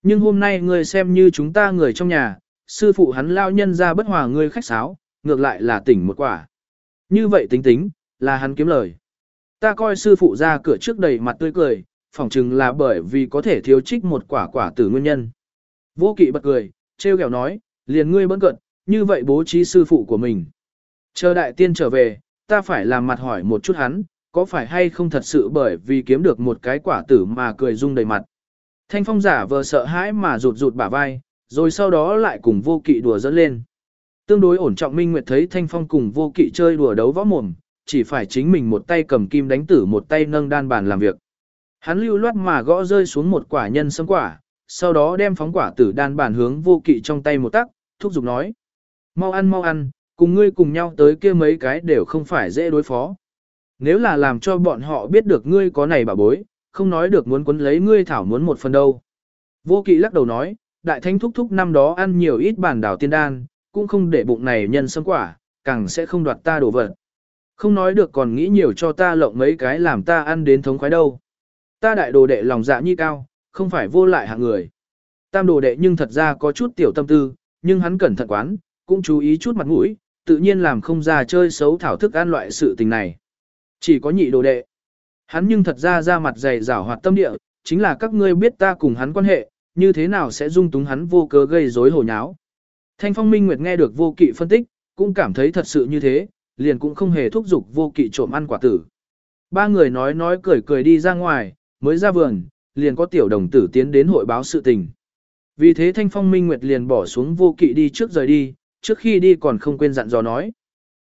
Nhưng hôm nay ngươi xem như chúng ta người trong nhà, sư phụ hắn lao nhân ra bất hòa ngươi khách sáo, ngược lại là tỉnh một quả. Như vậy tính tính, là hắn kiếm lời. Ta coi sư phụ ra cửa trước đầy mặt tươi cười, phỏng chừng là bởi vì có thể thiếu trích một quả quả tử nguyên nhân. Vô kỵ bật cười, treo kẹo nói, liền ngươi bấn cận, như vậy bố trí sư phụ của mình. Chờ đại tiên trở về, ta phải làm mặt hỏi một chút hắn, có phải hay không thật sự bởi vì kiếm được một cái quả tử mà cười rung đầy mặt. Thanh phong giả vờ sợ hãi mà rụt rụt bả vai, rồi sau đó lại cùng vô kỵ đùa dẫn lên. Tương đối ổn trọng minh nguyệt thấy thanh phong cùng vô kỵ chơi đùa đấu võ mồm, chỉ phải chính mình một tay cầm kim đánh tử một tay nâng đan bàn làm việc. Hắn lưu loát mà gõ rơi xuống một quả nhân sâm quả, sau đó đem phóng quả tử đan bản hướng vô kỵ trong tay một tắc, thúc giục nói. Mau ăn mau ăn, Cùng ngươi cùng nhau tới kia mấy cái đều không phải dễ đối phó. Nếu là làm cho bọn họ biết được ngươi có này bà bối, không nói được muốn quấn lấy ngươi thảo muốn một phần đâu. Vô kỵ lắc đầu nói, đại thánh thúc thúc năm đó ăn nhiều ít bản đảo tiên đan, cũng không để bụng này nhân sâm quả, càng sẽ không đoạt ta đồ vật. Không nói được còn nghĩ nhiều cho ta lộng mấy cái làm ta ăn đến thống khoái đâu. Ta đại đồ đệ lòng dạ nhi cao, không phải vô lại hạng người. Tam đồ đệ nhưng thật ra có chút tiểu tâm tư, nhưng hắn cẩn thận quán, cũng chú ý chút mặt mũi, tự nhiên làm không ra chơi xấu thảo thức ăn loại sự tình này. Chỉ có nhị đồ đệ. Hắn nhưng thật ra ra mặt dày rảo hoạt tâm địa, chính là các ngươi biết ta cùng hắn quan hệ, như thế nào sẽ dung túng hắn vô cớ gây rối hồ nháo. Thanh phong minh nguyệt nghe được vô kỵ phân tích, cũng cảm thấy thật sự như thế, liền cũng không hề thúc giục vô kỵ trộm ăn quả tử. Ba người nói nói cười cười đi ra ngoài, mới ra vườn, liền có tiểu đồng tử tiến đến hội báo sự tình. Vì thế Thanh Phong Minh Nguyệt liền bỏ xuống vô kỵ đi trước rời đi, trước khi đi còn không quên dặn dò nói.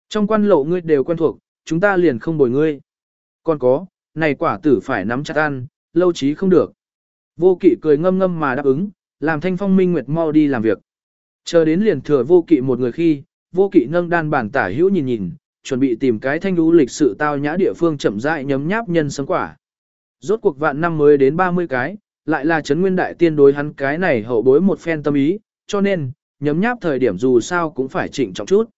Trong quan lộ ngươi đều quen thuộc, chúng ta liền không bồi ngươi. Còn có, này quả tử phải nắm chặt ăn, lâu chí không được. Vô kỵ cười ngâm ngâm mà đáp ứng, làm Thanh Phong Minh Nguyệt mau đi làm việc. Chờ đến liền thừa vô kỵ một người khi, vô kỵ nâng đan bản tả hữu nhìn nhìn, chuẩn bị tìm cái thanh lũ lịch sự tao nhã địa phương chậm rãi nhấm nháp nhân sấm quả. Rốt cuộc vạn năm mới đến 30 cái, lại là chấn nguyên đại tiên đối hắn cái này hậu bối một phen tâm ý, cho nên, nhấm nháp thời điểm dù sao cũng phải chỉnh trọng chút.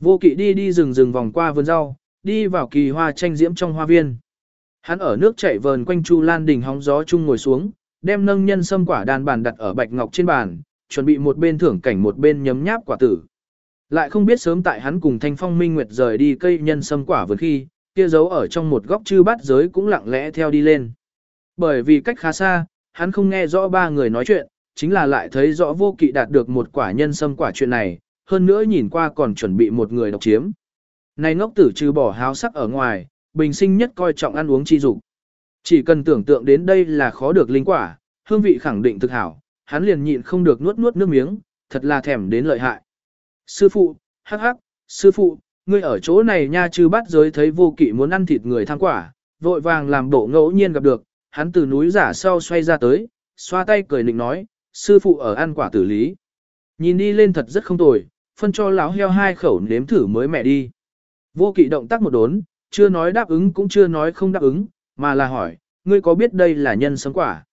Vô kỵ đi đi rừng rừng vòng qua vườn rau, đi vào kỳ hoa tranh diễm trong hoa viên. Hắn ở nước chảy vờn quanh Chu Lan đỉnh hóng gió chung ngồi xuống, đem nâng nhân sâm quả đàn bàn đặt ở bạch ngọc trên bàn, chuẩn bị một bên thưởng cảnh một bên nhấm nháp quả tử. Lại không biết sớm tại hắn cùng Thanh Phong Minh Nguyệt rời đi cây nhân sâm quả vườn khi, kia giấu ở trong một góc chư bát giới cũng lặng lẽ theo đi lên. Bởi vì cách khá xa, hắn không nghe rõ ba người nói chuyện, chính là lại thấy rõ vô kỵ đạt được một quả nhân sâm quả chuyện này, hơn nữa nhìn qua còn chuẩn bị một người độc chiếm. Này ngốc tử trừ bỏ háo sắc ở ngoài, bình sinh nhất coi trọng ăn uống chi dục. Chỉ cần tưởng tượng đến đây là khó được linh quả, hương vị khẳng định thực hảo, hắn liền nhịn không được nuốt nuốt nước miếng, thật là thèm đến lợi hại. Sư phụ, hắc hắc, sư phụ, ngươi ở chỗ này nha chư bắt giới thấy vô kỵ muốn ăn thịt người tham quả, vội vàng làm bộ ngẫu nhiên gặp được, hắn từ núi giả sau xoay ra tới, xoa tay cười nịnh nói, sư phụ ở ăn quả tử lý. Nhìn đi lên thật rất không tồi, phân cho lão heo hai khẩu nếm thử mới mẹ đi. Vô kỵ động tác một đốn, chưa nói đáp ứng cũng chưa nói không đáp ứng, mà là hỏi, ngươi có biết đây là nhân sấm quả?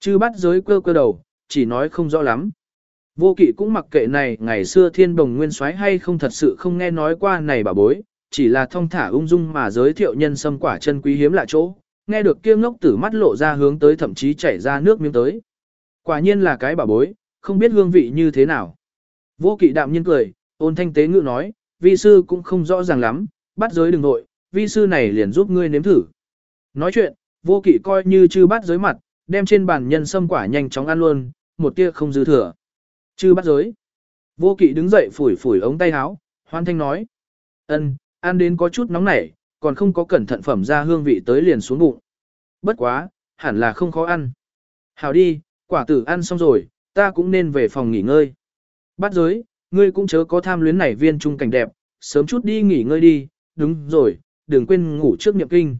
Chư bắt giới cơ cơ đầu, chỉ nói không rõ lắm. Vô kỵ cũng mặc kệ này ngày xưa thiên đồng nguyên soái hay không thật sự không nghe nói qua này bà bối, chỉ là thông thả ung dung mà giới thiệu nhân sâm quả chân quý hiếm lạ chỗ, nghe được kia ngốc tử mắt lộ ra hướng tới thậm chí chảy ra nước miếng tới. Quả nhiên là cái bà bối, không biết hương vị như thế nào. Vô kỵ đạm nhiên cười, ôn thanh tế ngự nói, vi sư cũng không rõ ràng lắm, bắt giới đừng nội, vi sư này liền giúp ngươi nếm thử. Nói chuyện, vô kỵ coi như chư bắt giới mặt, đem trên bàn nhân sâm quả nhanh chóng ăn luôn, một tia không dư thừa. Chư bắt giới. Vô kỵ đứng dậy phủi phủi ống tay áo, hoan thanh nói. ân, ăn đến có chút nóng nảy, còn không có cẩn thận phẩm ra hương vị tới liền xuống bụng. Bất quá, hẳn là không khó ăn. Hảo đi, quả tử ăn xong rồi, ta cũng nên về phòng nghỉ ngơi. Bắt giới, ngươi cũng chớ có tham luyến này viên trung cảnh đẹp, sớm chút đi nghỉ ngơi đi, đúng rồi, đừng quên ngủ trước niệm kinh.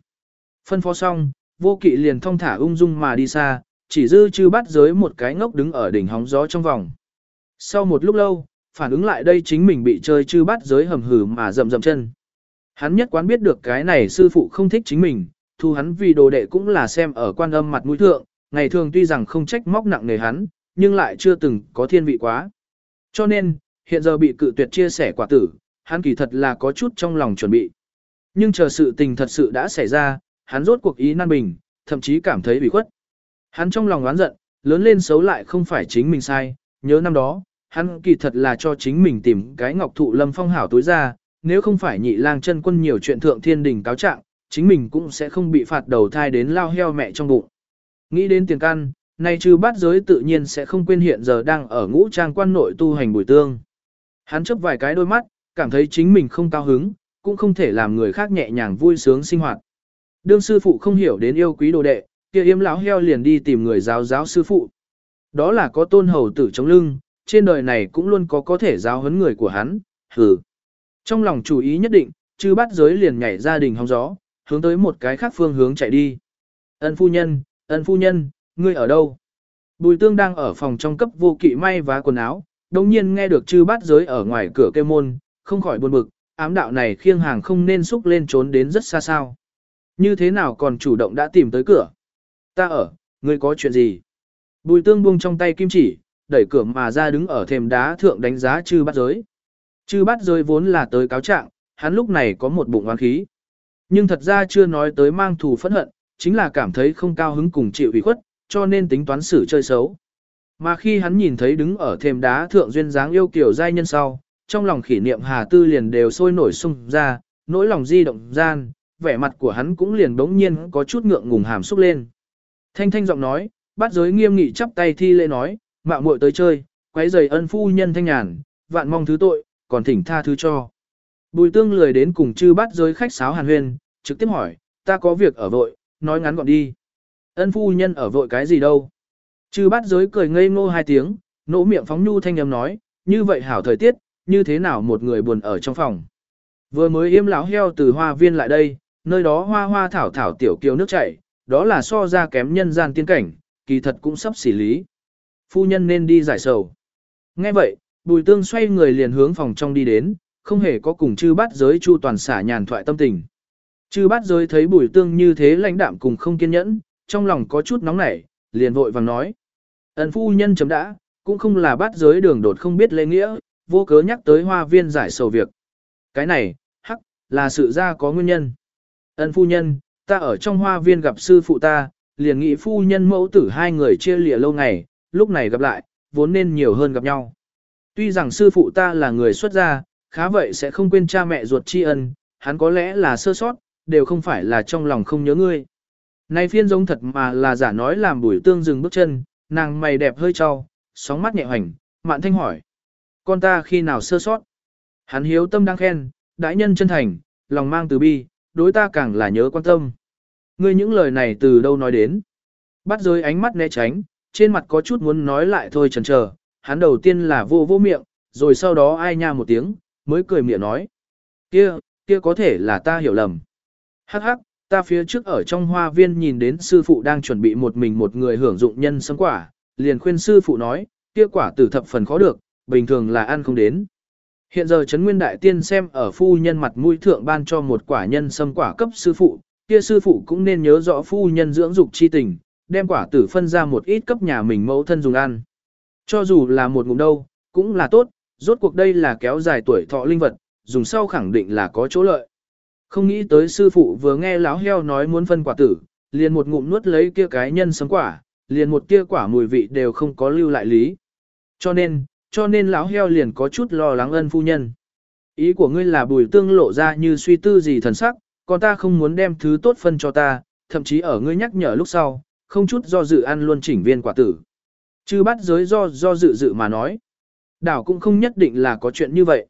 Phân phó xong, vô kỵ liền thong thả ung dung mà đi xa, chỉ dư chư bắt giới một cái ngốc đứng ở đỉnh hóng gió trong vòng. Sau một lúc lâu, phản ứng lại đây chính mình bị chơi chư bắt giới hầm hử mà rầm rầm chân. Hắn nhất quán biết được cái này sư phụ không thích chính mình, thu hắn vì đồ đệ cũng là xem ở quan âm mặt mũi thượng, ngày thường tuy rằng không trách móc nặng nề hắn, nhưng lại chưa từng có thiên vị quá. Cho nên, hiện giờ bị cự tuyệt chia sẻ quả tử, hắn kỳ thật là có chút trong lòng chuẩn bị. Nhưng chờ sự tình thật sự đã xảy ra, hắn rốt cuộc ý nan bình, thậm chí cảm thấy bị khuất. Hắn trong lòng oán giận, lớn lên xấu lại không phải chính mình sai, nhớ năm đó, hắn kỳ thật là cho chính mình tìm cái ngọc thụ lâm phong hảo tối ra, nếu không phải nhị lang chân quân nhiều chuyện thượng thiên đình cáo trạng, chính mình cũng sẽ không bị phạt đầu thai đến lao heo mẹ trong bụng. Nghĩ đến tiền căn, nay trừ bát giới tự nhiên sẽ không quên hiện giờ đang ở ngũ trang quan nội tu hành bùi tương. Hắn chấp vài cái đôi mắt, cảm thấy chính mình không cao hứng, cũng không thể làm người khác nhẹ nhàng vui sướng sinh hoạt. Đương sư phụ không hiểu đến yêu quý đồ đệ, kia yếm lão heo liền đi tìm người giáo giáo sư phụ. Đó là có tôn hầu tử chống lưng, trên đời này cũng luôn có có thể giáo huấn người của hắn, hừ. Trong lòng chủ ý nhất định, chư bắt giới liền nhảy ra đình hóng gió, hướng tới một cái khác phương hướng chạy đi. Ân phu nhân, ân phu nhân, ngươi ở đâu? Bùi tương đang ở phòng trong cấp vô kỵ may vá quần áo, đồng nhiên nghe được chư bát giới ở ngoài cửa kêu môn, không khỏi buồn bực, ám đạo này khiêng hàng không nên xúc lên trốn đến rất xa sao. Như thế nào còn chủ động đã tìm tới cửa? Ta ở, ngươi có chuyện gì? Bùi tương buông trong tay kim chỉ, đẩy cửa mà ra đứng ở thềm đá thượng đánh giá chư bắt giới. Chư bắt giới vốn là tới cáo trạng, hắn lúc này có một bụng oán khí. Nhưng thật ra chưa nói tới mang thù phẫn hận, chính là cảm thấy không cao hứng cùng chịu ủy khuất, cho nên tính toán xử chơi xấu. Mà khi hắn nhìn thấy đứng ở thềm đá thượng duyên dáng yêu kiểu giai nhân sau, trong lòng kỷ niệm Hà Tư liền đều sôi nổi sung ra, nỗi lòng di động gian, vẻ mặt của hắn cũng liền đống nhiên có chút ngượng ngùng hàm xúc lên. Thanh thanh giọng nói, bát giới nghiêm nghị chắp tay thi lễ nói, mạo muội tới chơi, quấy rầy ân phu nhân thanh nhàn, vạn mong thứ tội, còn thỉnh tha thứ cho. Bùi tương lười đến cùng chư bát giới khách sáo hàn huyên, trực tiếp hỏi, ta có việc ở vội, nói ngắn gọn đi. Ân phu nhân ở vội cái gì đâu. Chư bát giới cười ngây ngô hai tiếng, nỗ miệng phóng nhu thanh âm nói, như vậy hảo thời tiết, như thế nào một người buồn ở trong phòng. Vừa mới im lão heo từ hoa viên lại đây, nơi đó hoa hoa thảo thảo tiểu kiều nước chảy, đó là so ra kém nhân gian tiên cảnh, kỳ thật cũng sắp xử lý. Phu nhân nên đi giải sầu. Nghe vậy, bùi tương xoay người liền hướng phòng trong đi đến, không hề có cùng chư bát giới chu toàn xả nhàn thoại tâm tình. Chư bát giới thấy bùi tương như thế lãnh đạm cùng không kiên nhẫn, trong lòng có chút nóng nảy, liền vội vàng nói. Ấn phu nhân chấm đã, cũng không là bát giới đường đột không biết lễ nghĩa, vô cớ nhắc tới hoa viên giải sầu việc. Cái này, hắc, là sự ra có nguyên nhân. Ân phu nhân, ta ở trong hoa viên gặp sư phụ ta, liền nghĩ phu nhân mẫu tử hai người chia lìa lâu ngày, lúc này gặp lại, vốn nên nhiều hơn gặp nhau. Tuy rằng sư phụ ta là người xuất gia, khá vậy sẽ không quên cha mẹ ruột tri ân, hắn có lẽ là sơ sót, đều không phải là trong lòng không nhớ ngươi. Nay phiên giống thật mà là giả nói làm bùi tương dừng bước chân, nàng mày đẹp hơi trao, sóng mắt nhẹ hoành, mạn thanh hỏi. Con ta khi nào sơ sót? Hắn hiếu tâm đang khen, đại nhân chân thành, lòng mang từ bi, đối ta càng là nhớ quan tâm. Ngươi những lời này từ đâu nói đến? Bắt rơi ánh mắt né tránh, trên mặt có chút muốn nói lại thôi chần chờ. Hắn đầu tiên là vô vô miệng, rồi sau đó ai nha một tiếng, mới cười miệng nói. Kia, kia có thể là ta hiểu lầm. Hắc hắc, ta phía trước ở trong hoa viên nhìn đến sư phụ đang chuẩn bị một mình một người hưởng dụng nhân sâm quả, liền khuyên sư phụ nói, kia quả tử thập phần khó được, bình thường là ăn không đến. Hiện giờ Trấn Nguyên Đại Tiên xem ở phu nhân mặt mũi thượng ban cho một quả nhân sâm quả cấp sư phụ, kia sư phụ cũng nên nhớ rõ phu nhân dưỡng dục chi tình, đem quả tử phân ra một ít cấp nhà mình mẫu thân dùng ăn. Cho dù là một ngụm đâu, cũng là tốt, rốt cuộc đây là kéo dài tuổi thọ linh vật, dùng sau khẳng định là có chỗ lợi. Không nghĩ tới sư phụ vừa nghe láo heo nói muốn phân quả tử, liền một ngụm nuốt lấy kia cái nhân sống quả, liền một kia quả mùi vị đều không có lưu lại lý. Cho nên, cho nên lão heo liền có chút lo lắng ân phu nhân. Ý của ngươi là bùi tương lộ ra như suy tư gì thần sắc, còn ta không muốn đem thứ tốt phân cho ta, thậm chí ở ngươi nhắc nhở lúc sau, không chút do dự ăn luôn chỉnh viên quả tử. Chứ bắt giới do do dự dự mà nói. Đảo cũng không nhất định là có chuyện như vậy.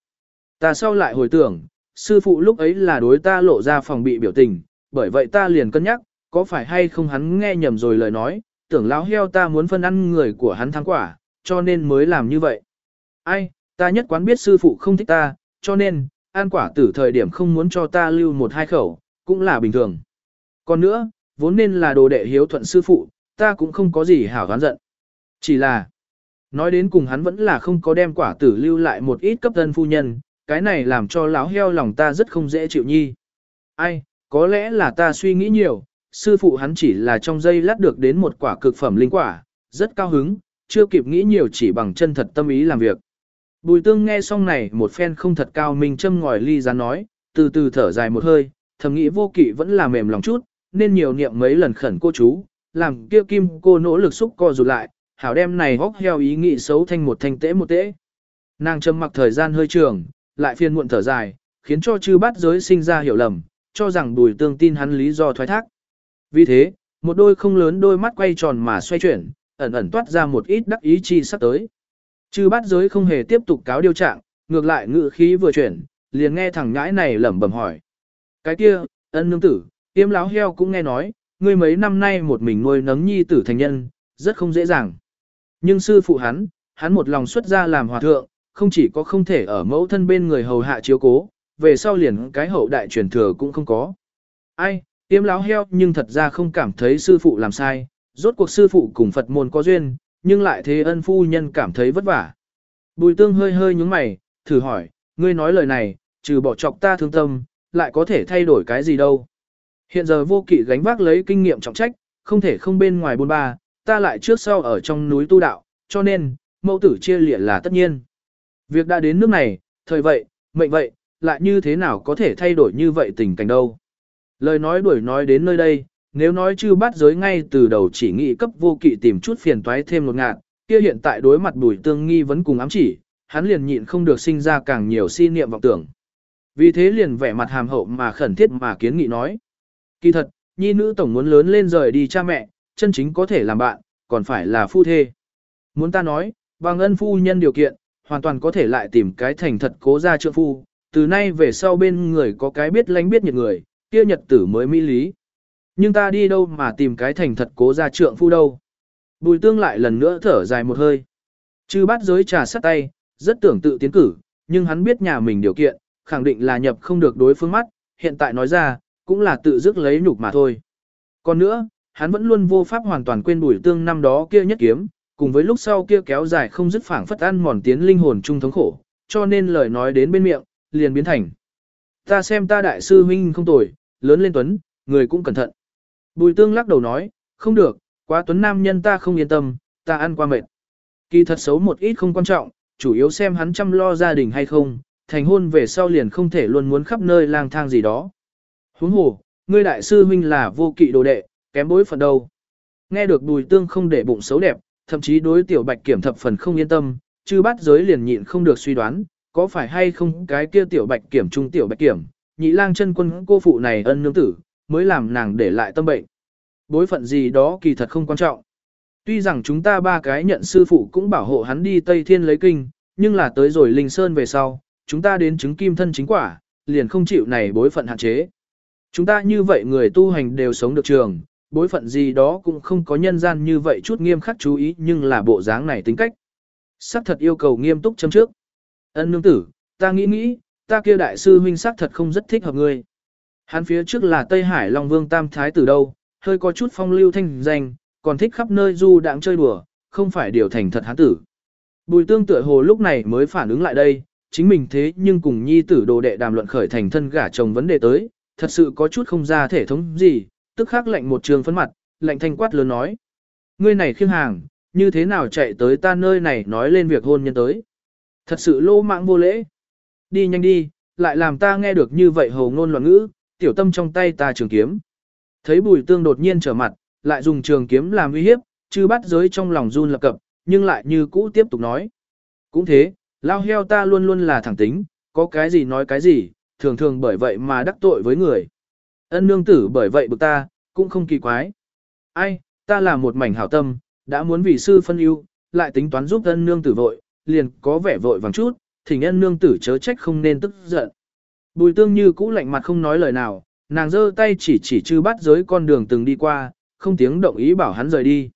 Ta sau lại hồi tưởng, sư phụ lúc ấy là đối ta lộ ra phòng bị biểu tình, bởi vậy ta liền cân nhắc, có phải hay không hắn nghe nhầm rồi lời nói, tưởng lão heo ta muốn phân ăn người của hắn thắng quả, cho nên mới làm như vậy. Ai, ta nhất quán biết sư phụ không thích ta, cho nên, ăn quả tử thời điểm không muốn cho ta lưu một hai khẩu, cũng là bình thường. Còn nữa, vốn nên là đồ đệ hiếu thuận sư phụ, ta cũng không có gì hảo gán giận. Chỉ là, nói đến cùng hắn vẫn là không có đem quả tử lưu lại một ít cấp thân phu nhân, cái này làm cho láo heo lòng ta rất không dễ chịu nhi. Ai, có lẽ là ta suy nghĩ nhiều, sư phụ hắn chỉ là trong giây lát được đến một quả cực phẩm linh quả, rất cao hứng, chưa kịp nghĩ nhiều chỉ bằng chân thật tâm ý làm việc. Bùi tương nghe xong này một phen không thật cao mình châm ngòi ly ra nói, từ từ thở dài một hơi, thầm nghĩ vô kỵ vẫn là mềm lòng chút, nên nhiều niệm mấy lần khẩn cô chú, làm kia kim cô nỗ lực xúc co rụt lại, hảo đem này hóc heo ý nghĩ xấu thành một thanh tễ một tễ. Nàng châm mặc thời gian hơi trường, lại phiền muộn thở dài, khiến cho chư bát giới sinh ra hiểu lầm, cho rằng bùi tương tin hắn lý do thoái thác. Vì thế, một đôi không lớn đôi mắt quay tròn mà xoay chuyển, ẩn ẩn toát ra một ít đắc ý chi sắp tới. Chư bát giới không hề tiếp tục cáo điều trạng, ngược lại ngự khí vừa chuyển, liền nghe thằng ngãi này lẩm bẩm hỏi. Cái kia, ân nương tử, tiêm láo heo cũng nghe nói, ngươi mấy năm nay một mình nuôi nấng nhi tử thành nhân, rất không dễ dàng. Nhưng sư phụ hắn, hắn một lòng xuất ra làm hòa thượng, không chỉ có không thể ở mẫu thân bên người hầu hạ chiếu cố, về sau liền cái hậu đại truyền thừa cũng không có. Ai, tiêm láo heo nhưng thật ra không cảm thấy sư phụ làm sai, rốt cuộc sư phụ cùng Phật môn có duyên, nhưng lại thế ân phu nhân cảm thấy vất vả. Bùi tương hơi hơi nhúng mày, thử hỏi, ngươi nói lời này, trừ bỏ chọc ta thương tâm, lại có thể thay đổi cái gì đâu. Hiện giờ vô kỵ gánh vác lấy kinh nghiệm trọng trách, không thể không bên ngoài bôn ba, ta lại trước sau ở trong núi tu đạo, cho nên, mẫu tử chia liệt là tất nhiên. Việc đã đến nước này, thời vậy, mệnh vậy, lại như thế nào có thể thay đổi như vậy tình cảnh đâu. Lời nói đuổi nói đến nơi đây, nếu nói chư bắt giới ngay từ đầu chỉ nghĩ cấp vô kỵ tìm chút phiền toái thêm một ngạt, kia hiện tại đối mặt bùi tương nghi vẫn cùng ám chỉ, hắn liền nhịn không được sinh ra càng nhiều si niệm vọng tưởng. Vì thế liền vẻ mặt hàm hậu mà khẩn thiết mà kiến nghị nói. Kỳ thật, nhi nữ tổng muốn lớn lên rời đi cha mẹ, chân chính có thể làm bạn, còn phải là phu thê. Muốn ta nói, bằng ân phu nhân điều kiện, hoàn toàn có thể lại tìm cái thành thật cố ra trượng phu, từ nay về sau bên người có cái biết lánh biết nhiệt người, kia nhật tử mới mỹ lý. Nhưng ta đi đâu mà tìm cái thành thật cố ra trượng phu đâu. Bùi tương lại lần nữa thở dài một hơi. Chư bắt giới trà sắt tay, rất tưởng tự tiến cử, nhưng hắn biết nhà mình điều kiện, khẳng định là nhập không được đối phương mắt, hiện tại nói ra, cũng là tự dứt lấy nhục mà thôi. Còn nữa, hắn vẫn luôn vô pháp hoàn toàn quên bùi tương năm đó kia nhất kiếm, cùng với lúc sau kia kéo dài không dứt phảng phất ăn mòn tiến linh hồn trung thống khổ, cho nên lời nói đến bên miệng, liền biến thành. Ta xem ta đại sư huynh không tồi, lớn lên tuấn, người cũng cẩn thận. Bùi tương lắc đầu nói, không được, quá tuấn nam nhân ta không yên tâm, ta ăn qua mệt. Kỳ thật xấu một ít không quan trọng, chủ yếu xem hắn chăm lo gia đình hay không, thành hôn về sau liền không thể luôn muốn khắp nơi lang thang gì đó. Huống hồ, ngươi đại sư huynh là vô kỵ đồ đệ, kém bối phận đâu. Nghe được bùi tương không để bụng xấu đẹp, thậm chí đối tiểu bạch kiểm thập phần không yên tâm, chứ bắt giới liền nhịn không được suy đoán, có phải hay không cái kia tiểu bạch kiểm trung tiểu bạch kiểm, nhị lang chân quân cô phụ này ân nương tử, mới làm nàng để lại tâm bệnh. Bối phận gì đó kỳ thật không quan trọng. Tuy rằng chúng ta ba cái nhận sư phụ cũng bảo hộ hắn đi Tây Thiên lấy kinh, nhưng là tới rồi Linh Sơn về sau, chúng ta đến chứng kim thân chính quả, liền không chịu này bối phận hạn chế. Chúng ta như vậy người tu hành đều sống được trường, bối phận gì đó cũng không có nhân gian như vậy chút nghiêm khắc chú ý nhưng là bộ dáng này tính cách. Sắc thật yêu cầu nghiêm túc chấm trước. Ân nương tử, ta nghĩ nghĩ, ta kia đại sư huynh sắc thật không rất thích hợp ngươi. Hắn phía trước là Tây Hải Long Vương Tam Thái tử đâu, hơi có chút phong lưu thanh danh, còn thích khắp nơi du đãng chơi đùa, không phải điều thành thật hắn tử. Bùi tương tựa hồ lúc này mới phản ứng lại đây, chính mình thế nhưng cùng nhi tử đồ đệ đàm luận khởi thành thân gả chồng vấn đề tới, thật sự có chút không ra thể thống gì, tức khắc lệnh một trường phấn mặt, lệnh thanh quát lớn nói. Ngươi này khiêng hàng, như thế nào chạy tới ta nơi này nói lên việc hôn nhân tới. Thật sự lô mạng vô lễ. Đi nhanh đi, lại làm ta nghe được như vậy hồ ngôn loạn ngữ, tiểu tâm trong tay ta trường kiếm. Thấy bùi tương đột nhiên trở mặt, lại dùng trường kiếm làm uy hiếp, chư bắt giới trong lòng run lập cập, nhưng lại như cũ tiếp tục nói. Cũng thế, lao heo ta luôn luôn là thẳng tính, có cái gì nói cái gì, thường thường bởi vậy mà đắc tội với người. Ân nương tử bởi vậy bực ta, cũng không kỳ quái. Ai, ta là một mảnh hảo tâm, đã muốn vì sư phân ưu, lại tính toán giúp ân nương tử vội, liền có vẻ vội vàng chút, thỉnh ân nương tử chớ trách không nên tức giận. Bùi tương như cũ lạnh mặt không nói lời nào, nàng giơ tay chỉ chỉ chư bắt giới con đường từng đi qua, không tiếng động ý bảo hắn rời đi.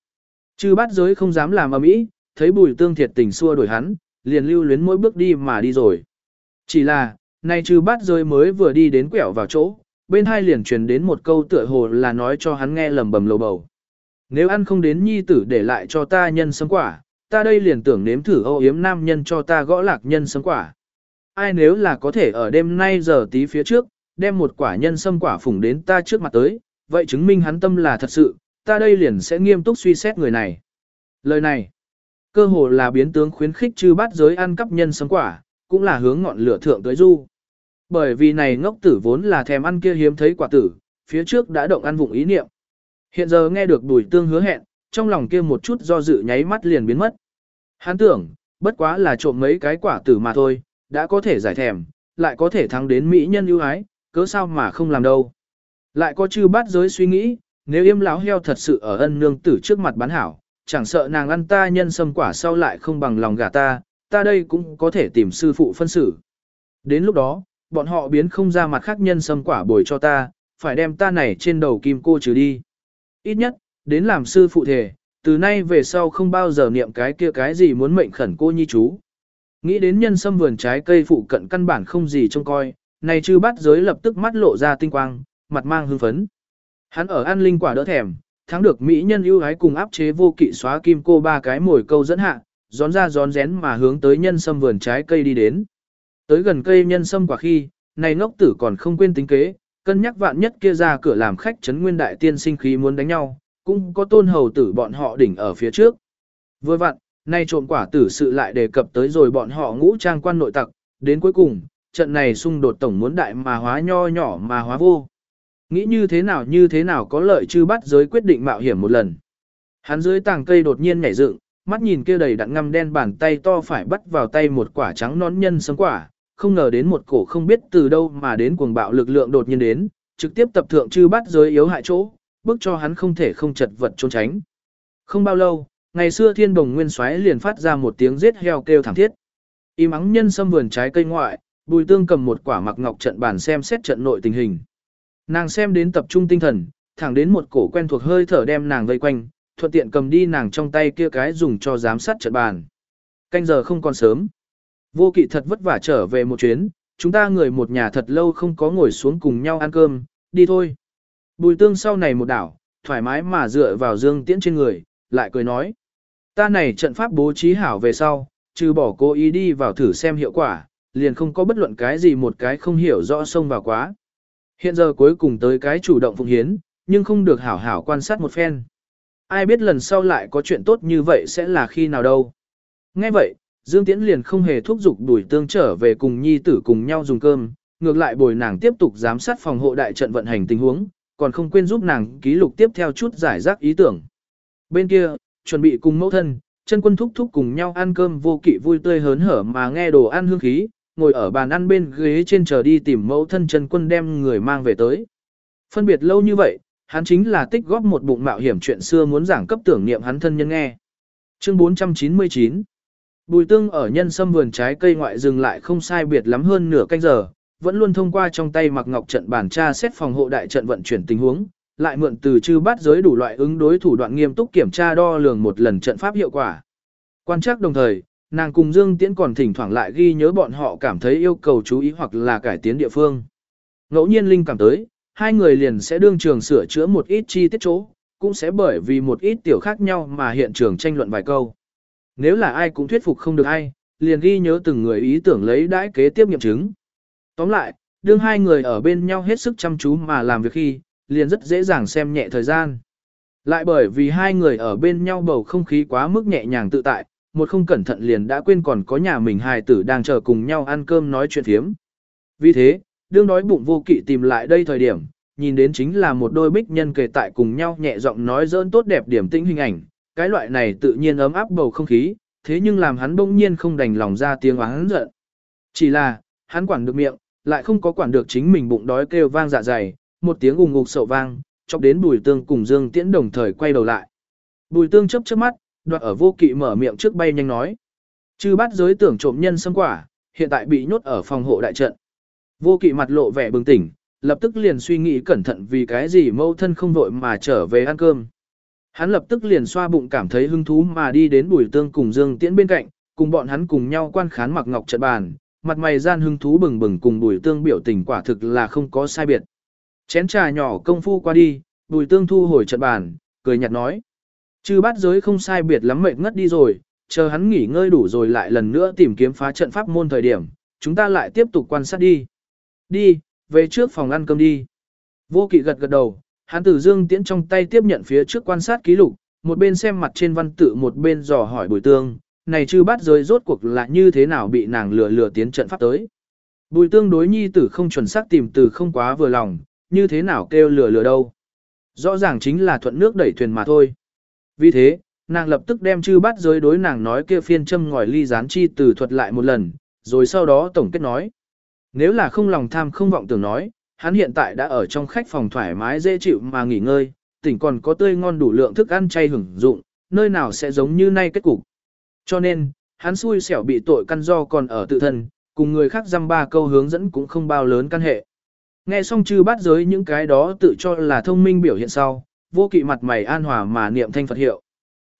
Chư bắt giới không dám làm ầm ĩ, thấy bùi tương thiệt tình xua đuổi hắn, liền lưu luyến mỗi bước đi mà đi rồi. Chỉ là, nay chư bắt giới mới vừa đi đến quẹo vào chỗ, bên hai liền truyền đến một câu tựa hồ là nói cho hắn nghe lầm bầm lầu bầu. Nếu ăn không đến nhi tử để lại cho ta nhân sấm quả, ta đây liền tưởng nếm thử âu yếm nam nhân cho ta gõ lạc nhân sấm quả. Ai nếu là có thể ở đêm nay giờ tí phía trước, đem một quả nhân sâm quả phủng đến ta trước mặt tới, vậy chứng minh hắn tâm là thật sự, ta đây liền sẽ nghiêm túc suy xét người này. Lời này, cơ hồ là biến tướng khuyến khích chư bát giới ăn cắp nhân sâm quả, cũng là hướng ngọn lửa thượng tới du. Bởi vì này ngốc tử vốn là thèm ăn kia hiếm thấy quả tử, phía trước đã động ăn vụng ý niệm. Hiện giờ nghe được đùi tương hứa hẹn, trong lòng kia một chút do dự nháy mắt liền biến mất. Hắn tưởng, bất quá là trộm mấy cái quả tử mà thôi, đã có thể giải thèm, lại có thể thắng đến mỹ nhân ưu ái, cớ sao mà không làm đâu. Lại có chư bát giới suy nghĩ, nếu yêm láo heo thật sự ở ân nương tử trước mặt bán hảo, chẳng sợ nàng ăn ta nhân sâm quả sau lại không bằng lòng gả ta, ta đây cũng có thể tìm sư phụ phân xử. Đến lúc đó, bọn họ biến không ra mặt khác nhân sâm quả bồi cho ta, phải đem ta này trên đầu kim cô trừ đi. Ít nhất, đến làm sư phụ thể, từ nay về sau không bao giờ niệm cái kia cái gì muốn mệnh khẩn cô nhi chú. Nghĩ đến nhân sâm vườn trái cây phụ cận căn bản không gì trông coi, này chư bắt giới lập tức mắt lộ ra tinh quang, mặt mang hưng phấn. Hắn ở an linh quả đỡ thèm, thắng được mỹ nhân ưu ái cùng áp chế vô kỵ xóa kim cô ba cái mồi câu dẫn hạ, gión ra gión rén mà hướng tới nhân sâm vườn trái cây đi đến. Tới gần cây nhân sâm quả khi, này ngốc tử còn không quên tính kế, cân nhắc vạn nhất kia ra cửa làm khách trấn nguyên đại tiên sinh khí muốn đánh nhau, cũng có tôn hầu tử bọn họ đỉnh ở phía trước. Vừa vặn, nay trộm quả tử sự lại đề cập tới rồi bọn họ ngũ trang quan nội tặc, đến cuối cùng, trận này xung đột tổng muốn đại mà hóa nho nhỏ mà hóa vô. Nghĩ như thế nào như thế nào có lợi chư bắt giới quyết định mạo hiểm một lần. Hắn dưới tàng cây đột nhiên nhảy dựng, mắt nhìn kia đầy đặn ngăm đen bàn tay to phải bắt vào tay một quả trắng nón nhân sấm quả, không ngờ đến một cổ không biết từ đâu mà đến cuồng bạo lực lượng đột nhiên đến, trực tiếp tập thượng chư bắt giới yếu hại chỗ, bước cho hắn không thể không chật vật trốn tránh. Không bao lâu, ngày xưa thiên đồng nguyên xoáy liền phát ra một tiếng giết heo kêu thảm thiết. Y mắng nhân xâm vườn trái cây ngoại, bùi tương cầm một quả mặc ngọc trận bàn xem xét trận nội tình hình. Nàng xem đến tập trung tinh thần, thẳng đến một cổ quen thuộc hơi thở đem nàng vây quanh, thuận tiện cầm đi nàng trong tay kia cái dùng cho giám sát trận bàn. Canh giờ không còn sớm. Vô kỵ thật vất vả trở về một chuyến, chúng ta người một nhà thật lâu không có ngồi xuống cùng nhau ăn cơm, đi thôi. Bùi tương sau này một đảo, thoải mái mà dựa vào dương tiễn trên người, lại cười nói. Ta này trận pháp bố trí hảo về sau, trừ bỏ cố ý đi vào thử xem hiệu quả, liền không có bất luận cái gì một cái không hiểu rõ xông vào quá. Hiện giờ cuối cùng tới cái chủ động phụng hiến, nhưng không được hảo hảo quan sát một phen. Ai biết lần sau lại có chuyện tốt như vậy sẽ là khi nào đâu. Nghe vậy, Dương Tiễn liền không hề thúc giục đuổi tương trở về cùng nhi tử cùng nhau dùng cơm, ngược lại bồi nàng tiếp tục giám sát phòng hộ đại trận vận hành tình huống, còn không quên giúp nàng ký lục tiếp theo chút giải rác ý tưởng. Bên kia, chuẩn bị cùng mẫu thân, chân quân thúc thúc cùng nhau ăn cơm vô kỵ vui tươi hớn hở mà nghe đồ ăn hương khí, ngồi ở bàn ăn bên ghế trên chờ đi tìm mẫu thân chân quân đem người mang về tới. Phân biệt lâu như vậy, hắn chính là tích góp một bụng mạo hiểm chuyện xưa muốn giảng cấp tưởng niệm hắn thân nhân nghe. Chương 499 Bùi tương ở nhân sâm vườn trái cây ngoại dừng lại không sai biệt lắm hơn nửa canh giờ, vẫn luôn thông qua trong tay mặc ngọc trận bản tra xét phòng hộ đại trận vận chuyển tình huống, lại mượn từ chư bát giới đủ loại ứng đối thủ đoạn nghiêm túc kiểm tra đo lường một lần trận pháp hiệu quả. Quan trắc đồng thời, nàng cùng Dương Tiễn còn thỉnh thoảng lại ghi nhớ bọn họ cảm thấy yêu cầu chú ý hoặc là cải tiến địa phương. Ngẫu nhiên linh cảm tới, hai người liền sẽ đương trường sửa chữa một ít chi tiết chỗ, cũng sẽ bởi vì một ít tiểu khác nhau mà hiện trường tranh luận vài câu. Nếu là ai cũng thuyết phục không được ai, liền ghi nhớ từng người ý tưởng lấy đãi kế tiếp nghiệm chứng. Tóm lại, đương hai người ở bên nhau hết sức chăm chú mà làm việc khi, liền rất dễ dàng xem nhẹ thời gian. Lại bởi vì hai người ở bên nhau bầu không khí quá mức nhẹ nhàng tự tại, một không cẩn thận liền đã quên còn có nhà mình hài tử đang chờ cùng nhau ăn cơm nói chuyện thiếm. Vì thế, đương đói bụng vô kỵ tìm lại đây thời điểm, nhìn đến chính là một đôi bích nhân kề tại cùng nhau nhẹ giọng nói dỡn tốt đẹp điểm tĩnh hình ảnh, cái loại này tự nhiên ấm áp bầu không khí, thế nhưng làm hắn bỗng nhiên không đành lòng ra tiếng oán giận. Chỉ là, hắn quản được miệng, lại không có quản được chính mình bụng đói kêu vang dạ dày, một tiếng ùng ục sậu vang, chọc đến bùi tương cùng Dương Tiễn đồng thời quay đầu lại. Bùi tương chớp chớp mắt, đoạt ở vô kỵ mở miệng trước bay nhanh nói. Chư bắt giới tưởng trộm nhân xâm quả, hiện tại bị nhốt ở phòng hộ đại trận. Vô kỵ mặt lộ vẻ bừng tỉnh, lập tức liền suy nghĩ cẩn thận vì cái gì mâu thân không vội mà trở về ăn cơm. Hắn lập tức liền xoa bụng cảm thấy hứng thú mà đi đến bùi tương cùng Dương Tiễn bên cạnh, cùng bọn hắn cùng nhau quan khán mặc ngọc trận bàn, mặt mày gian hứng thú bừng bừng cùng bùi tương biểu tình quả thực là không có sai biệt. Chén trà nhỏ công phu qua đi, bùi tương thu hồi trận bàn, cười nhạt nói. Chư bát giới không sai biệt lắm mệt ngất đi rồi, chờ hắn nghỉ ngơi đủ rồi lại lần nữa tìm kiếm phá trận pháp môn thời điểm, chúng ta lại tiếp tục quan sát đi. Đi, về trước phòng ăn cơm đi. Vô kỵ gật gật đầu, hắn từ dương tiễn trong tay tiếp nhận phía trước quan sát ký lục, một bên xem mặt trên văn tự một bên dò hỏi bùi tương, này chư bát giới rốt cuộc là như thế nào bị nàng lừa lừa tiến trận pháp tới. Bùi tương đối nhi tử không chuẩn xác tìm từ không quá vừa lòng, như thế nào kêu lừa lừa đâu. Rõ ràng chính là thuận nước đẩy thuyền mà thôi. Vì thế, nàng lập tức đem chư bát giới đối nàng nói kia phiên châm ngòi ly gián chi từ thuật lại một lần, rồi sau đó tổng kết nói. Nếu là không lòng tham không vọng tưởng nói, hắn hiện tại đã ở trong khách phòng thoải mái dễ chịu mà nghỉ ngơi, tỉnh còn có tươi ngon đủ lượng thức ăn chay hưởng dụng, nơi nào sẽ giống như nay kết cục. Cho nên, hắn xui xẻo bị tội căn do còn ở tự thân, cùng người khác dăm ba câu hướng dẫn cũng không bao lớn căn hệ. Nghe xong chư bát giới những cái đó tự cho là thông minh biểu hiện sau, vô kỵ mặt mày an hòa mà niệm thanh Phật hiệu.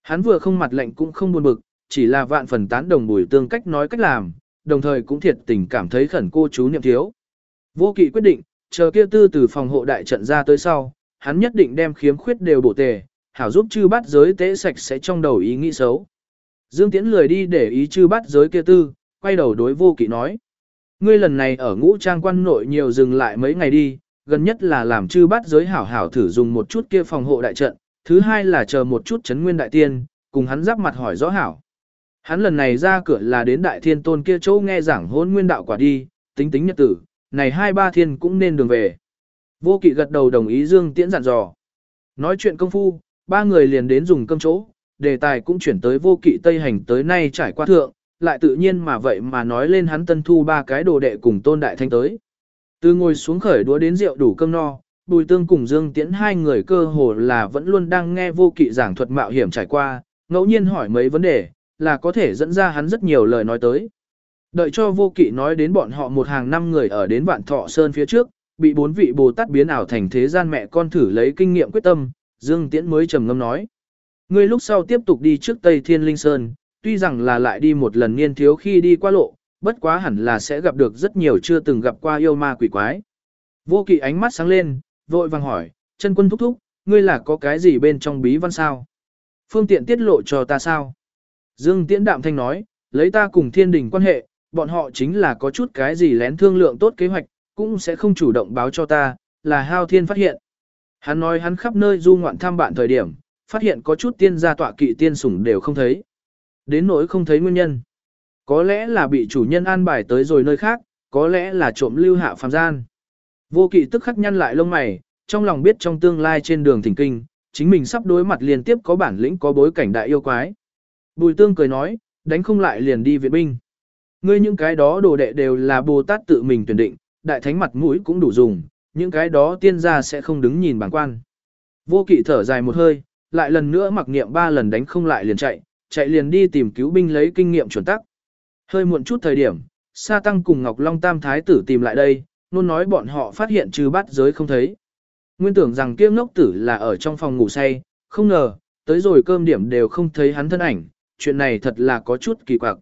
Hắn vừa không mặt lạnh cũng không buồn bực, chỉ là vạn phần tán đồng bùi tương cách nói cách làm, đồng thời cũng thiệt tình cảm thấy khẩn cô chú niệm thiếu. Vô kỵ quyết định, chờ kia tư từ phòng hộ đại trận ra tới sau, hắn nhất định đem khiếm khuyết đều bổ tề, hảo giúp chư bát giới tế sạch sẽ trong đầu ý nghĩ xấu. Dương Tiễn lười đi để ý chư bát giới kia tư, quay đầu đối vô kỵ nói. Ngươi lần này ở ngũ trang quan nội nhiều dừng lại mấy ngày đi, gần nhất là làm chư bát giới hảo hảo thử dùng một chút kia phòng hộ đại trận, thứ hai là chờ một chút chấn nguyên đại tiên, cùng hắn giáp mặt hỏi rõ hảo. Hắn lần này ra cửa là đến đại thiên tôn kia chỗ nghe giảng hôn nguyên đạo quả đi, tính tính nhật tử, này hai ba thiên cũng nên đường về. Vô kỵ gật đầu đồng ý Dương Tiễn dặn dò. Nói chuyện công phu, ba người liền đến dùng cơm chỗ, đề tài cũng chuyển tới vô kỵ Tây Hành tới nay trải qua thượng, lại tự nhiên mà vậy mà nói lên hắn tân thu ba cái đồ đệ cùng tôn đại thanh tới. Từ ngồi xuống khởi đũa đến rượu đủ cơm no, Bùi Tương cùng Dương Tiễn hai người cơ hồ là vẫn luôn đang nghe vô kỵ giảng thuật mạo hiểm trải qua, ngẫu nhiên hỏi mấy vấn đề, là có thể dẫn ra hắn rất nhiều lời nói tới. Đợi cho vô kỵ nói đến bọn họ một hàng năm người ở đến vạn thọ sơn phía trước, bị bốn vị Bồ Tát biến ảo thành thế gian mẹ con thử lấy kinh nghiệm quyết tâm, Dương Tiễn mới trầm ngâm nói. Ngươi lúc sau tiếp tục đi trước Tây Thiên Linh Sơn, tuy rằng là lại đi một lần niên thiếu khi đi qua lộ, bất quá hẳn là sẽ gặp được rất nhiều chưa từng gặp qua yêu ma quỷ quái. Vô kỵ ánh mắt sáng lên, vội vàng hỏi, chân quân thúc thúc, ngươi là có cái gì bên trong bí văn sao? Phương tiện tiết lộ cho ta sao? Dương Tiễn đạm thanh nói, lấy ta cùng thiên đình quan hệ, bọn họ chính là có chút cái gì lén thương lượng tốt kế hoạch, cũng sẽ không chủ động báo cho ta, là hao thiên phát hiện. Hắn nói hắn khắp nơi du ngoạn thăm bạn thời điểm, phát hiện có chút tiên gia tọa kỵ tiên sủng đều không thấy. Đến nỗi không thấy nguyên nhân. Có lẽ là bị chủ nhân an bài tới rồi nơi khác, có lẽ là trộm lưu hạ phàm gian. Vô kỵ tức khắc nhăn lại lông mày, trong lòng biết trong tương lai trên đường thỉnh kinh, chính mình sắp đối mặt liên tiếp có bản lĩnh có bối cảnh đại yêu quái. Bùi tương cười nói, đánh không lại liền đi viện binh. Ngươi những cái đó đồ đệ đều là Bồ Tát tự mình tuyển định, đại thánh mặt mũi cũng đủ dùng, những cái đó tiên gia sẽ không đứng nhìn bản quan. Vô kỵ thở dài một hơi, lại lần nữa mặc niệm ba lần đánh không lại liền chạy, chạy liền đi tìm cứu binh lấy kinh nghiệm chuẩn tắc. Hơi muộn chút thời điểm, Sa Tăng cùng Ngọc Long Tam Thái tử tìm lại đây, luôn nói bọn họ phát hiện trừ bát giới không thấy. Nguyên tưởng rằng kiếp ngốc tử là ở trong phòng ngủ say, không ngờ, tới rồi cơm điểm đều không thấy hắn thân ảnh, chuyện này thật là có chút kỳ quặc.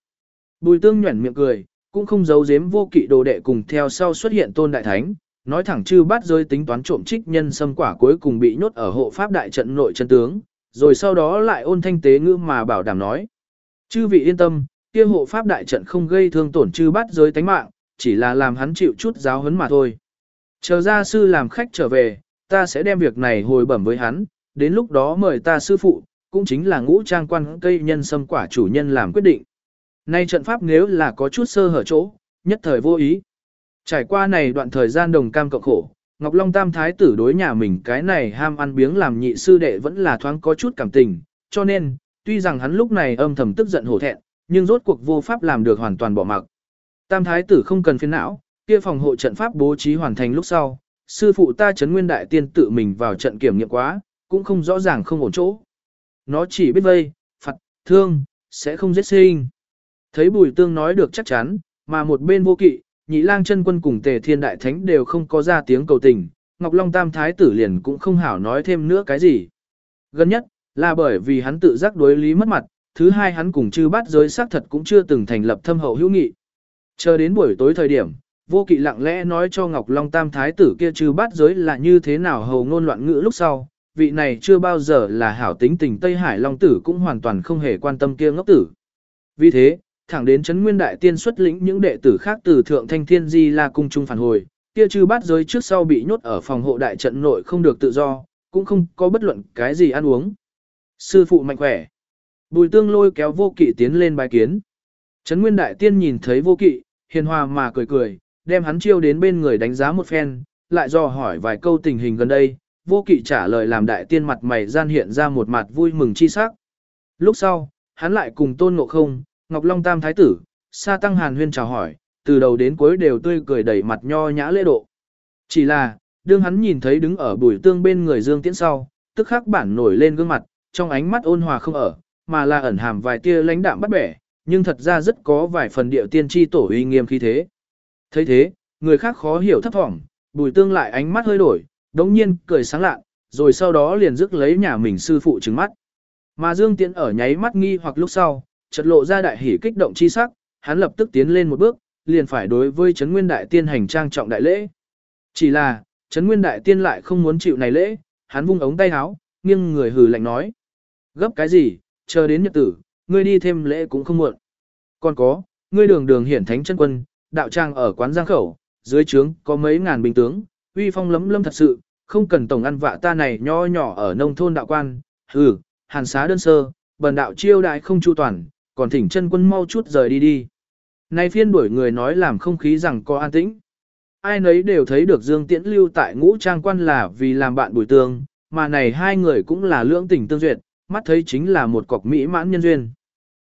Bùi tương nhuẩn miệng cười, cũng không giấu giếm vô kỵ đồ đệ cùng theo sau xuất hiện tôn đại thánh, nói thẳng chư bát giới tính toán trộm trích nhân xâm quả cuối cùng bị nhốt ở hộ pháp đại trận nội chân tướng, rồi sau đó lại ôn thanh tế ngữ mà bảo đảm nói. Chư vị yên tâm, kia hộ pháp đại trận không gây thương tổn chư bát giới tánh mạng, chỉ là làm hắn chịu chút giáo huấn mà thôi. Chờ ra sư làm khách trở về, ta sẽ đem việc này hồi bẩm với hắn, đến lúc đó mời ta sư phụ, cũng chính là ngũ trang quan cây nhân xâm quả chủ nhân làm quyết định. Nay trận pháp nếu là có chút sơ hở chỗ, nhất thời vô ý. Trải qua này đoạn thời gian đồng cam cộng khổ, Ngọc Long Tam Thái tử đối nhà mình cái này ham ăn biếng làm nhị sư đệ vẫn là thoáng có chút cảm tình, cho nên, tuy rằng hắn lúc này âm thầm tức giận hổ thẹn, nhưng rốt cuộc vô pháp làm được hoàn toàn bỏ mặc. Tam Thái tử không cần phiền não, kia phòng hộ trận pháp bố trí hoàn thành lúc sau, sư phụ ta chấn nguyên đại tiên tự mình vào trận kiểm nghiệm quá, cũng không rõ ràng không ổn chỗ. Nó chỉ biết vây, phạt, thương, sẽ không giết sinh. Thấy bùi tương nói được chắc chắn, mà một bên vô kỵ, nhị lang chân quân cùng tề thiên đại thánh đều không có ra tiếng cầu tình, Ngọc Long Tam Thái tử liền cũng không hảo nói thêm nữa cái gì. Gần nhất, là bởi vì hắn tự giác đối lý mất mặt, thứ hai hắn cùng chư bát giới xác thật cũng chưa từng thành lập thâm hậu hữu nghị. Chờ đến buổi tối thời điểm, vô kỵ lặng lẽ nói cho Ngọc Long Tam Thái tử kia chư bát giới là như thế nào hầu ngôn loạn ngữ lúc sau, vị này chưa bao giờ là hảo tính tình Tây Hải Long tử cũng hoàn toàn không hề quan tâm kia ngốc tử. Vì thế, thẳng đến chấn nguyên đại tiên xuất lĩnh những đệ tử khác từ thượng thanh thiên di la cung trung phản hồi, kia chư bát giới trước sau bị nhốt ở phòng hộ đại trận nội không được tự do, cũng không có bất luận cái gì ăn uống. Sư phụ mạnh khỏe. Bùi tương lôi kéo vô kỵ tiến lên bài kiến. Trấn nguyên đại tiên nhìn thấy vô kỵ, hiền hòa mà cười cười, đem hắn chiêu đến bên người đánh giá một phen, lại do hỏi vài câu tình hình gần đây, vô kỵ trả lời làm đại tiên mặt mày gian hiện ra một mặt vui mừng chi sắc. Lúc sau, hắn lại cùng tôn ngộ không, Ngọc Long Tam Thái Tử, Sa Tăng Hàn Huyên chào hỏi, từ đầu đến cuối đều tươi cười đầy mặt nho nhã lễ độ. Chỉ là, đương hắn nhìn thấy đứng ở bùi tương bên người Dương Tiễn sau, tức khắc bản nổi lên gương mặt, trong ánh mắt ôn hòa không ở, mà là ẩn hàm vài tia lãnh đạm bắt bẻ, nhưng thật ra rất có vài phần điệu tiên tri tổ uy nghiêm khí thế. thấy thế, người khác khó hiểu thấp thỏm, bùi tương lại ánh mắt hơi đổi, đống nhiên cười sáng lạ, rồi sau đó liền rước lấy nhà mình sư phụ trứng mắt. Mà Dương Tiễn ở nháy mắt nghi hoặc lúc sau, chợt lộ ra đại hỉ kích động chi sắc, hắn lập tức tiến lên một bước, liền phải đối với Trấn Nguyên Đại Tiên hành trang trọng đại lễ. Chỉ là, Trấn Nguyên Đại Tiên lại không muốn chịu này lễ, hắn vung ống tay áo, nghiêng người hừ lạnh nói. Gấp cái gì, chờ đến nhật tử, ngươi đi thêm lễ cũng không muộn. Còn có, ngươi đường đường hiển thánh chân quân, đạo trang ở quán giang khẩu, dưới trướng có mấy ngàn binh tướng, uy phong lấm lâm thật sự, không cần tổng ăn vạ ta này nho nhỏ ở nông thôn đạo quan, hừ, hàn xá đơn sơ, bần đạo chiêu đại không chu toàn, còn thỉnh chân quân mau chút rời đi đi. Nay phiên đuổi người nói làm không khí rằng có an tĩnh. Ai nấy đều thấy được Dương Tiễn lưu tại ngũ trang quan là vì làm bạn bùi tương, mà này hai người cũng là lưỡng tình tương duyệt, mắt thấy chính là một cọc mỹ mãn nhân duyên.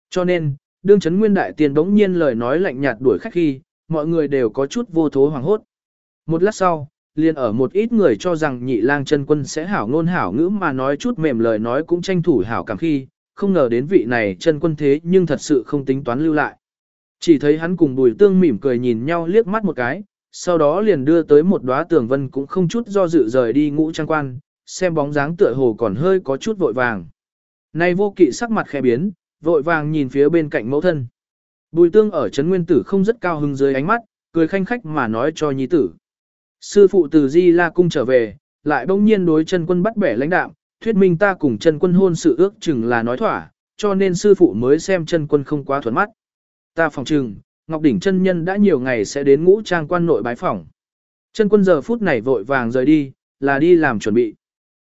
Cho nên, đương chấn nguyên đại tiền đống nhiên lời nói lạnh nhạt đuổi khách khi, mọi người đều có chút vô thố hoàng hốt. Một lát sau, liền ở một ít người cho rằng nhị lang chân quân sẽ hảo ngôn hảo ngữ mà nói chút mềm lời nói cũng tranh thủ hảo cảm khi, không ngờ đến vị này chân quân thế nhưng thật sự không tính toán lưu lại. Chỉ thấy hắn cùng bùi tương mỉm cười nhìn nhau liếc mắt một cái, sau đó liền đưa tới một đóa tường vân cũng không chút do dự rời đi ngũ trang quan, xem bóng dáng tựa hồ còn hơi có chút vội vàng. Nay vô kỵ sắc mặt khẽ biến, vội vàng nhìn phía bên cạnh mẫu thân. Bùi tương ở Trấn Nguyên Tử không rất cao hứng dưới ánh mắt, cười khanh khách mà nói cho nhi tử. Sư phụ từ Di La Cung trở về, lại bỗng nhiên đối chân quân bắt bẻ lãnh đạm, thuyết minh ta cùng chân quân hôn sự ước chừng là nói thỏa, cho nên sư phụ mới xem chân quân không quá thuận mắt. Ta phòng trừng, Ngọc Đỉnh chân nhân đã nhiều ngày sẽ đến ngũ trang quan nội bái phỏng. Chân quân giờ phút này vội vàng rời đi, là đi làm chuẩn bị.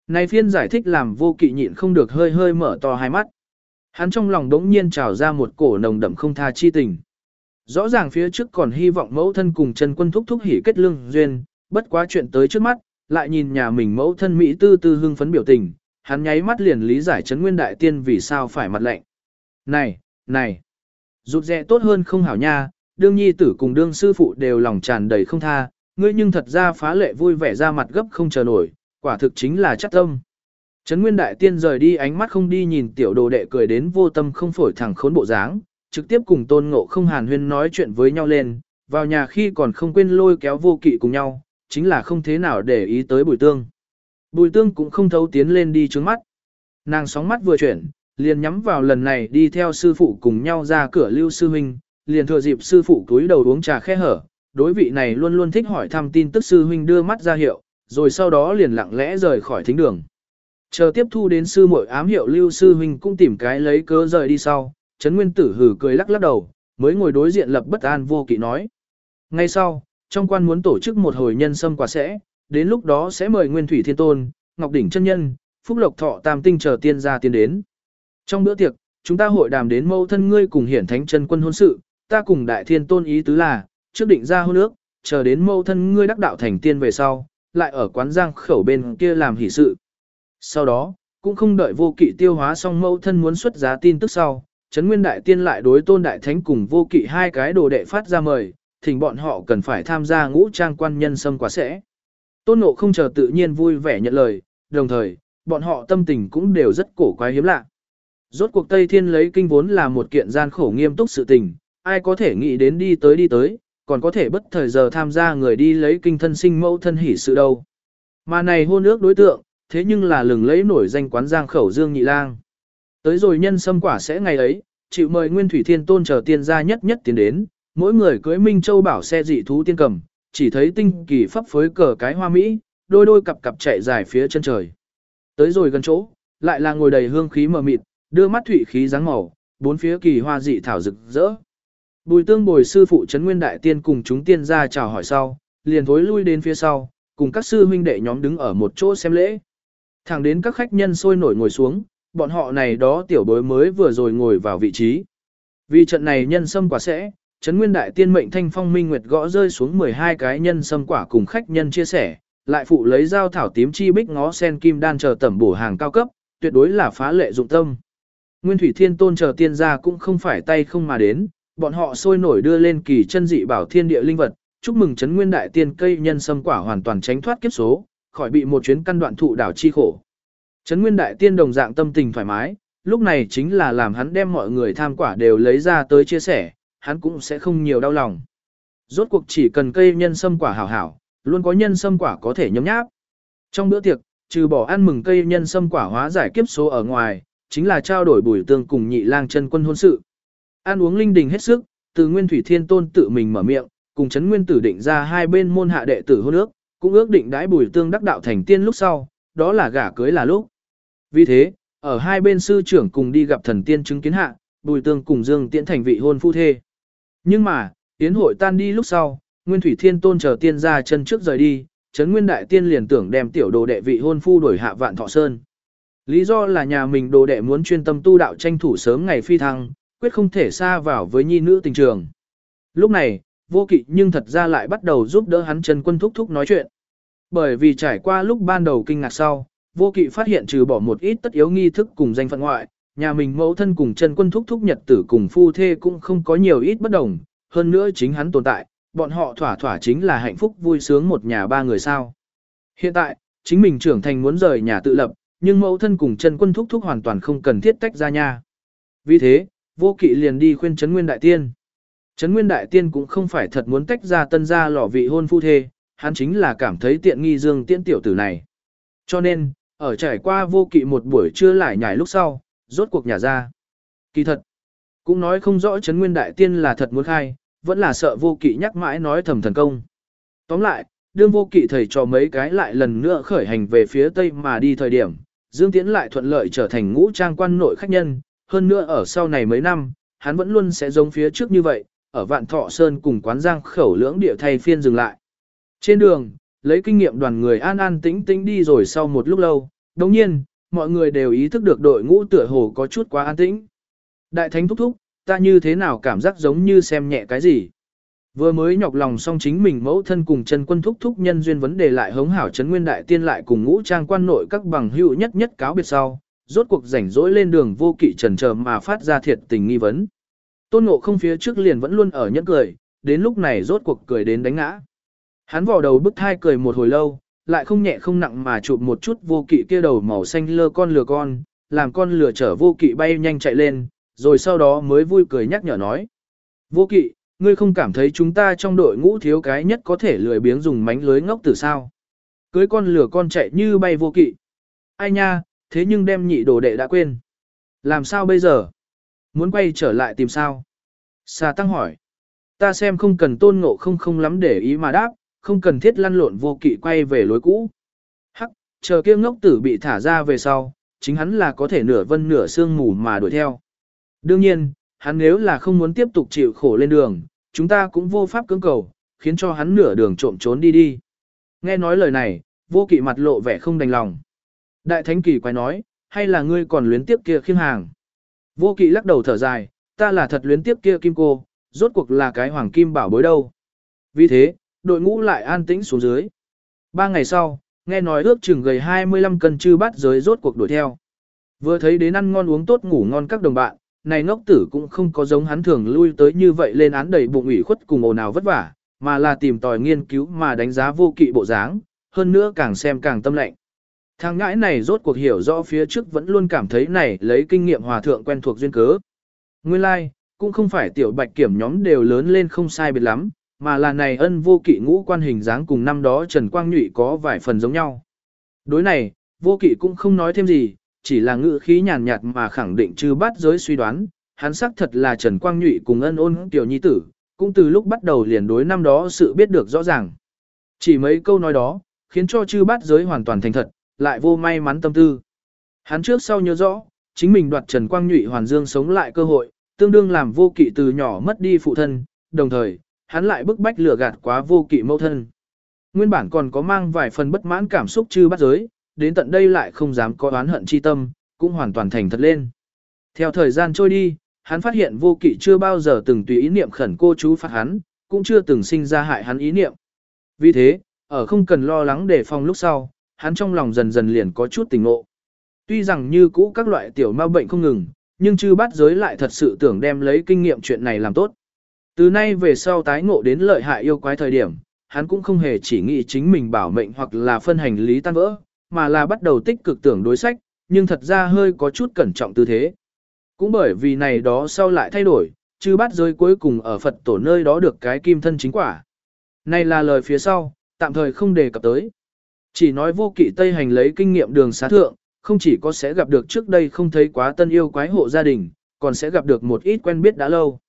Này phiên giải thích làm vô kỵ nhịn không được hơi hơi mở to hai mắt. Hắn trong lòng đống nhiên trào ra một cổ nồng đậm không tha chi tình. Rõ ràng phía trước còn hy vọng mẫu thân cùng chân quân thúc thúc hỉ kết lương duyên, bất quá chuyện tới trước mắt, lại nhìn nhà mình mẫu thân Mỹ tư tư hưng phấn biểu tình, hắn nháy mắt liền lý giải chấn nguyên đại tiên vì sao phải mặt lệnh. Này, này, rụt rẽ tốt hơn không hảo nha, đương nhi tử cùng đương sư phụ đều lòng tràn đầy không tha, ngươi nhưng thật ra phá lệ vui vẻ ra mặt gấp không chờ nổi, quả thực chính là chắc tâm. Trấn Nguyên Đại Tiên rời đi ánh mắt không đi nhìn tiểu đồ đệ cười đến vô tâm không phổi thẳng khốn bộ dáng, trực tiếp cùng tôn ngộ không hàn huyên nói chuyện với nhau lên, vào nhà khi còn không quên lôi kéo vô kỵ cùng nhau, chính là không thế nào để ý tới bùi tương. Bùi tương cũng không thấu tiến lên đi trướng mắt. Nàng sóng mắt vừa chuyển, liền nhắm vào lần này đi theo sư phụ cùng nhau ra cửa lưu sư huynh, liền thừa dịp sư phụ túi đầu uống trà khe hở, đối vị này luôn luôn thích hỏi thăm tin tức sư huynh đưa mắt ra hiệu, rồi sau đó liền lặng lẽ rời khỏi thính đường. Chờ tiếp thu đến sư muội ám hiệu lưu sư huynh cũng tìm cái lấy cớ rời đi sau, Trấn Nguyên Tử hử cười lắc lắc đầu, mới ngồi đối diện lập bất an vô kỵ nói. Ngay sau, trong quan muốn tổ chức một hồi nhân sâm quả sẽ, đến lúc đó sẽ mời Nguyên Thủy Thiên Tôn, Ngọc Đỉnh Chân Nhân, Phúc Lộc Thọ Tam Tinh chờ tiên gia tiến đến. Trong bữa tiệc, chúng ta hội đàm đến mâu thân ngươi cùng hiển thánh chân quân hôn sự, ta cùng Đại Thiên Tôn ý tứ là, trước định ra hôn ước, chờ đến mâu thân ngươi đắc đạo thành tiên về sau, lại ở quán giang khẩu bên kia làm hỷ sự. Sau đó, cũng không đợi vô kỵ tiêu hóa xong mâu thân muốn xuất giá tin tức sau, Trấn Nguyên Đại Tiên lại đối tôn đại thánh cùng vô kỵ hai cái đồ đệ phát ra mời, thỉnh bọn họ cần phải tham gia ngũ trang quan nhân xâm quá sẽ. Tôn ngộ không chờ tự nhiên vui vẻ nhận lời, đồng thời, bọn họ tâm tình cũng đều rất cổ quái hiếm lạ. Rốt cuộc Tây Thiên lấy kinh vốn là một kiện gian khổ nghiêm túc sự tình, ai có thể nghĩ đến đi tới đi tới, còn có thể bất thời giờ tham gia người đi lấy kinh thân sinh mẫu thân hỷ sự đâu. Mà này hôn ước đối tượng, thế nhưng là lừng lấy nổi danh quán giang khẩu Dương Nhị Lang. Tới rồi nhân sâm quả sẽ ngày ấy, chịu mời Nguyên Thủy Thiên Tôn chờ tiên gia nhất nhất tiến đến, mỗi người cưới Minh Châu bảo xe dị thú tiên cầm, chỉ thấy tinh kỳ pháp phối cờ cái hoa mỹ, đôi đôi cặp cặp chạy dài phía chân trời. Tới rồi gần chỗ, lại là ngồi đầy hương khí mờ mịt, đưa mắt thủy khí dáng màu, bốn phía kỳ hoa dị thảo rực rỡ. Bùi tương bồi sư phụ trấn nguyên đại tiên cùng chúng tiên ra chào hỏi sau, liền thối lui đến phía sau, cùng các sư huynh đệ nhóm đứng ở một chỗ xem lễ. Thẳng đến các khách nhân sôi nổi ngồi xuống, bọn họ này đó tiểu bối mới vừa rồi ngồi vào vị trí. Vì trận này nhân sâm quả sẽ, Trấn Nguyên Đại Tiên mệnh Thanh Phong Minh Nguyệt gõ rơi xuống 12 cái nhân sâm quả cùng khách nhân chia sẻ, lại phụ lấy dao thảo tím chi bích ngó sen kim đan chờ tẩm bổ hàng cao cấp, tuyệt đối là phá lệ dụng tâm. Nguyên Thủy Thiên Tôn chờ tiên gia cũng không phải tay không mà đến, bọn họ sôi nổi đưa lên kỳ chân dị bảo thiên địa linh vật, chúc mừng Trấn Nguyên Đại Tiên cây nhân sâm quả hoàn toàn tránh thoát kiếp số, khỏi bị một chuyến căn đoạn thụ đảo chi khổ. Trấn Nguyên Đại Tiên đồng dạng tâm tình thoải mái, lúc này chính là làm hắn đem mọi người tham quả đều lấy ra tới chia sẻ, hắn cũng sẽ không nhiều đau lòng. Rốt cuộc chỉ cần cây nhân sâm quả hảo hảo, luôn có nhân sâm quả có thể nhấm nháp. Trong bữa tiệc, trừ bỏ ăn mừng cây nhân sâm quả hóa giải kiếp số ở ngoài, chính là trao đổi bùi tương cùng nhị lang chân quân hôn sự. Ăn uống linh đình hết sức, từ Nguyên Thủy Thiên Tôn tự mình mở miệng, cùng chấn Nguyên Tử định ra hai bên môn hạ đệ tử hôn ước, cũng ước định đãi bùi tương đắc đạo thành tiên lúc sau, đó là gả cưới là lúc. Vì thế, ở hai bên sư trưởng cùng đi gặp thần tiên chứng kiến hạ, bùi tương cùng Dương tiễn thành vị hôn phu thê. Nhưng mà, yến hội tan đi lúc sau, Nguyên Thủy Thiên Tôn chờ tiên ra chân trước rời đi, Trấn Nguyên Đại Tiên liền tưởng đem tiểu đồ đệ vị hôn phu đổi hạ vạn thọ sơn. Lý do là nhà mình đồ đệ muốn chuyên tâm tu đạo tranh thủ sớm ngày phi thăng, quyết không thể xa vào với nhi nữ tình trường. Lúc này, vô kỵ nhưng thật ra lại bắt đầu giúp đỡ hắn Trần Quân Thúc Thúc nói chuyện. Bởi vì trải qua lúc ban đầu kinh ngạc sau, vô kỵ phát hiện trừ bỏ một ít tất yếu nghi thức cùng danh phận ngoại, nhà mình mẫu thân cùng Trần Quân Thúc Thúc nhật tử cùng phu thê cũng không có nhiều ít bất đồng, hơn nữa chính hắn tồn tại, bọn họ thỏa thỏa chính là hạnh phúc vui sướng một nhà ba người sao. Hiện tại, chính mình trưởng thành muốn rời nhà tự lập, nhưng mẫu thân cùng Trần Quân Thúc Thúc hoàn toàn không cần thiết tách ra nha. Vì thế, vô kỵ liền đi khuyên Trấn Nguyên Đại Tiên. Trấn Nguyên Đại Tiên cũng không phải thật muốn tách ra tân gia lò vị hôn phu thê, hắn chính là cảm thấy tiện nghi dương tiễn tiểu tử này. Cho nên, ở trải qua vô kỵ một buổi trưa lại nhảy lúc sau, rốt cuộc nhà ra. Kỳ thật, cũng nói không rõ Trấn Nguyên Đại Tiên là thật muốn khai, vẫn là sợ vô kỵ nhắc mãi nói thầm thần công. Tóm lại, đương vô kỵ thầy cho mấy cái lại lần nữa khởi hành về phía tây mà đi thời điểm, Dương Tiễn lại thuận lợi trở thành ngũ trang quan nội khách nhân, hơn nữa ở sau này mấy năm, hắn vẫn luôn sẽ giống phía trước như vậy, ở Vạn Thọ Sơn cùng quán giang khẩu lưỡng địa thay phiên dừng lại. Trên đường, lấy kinh nghiệm đoàn người an an tĩnh tĩnh đi rồi sau một lúc lâu, đồng nhiên, mọi người đều ý thức được đội ngũ tựa hồ có chút quá an tĩnh. Đại thánh thúc thúc, ta như thế nào cảm giác giống như xem nhẹ cái gì. Vừa mới nhọc lòng xong chính mình mẫu thân cùng chân quân thúc thúc nhân duyên vấn đề lại hống hảo chấn nguyên đại tiên lại cùng ngũ trang quan nội các bằng hữu nhất nhất cáo biệt sau, rốt cuộc rảnh rỗi lên đường vô kỵ trần chờ mà phát ra thiệt tình nghi vấn. Tôn ngộ không phía trước liền vẫn luôn ở nhẫn cười, đến lúc này rốt cuộc cười đến đánh ngã. Hắn vò đầu bức thai cười một hồi lâu, lại không nhẹ không nặng mà chụp một chút vô kỵ kia đầu màu xanh lơ con lừa con, làm con lừa chở vô kỵ bay nhanh chạy lên, rồi sau đó mới vui cười nhắc nhở nói. Vô kỵ, ngươi không cảm thấy chúng ta trong đội ngũ thiếu cái nhất có thể lười biếng dùng mánh lưới ngốc từ sao? Cưới con lửa con chạy như bay vô kỵ. Ai nha, thế nhưng đem nhị đồ đệ đã quên. Làm sao bây giờ? Muốn quay trở lại tìm sao? Xà tăng hỏi. Ta xem không cần tôn ngộ không không lắm để ý mà đáp, không cần thiết lăn lộn vô kỵ quay về lối cũ. Hắc, chờ kia ngốc tử bị thả ra về sau, chính hắn là có thể nửa vân nửa sương mù mà đuổi theo. Đương nhiên, hắn nếu là không muốn tiếp tục chịu khổ lên đường, chúng ta cũng vô pháp cưỡng cầu, khiến cho hắn nửa đường trộm trốn đi đi. Nghe nói lời này, vô kỵ mặt lộ vẻ không đành lòng. Đại thánh kỳ quay nói, hay là ngươi còn luyến tiếp kia khiêm hàng. Vô kỵ lắc đầu thở dài, ta là thật luyến tiếp kia kim cô, rốt cuộc là cái hoàng kim bảo bối đâu. Vì thế, đội ngũ lại an tĩnh xuống dưới. Ba ngày sau, nghe nói ước chừng gầy 25 cân chư bát giới rốt cuộc đuổi theo. Vừa thấy đến ăn ngon uống tốt ngủ ngon các đồng bạn, này ngốc tử cũng không có giống hắn thường lui tới như vậy lên án đầy bụng ủy khuất cùng ồn ào vất vả, mà là tìm tòi nghiên cứu mà đánh giá vô kỵ bộ dáng, hơn nữa càng xem càng tâm lệnh. Thằng ngãi này rốt cuộc hiểu rõ phía trước vẫn luôn cảm thấy này lấy kinh nghiệm hòa thượng quen thuộc duyên cớ. Nguyên lai, like, cũng không phải tiểu bạch kiểm nhóm đều lớn lên không sai biệt lắm, mà là này ân vô kỵ ngũ quan hình dáng cùng năm đó Trần Quang Nhụy có vài phần giống nhau. Đối này, vô kỵ cũng không nói thêm gì, chỉ là ngữ khí nhàn nhạt mà khẳng định trừ bát giới suy đoán, hắn xác thật là Trần Quang Nhụy cùng ân ôn tiểu nhi tử, cũng từ lúc bắt đầu liền đối năm đó sự biết được rõ ràng. Chỉ mấy câu nói đó, khiến cho chư bát giới hoàn toàn thành thật, lại vô may mắn tâm tư. Hắn trước sau nhớ rõ, chính mình đoạt Trần Quang Nhụy hoàn dương sống lại cơ hội, tương đương làm vô kỵ từ nhỏ mất đi phụ thân, đồng thời, hắn lại bức bách lừa gạt quá vô kỵ mẫu thân. Nguyên bản còn có mang vài phần bất mãn cảm xúc chư bắt giới, đến tận đây lại không dám có oán hận chi tâm, cũng hoàn toàn thành thật lên. Theo thời gian trôi đi, hắn phát hiện vô kỵ chưa bao giờ từng tùy ý niệm khẩn cô chú phạt hắn, cũng chưa từng sinh ra hại hắn ý niệm. Vì thế, ở không cần lo lắng để phòng lúc sau, hắn trong lòng dần dần liền có chút tình ngộ. Tuy rằng như cũ các loại tiểu ma bệnh không ngừng, nhưng chư bắt giới lại thật sự tưởng đem lấy kinh nghiệm chuyện này làm tốt. Từ nay về sau tái ngộ đến lợi hại yêu quái thời điểm, hắn cũng không hề chỉ nghĩ chính mình bảo mệnh hoặc là phân hành lý tan vỡ, mà là bắt đầu tích cực tưởng đối sách, nhưng thật ra hơi có chút cẩn trọng tư thế. Cũng bởi vì này đó sau lại thay đổi, chứ bát giới cuối cùng ở Phật tổ nơi đó được cái kim thân chính quả. Này là lời phía sau, tạm thời không đề cập tới. Chỉ nói vô kỵ Tây hành lấy kinh nghiệm đường xá thượng, không chỉ có sẽ gặp được trước đây không thấy quá tân yêu quái hộ gia đình, còn sẽ gặp được một ít quen biết đã lâu.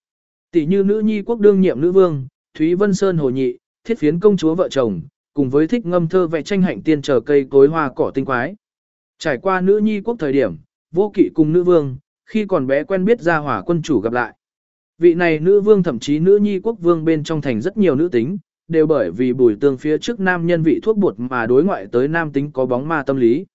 Tỷ như nữ nhi quốc đương nhiệm nữ vương, Thúy Vân Sơn Hồ Nhị, thiết phiến công chúa vợ chồng, cùng với thích ngâm thơ vẽ tranh hạnh tiên chờ cây cối hoa cỏ tinh quái. Trải qua nữ nhi quốc thời điểm, vô kỵ cùng nữ vương, khi còn bé quen biết ra hỏa quân chủ gặp lại. Vị này nữ vương thậm chí nữ nhi quốc vương bên trong thành rất nhiều nữ tính, đều bởi vì bùi tương phía trước nam nhân vị thuốc bột mà đối ngoại tới nam tính có bóng ma tâm lý.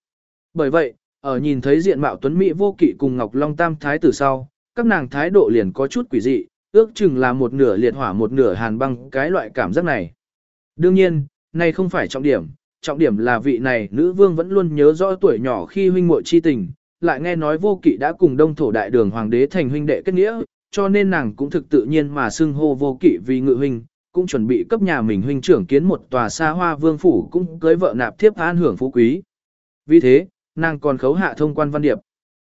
Bởi vậy, ở nhìn thấy diện mạo tuấn mỹ vô kỵ cùng Ngọc Long Tam thái tử sau, các nàng thái độ liền có chút quỷ dị, ước chừng là một nửa liệt hỏa một nửa hàn băng cái loại cảm giác này. Đương nhiên, này không phải trọng điểm, trọng điểm là vị này nữ vương vẫn luôn nhớ rõ tuổi nhỏ khi huynh muội chi tình, lại nghe nói vô kỵ đã cùng đông thổ đại đường hoàng đế thành huynh đệ kết nghĩa, cho nên nàng cũng thực tự nhiên mà xưng hô vô kỵ vì ngự huynh, cũng chuẩn bị cấp nhà mình huynh trưởng kiến một tòa xa hoa vương phủ cũng cưới vợ nạp thiếp an hưởng phú quý. Vì thế, nàng còn khấu hạ thông quan văn điệp.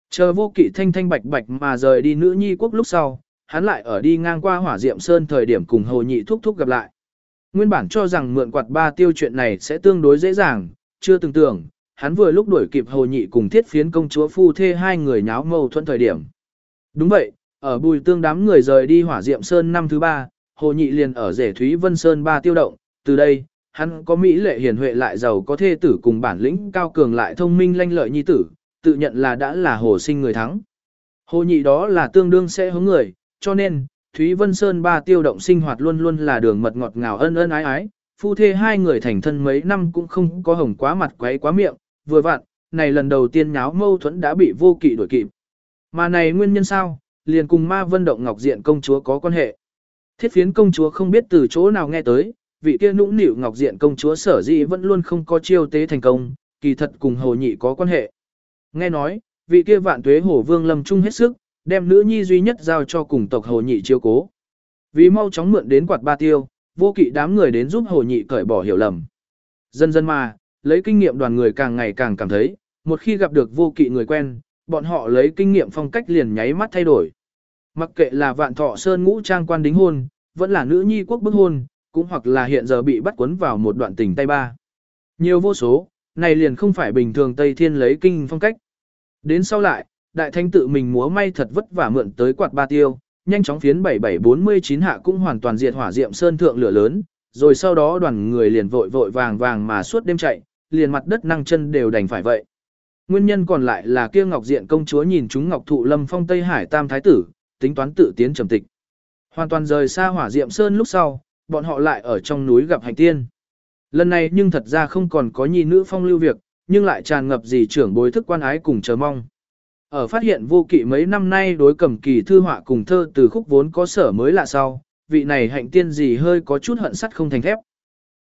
Chờ vô kỵ thanh thanh bạch bạch mà rời đi nữ nhi quốc lúc sau, hắn lại ở đi ngang qua hỏa diệm sơn thời điểm cùng hồ nhị thúc thúc gặp lại. Nguyên bản cho rằng mượn quạt ba tiêu chuyện này sẽ tương đối dễ dàng, chưa từng tưởng, hắn vừa lúc đuổi kịp hồ nhị cùng thiết phiến công chúa phu thê hai người nháo mâu thuẫn thời điểm. Đúng vậy, ở bùi tương đám người rời đi hỏa diệm sơn năm thứ ba, hồ nhị liền ở rể Thúy Vân Sơn ba tiêu động, từ đây, hắn có mỹ lệ hiền huệ lại giàu có thê tử cùng bản lĩnh cao cường lại thông minh lanh lợi nhi tử, tự nhận là đã là hồ sinh người thắng. Hồ nhị đó là tương đương sẽ hướng người, cho nên, Thúy Vân Sơn ba tiêu động sinh hoạt luôn luôn là đường mật ngọt ngào ân ân ái ái, phu thê hai người thành thân mấy năm cũng không có hồng quá mặt quấy quá miệng, vừa vặn, này lần đầu tiên nháo mâu thuẫn đã bị vô kỵ đuổi kịp. Mà này nguyên nhân sao, liền cùng ma vân động ngọc diện công chúa có quan hệ. Thiết phiến công chúa không biết từ chỗ nào nghe tới, vị kia nũng nịu ngọc diện công chúa sở dĩ vẫn luôn không có chiêu tế thành công, kỳ thật cùng hồ nhị có quan hệ. Nghe nói, vị kia vạn tuế hồ vương lâm trung hết sức, đem nữ nhi duy nhất giao cho cùng tộc hồ nhị chiêu cố. Vì mau chóng mượn đến quạt ba tiêu, vô kỵ đám người đến giúp hồ nhị cởi bỏ hiểu lầm. Dần dần mà, lấy kinh nghiệm đoàn người càng ngày càng cảm thấy, một khi gặp được vô kỵ người quen, bọn họ lấy kinh nghiệm phong cách liền nháy mắt thay đổi. Mặc kệ là vạn thọ sơn ngũ trang quan đính hôn, vẫn là nữ nhi quốc bức hôn, cũng hoặc là hiện giờ bị bắt cuốn vào một đoạn tình tay ba. Nhiều vô số, này liền không phải bình thường Tây Thiên lấy kinh phong cách. Đến sau lại, đại thanh tự mình múa may thật vất vả mượn tới quạt ba tiêu, nhanh chóng phiến 7749 hạ cũng hoàn toàn diệt hỏa diệm sơn thượng lửa lớn, rồi sau đó đoàn người liền vội vội vàng vàng mà suốt đêm chạy, liền mặt đất năng chân đều đành phải vậy. Nguyên nhân còn lại là kia ngọc diện công chúa nhìn chúng ngọc thụ lâm phong Tây Hải Tam Thái Tử, tính toán tự tiến trầm tịch. Hoàn toàn rời xa hỏa diệm sơn lúc sau, bọn họ lại ở trong núi gặp hành tiên. Lần này nhưng thật ra không còn có nhi nữ phong lưu việc, nhưng lại tràn ngập gì trưởng bối thức quan ái cùng chờ mong. Ở phát hiện vô kỵ mấy năm nay đối cầm kỳ thư họa cùng thơ từ khúc vốn có sở mới lạ sau, vị này hạnh tiên gì hơi có chút hận sắt không thành thép.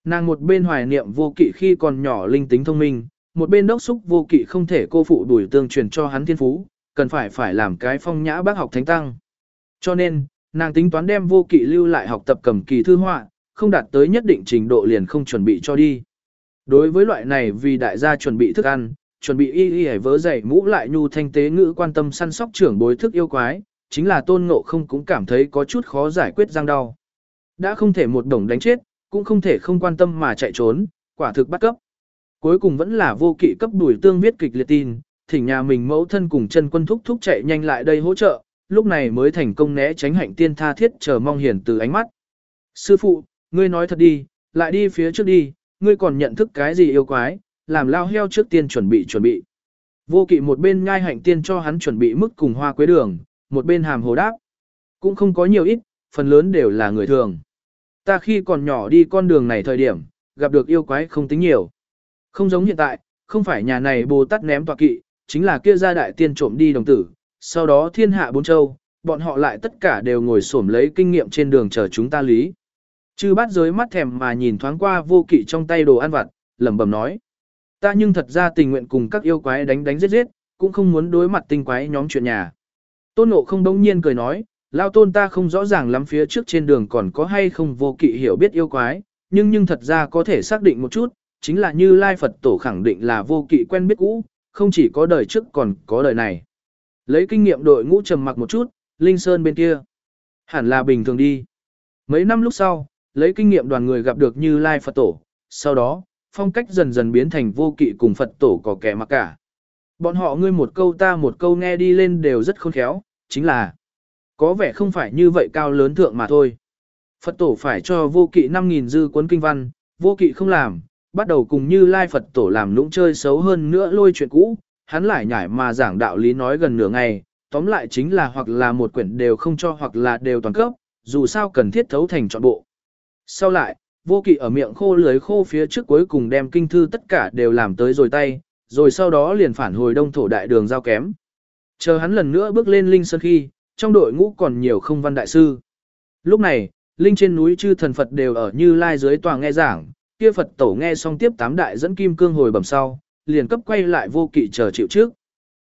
Nàng một bên hoài niệm vô kỵ khi còn nhỏ linh tính thông minh, một bên đốc xúc vô kỵ không thể cô phụ đuổi tương truyền cho hắn thiên phú, cần phải phải làm cái phong nhã bác học thánh tăng. Cho nên, nàng tính toán đem vô kỵ lưu lại học tập cầm kỳ thư họa, không đạt tới nhất định trình độ liền không chuẩn bị cho đi. Đối với loại này vì đại gia chuẩn bị thức ăn, chuẩn bị y y vớ dậy mũ lại nhu thanh tế ngữ quan tâm săn sóc trưởng bối thức yêu quái, chính là tôn ngộ không cũng cảm thấy có chút khó giải quyết răng đau. Đã không thể một đồng đánh chết, cũng không thể không quan tâm mà chạy trốn, quả thực bắt cấp. Cuối cùng vẫn là vô kỵ cấp đuổi tương viết kịch liệt tin, thỉnh nhà mình mẫu thân cùng chân quân thúc thúc chạy nhanh lại đây hỗ trợ, lúc này mới thành công né tránh hạnh tiên tha thiết chờ mong hiển từ ánh mắt. Sư phụ, ngươi nói thật đi, lại đi phía trước đi, ngươi còn nhận thức cái gì yêu quái, làm lao heo trước tiên chuẩn bị chuẩn bị. Vô kỵ một bên nhai hạnh tiên cho hắn chuẩn bị mức cùng hoa quế đường, một bên hàm hồ đáp. Cũng không có nhiều ít, phần lớn đều là người thường. Ta khi còn nhỏ đi con đường này thời điểm, gặp được yêu quái không tính nhiều. Không giống hiện tại, không phải nhà này bồ tát ném tọa kỵ, chính là kia gia đại tiên trộm đi đồng tử, sau đó thiên hạ bốn châu, bọn họ lại tất cả đều ngồi xổm lấy kinh nghiệm trên đường chờ chúng ta lý. Chư bát giới mắt thèm mà nhìn thoáng qua vô kỵ trong tay đồ ăn vặt, lẩm bẩm nói. Ta nhưng thật ra tình nguyện cùng các yêu quái đánh đánh giết giết, cũng không muốn đối mặt tinh quái nhóm chuyện nhà. Tôn nộ không đống nhiên cười nói, lao tôn ta không rõ ràng lắm phía trước trên đường còn có hay không vô kỵ hiểu biết yêu quái, nhưng nhưng thật ra có thể xác định một chút, chính là như Lai Phật Tổ khẳng định là vô kỵ quen biết cũ, không chỉ có đời trước còn có đời này. Lấy kinh nghiệm đội ngũ trầm mặc một chút, Linh Sơn bên kia. Hẳn là bình thường đi. Mấy năm lúc sau, lấy kinh nghiệm đoàn người gặp được như Lai Phật Tổ, sau đó, phong cách dần dần biến thành vô kỵ cùng Phật Tổ có kẻ mặc cả. Bọn họ ngươi một câu ta một câu nghe đi lên đều rất khôn khéo, chính là có vẻ không phải như vậy cao lớn thượng mà thôi. Phật Tổ phải cho vô kỵ 5.000 dư cuốn kinh văn, vô kỵ không làm, bắt đầu cùng như Lai Phật Tổ làm lũng chơi xấu hơn nữa lôi chuyện cũ, hắn lại nhảy mà giảng đạo lý nói gần nửa ngày, tóm lại chính là hoặc là một quyển đều không cho hoặc là đều toàn cấp, dù sao cần thiết thấu thành trọn bộ. Sau lại, vô kỵ ở miệng khô lưới khô phía trước cuối cùng đem kinh thư tất cả đều làm tới rồi tay, rồi sau đó liền phản hồi đông thổ đại đường giao kém. Chờ hắn lần nữa bước lên linh sơn khi, trong đội ngũ còn nhiều không văn đại sư. Lúc này, linh trên núi chư thần Phật đều ở như lai dưới tòa nghe giảng, kia Phật tổ nghe xong tiếp tám đại dẫn kim cương hồi bẩm sau, liền cấp quay lại vô kỵ chờ chịu trước.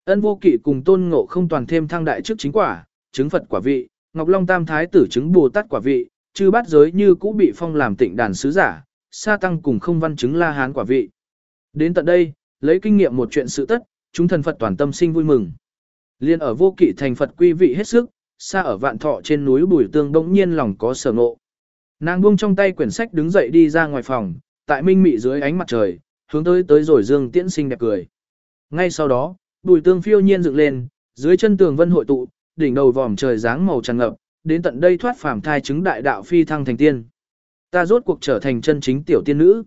Ân vô kỵ cùng tôn ngộ không toàn thêm thăng đại trước chính quả, chứng Phật quả vị, Ngọc Long Tam Thái tử chứng Bồ Tát quả vị, chư bát giới như cũ bị phong làm tịnh đàn sứ giả, sa tăng cùng không văn chứng La Hán quả vị. Đến tận đây, lấy kinh nghiệm một chuyện sự tất, chúng thần Phật toàn tâm sinh vui mừng. Liên ở vô kỵ thành Phật quy vị hết sức, xa ở vạn thọ trên núi bùi tương bỗng nhiên lòng có sở ngộ. Nàng buông trong tay quyển sách đứng dậy đi ra ngoài phòng, tại minh mị dưới ánh mặt trời, hướng tới tới rồi dương tiễn sinh đẹp cười. Ngay sau đó, bùi tương phiêu nhiên dựng lên, dưới chân tường vân hội tụ, đỉnh đầu vòm trời dáng màu tràn ngập, đến tận đây thoát phàm thai chứng đại đạo phi thăng thành tiên. Ta rốt cuộc trở thành chân chính tiểu tiên nữ.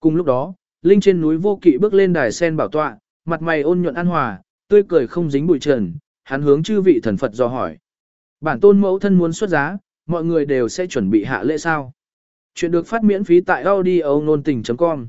Cùng lúc đó, linh trên núi vô kỵ bước lên đài sen bảo tọa, mặt mày ôn nhuận an hòa, tươi cười không dính bụi trần, hắn hướng chư vị thần Phật do hỏi. Bản tôn mẫu thân muốn xuất giá, mọi người đều sẽ chuẩn bị hạ lễ sao. Chuyện được phát miễn phí tại audio nôn tình.com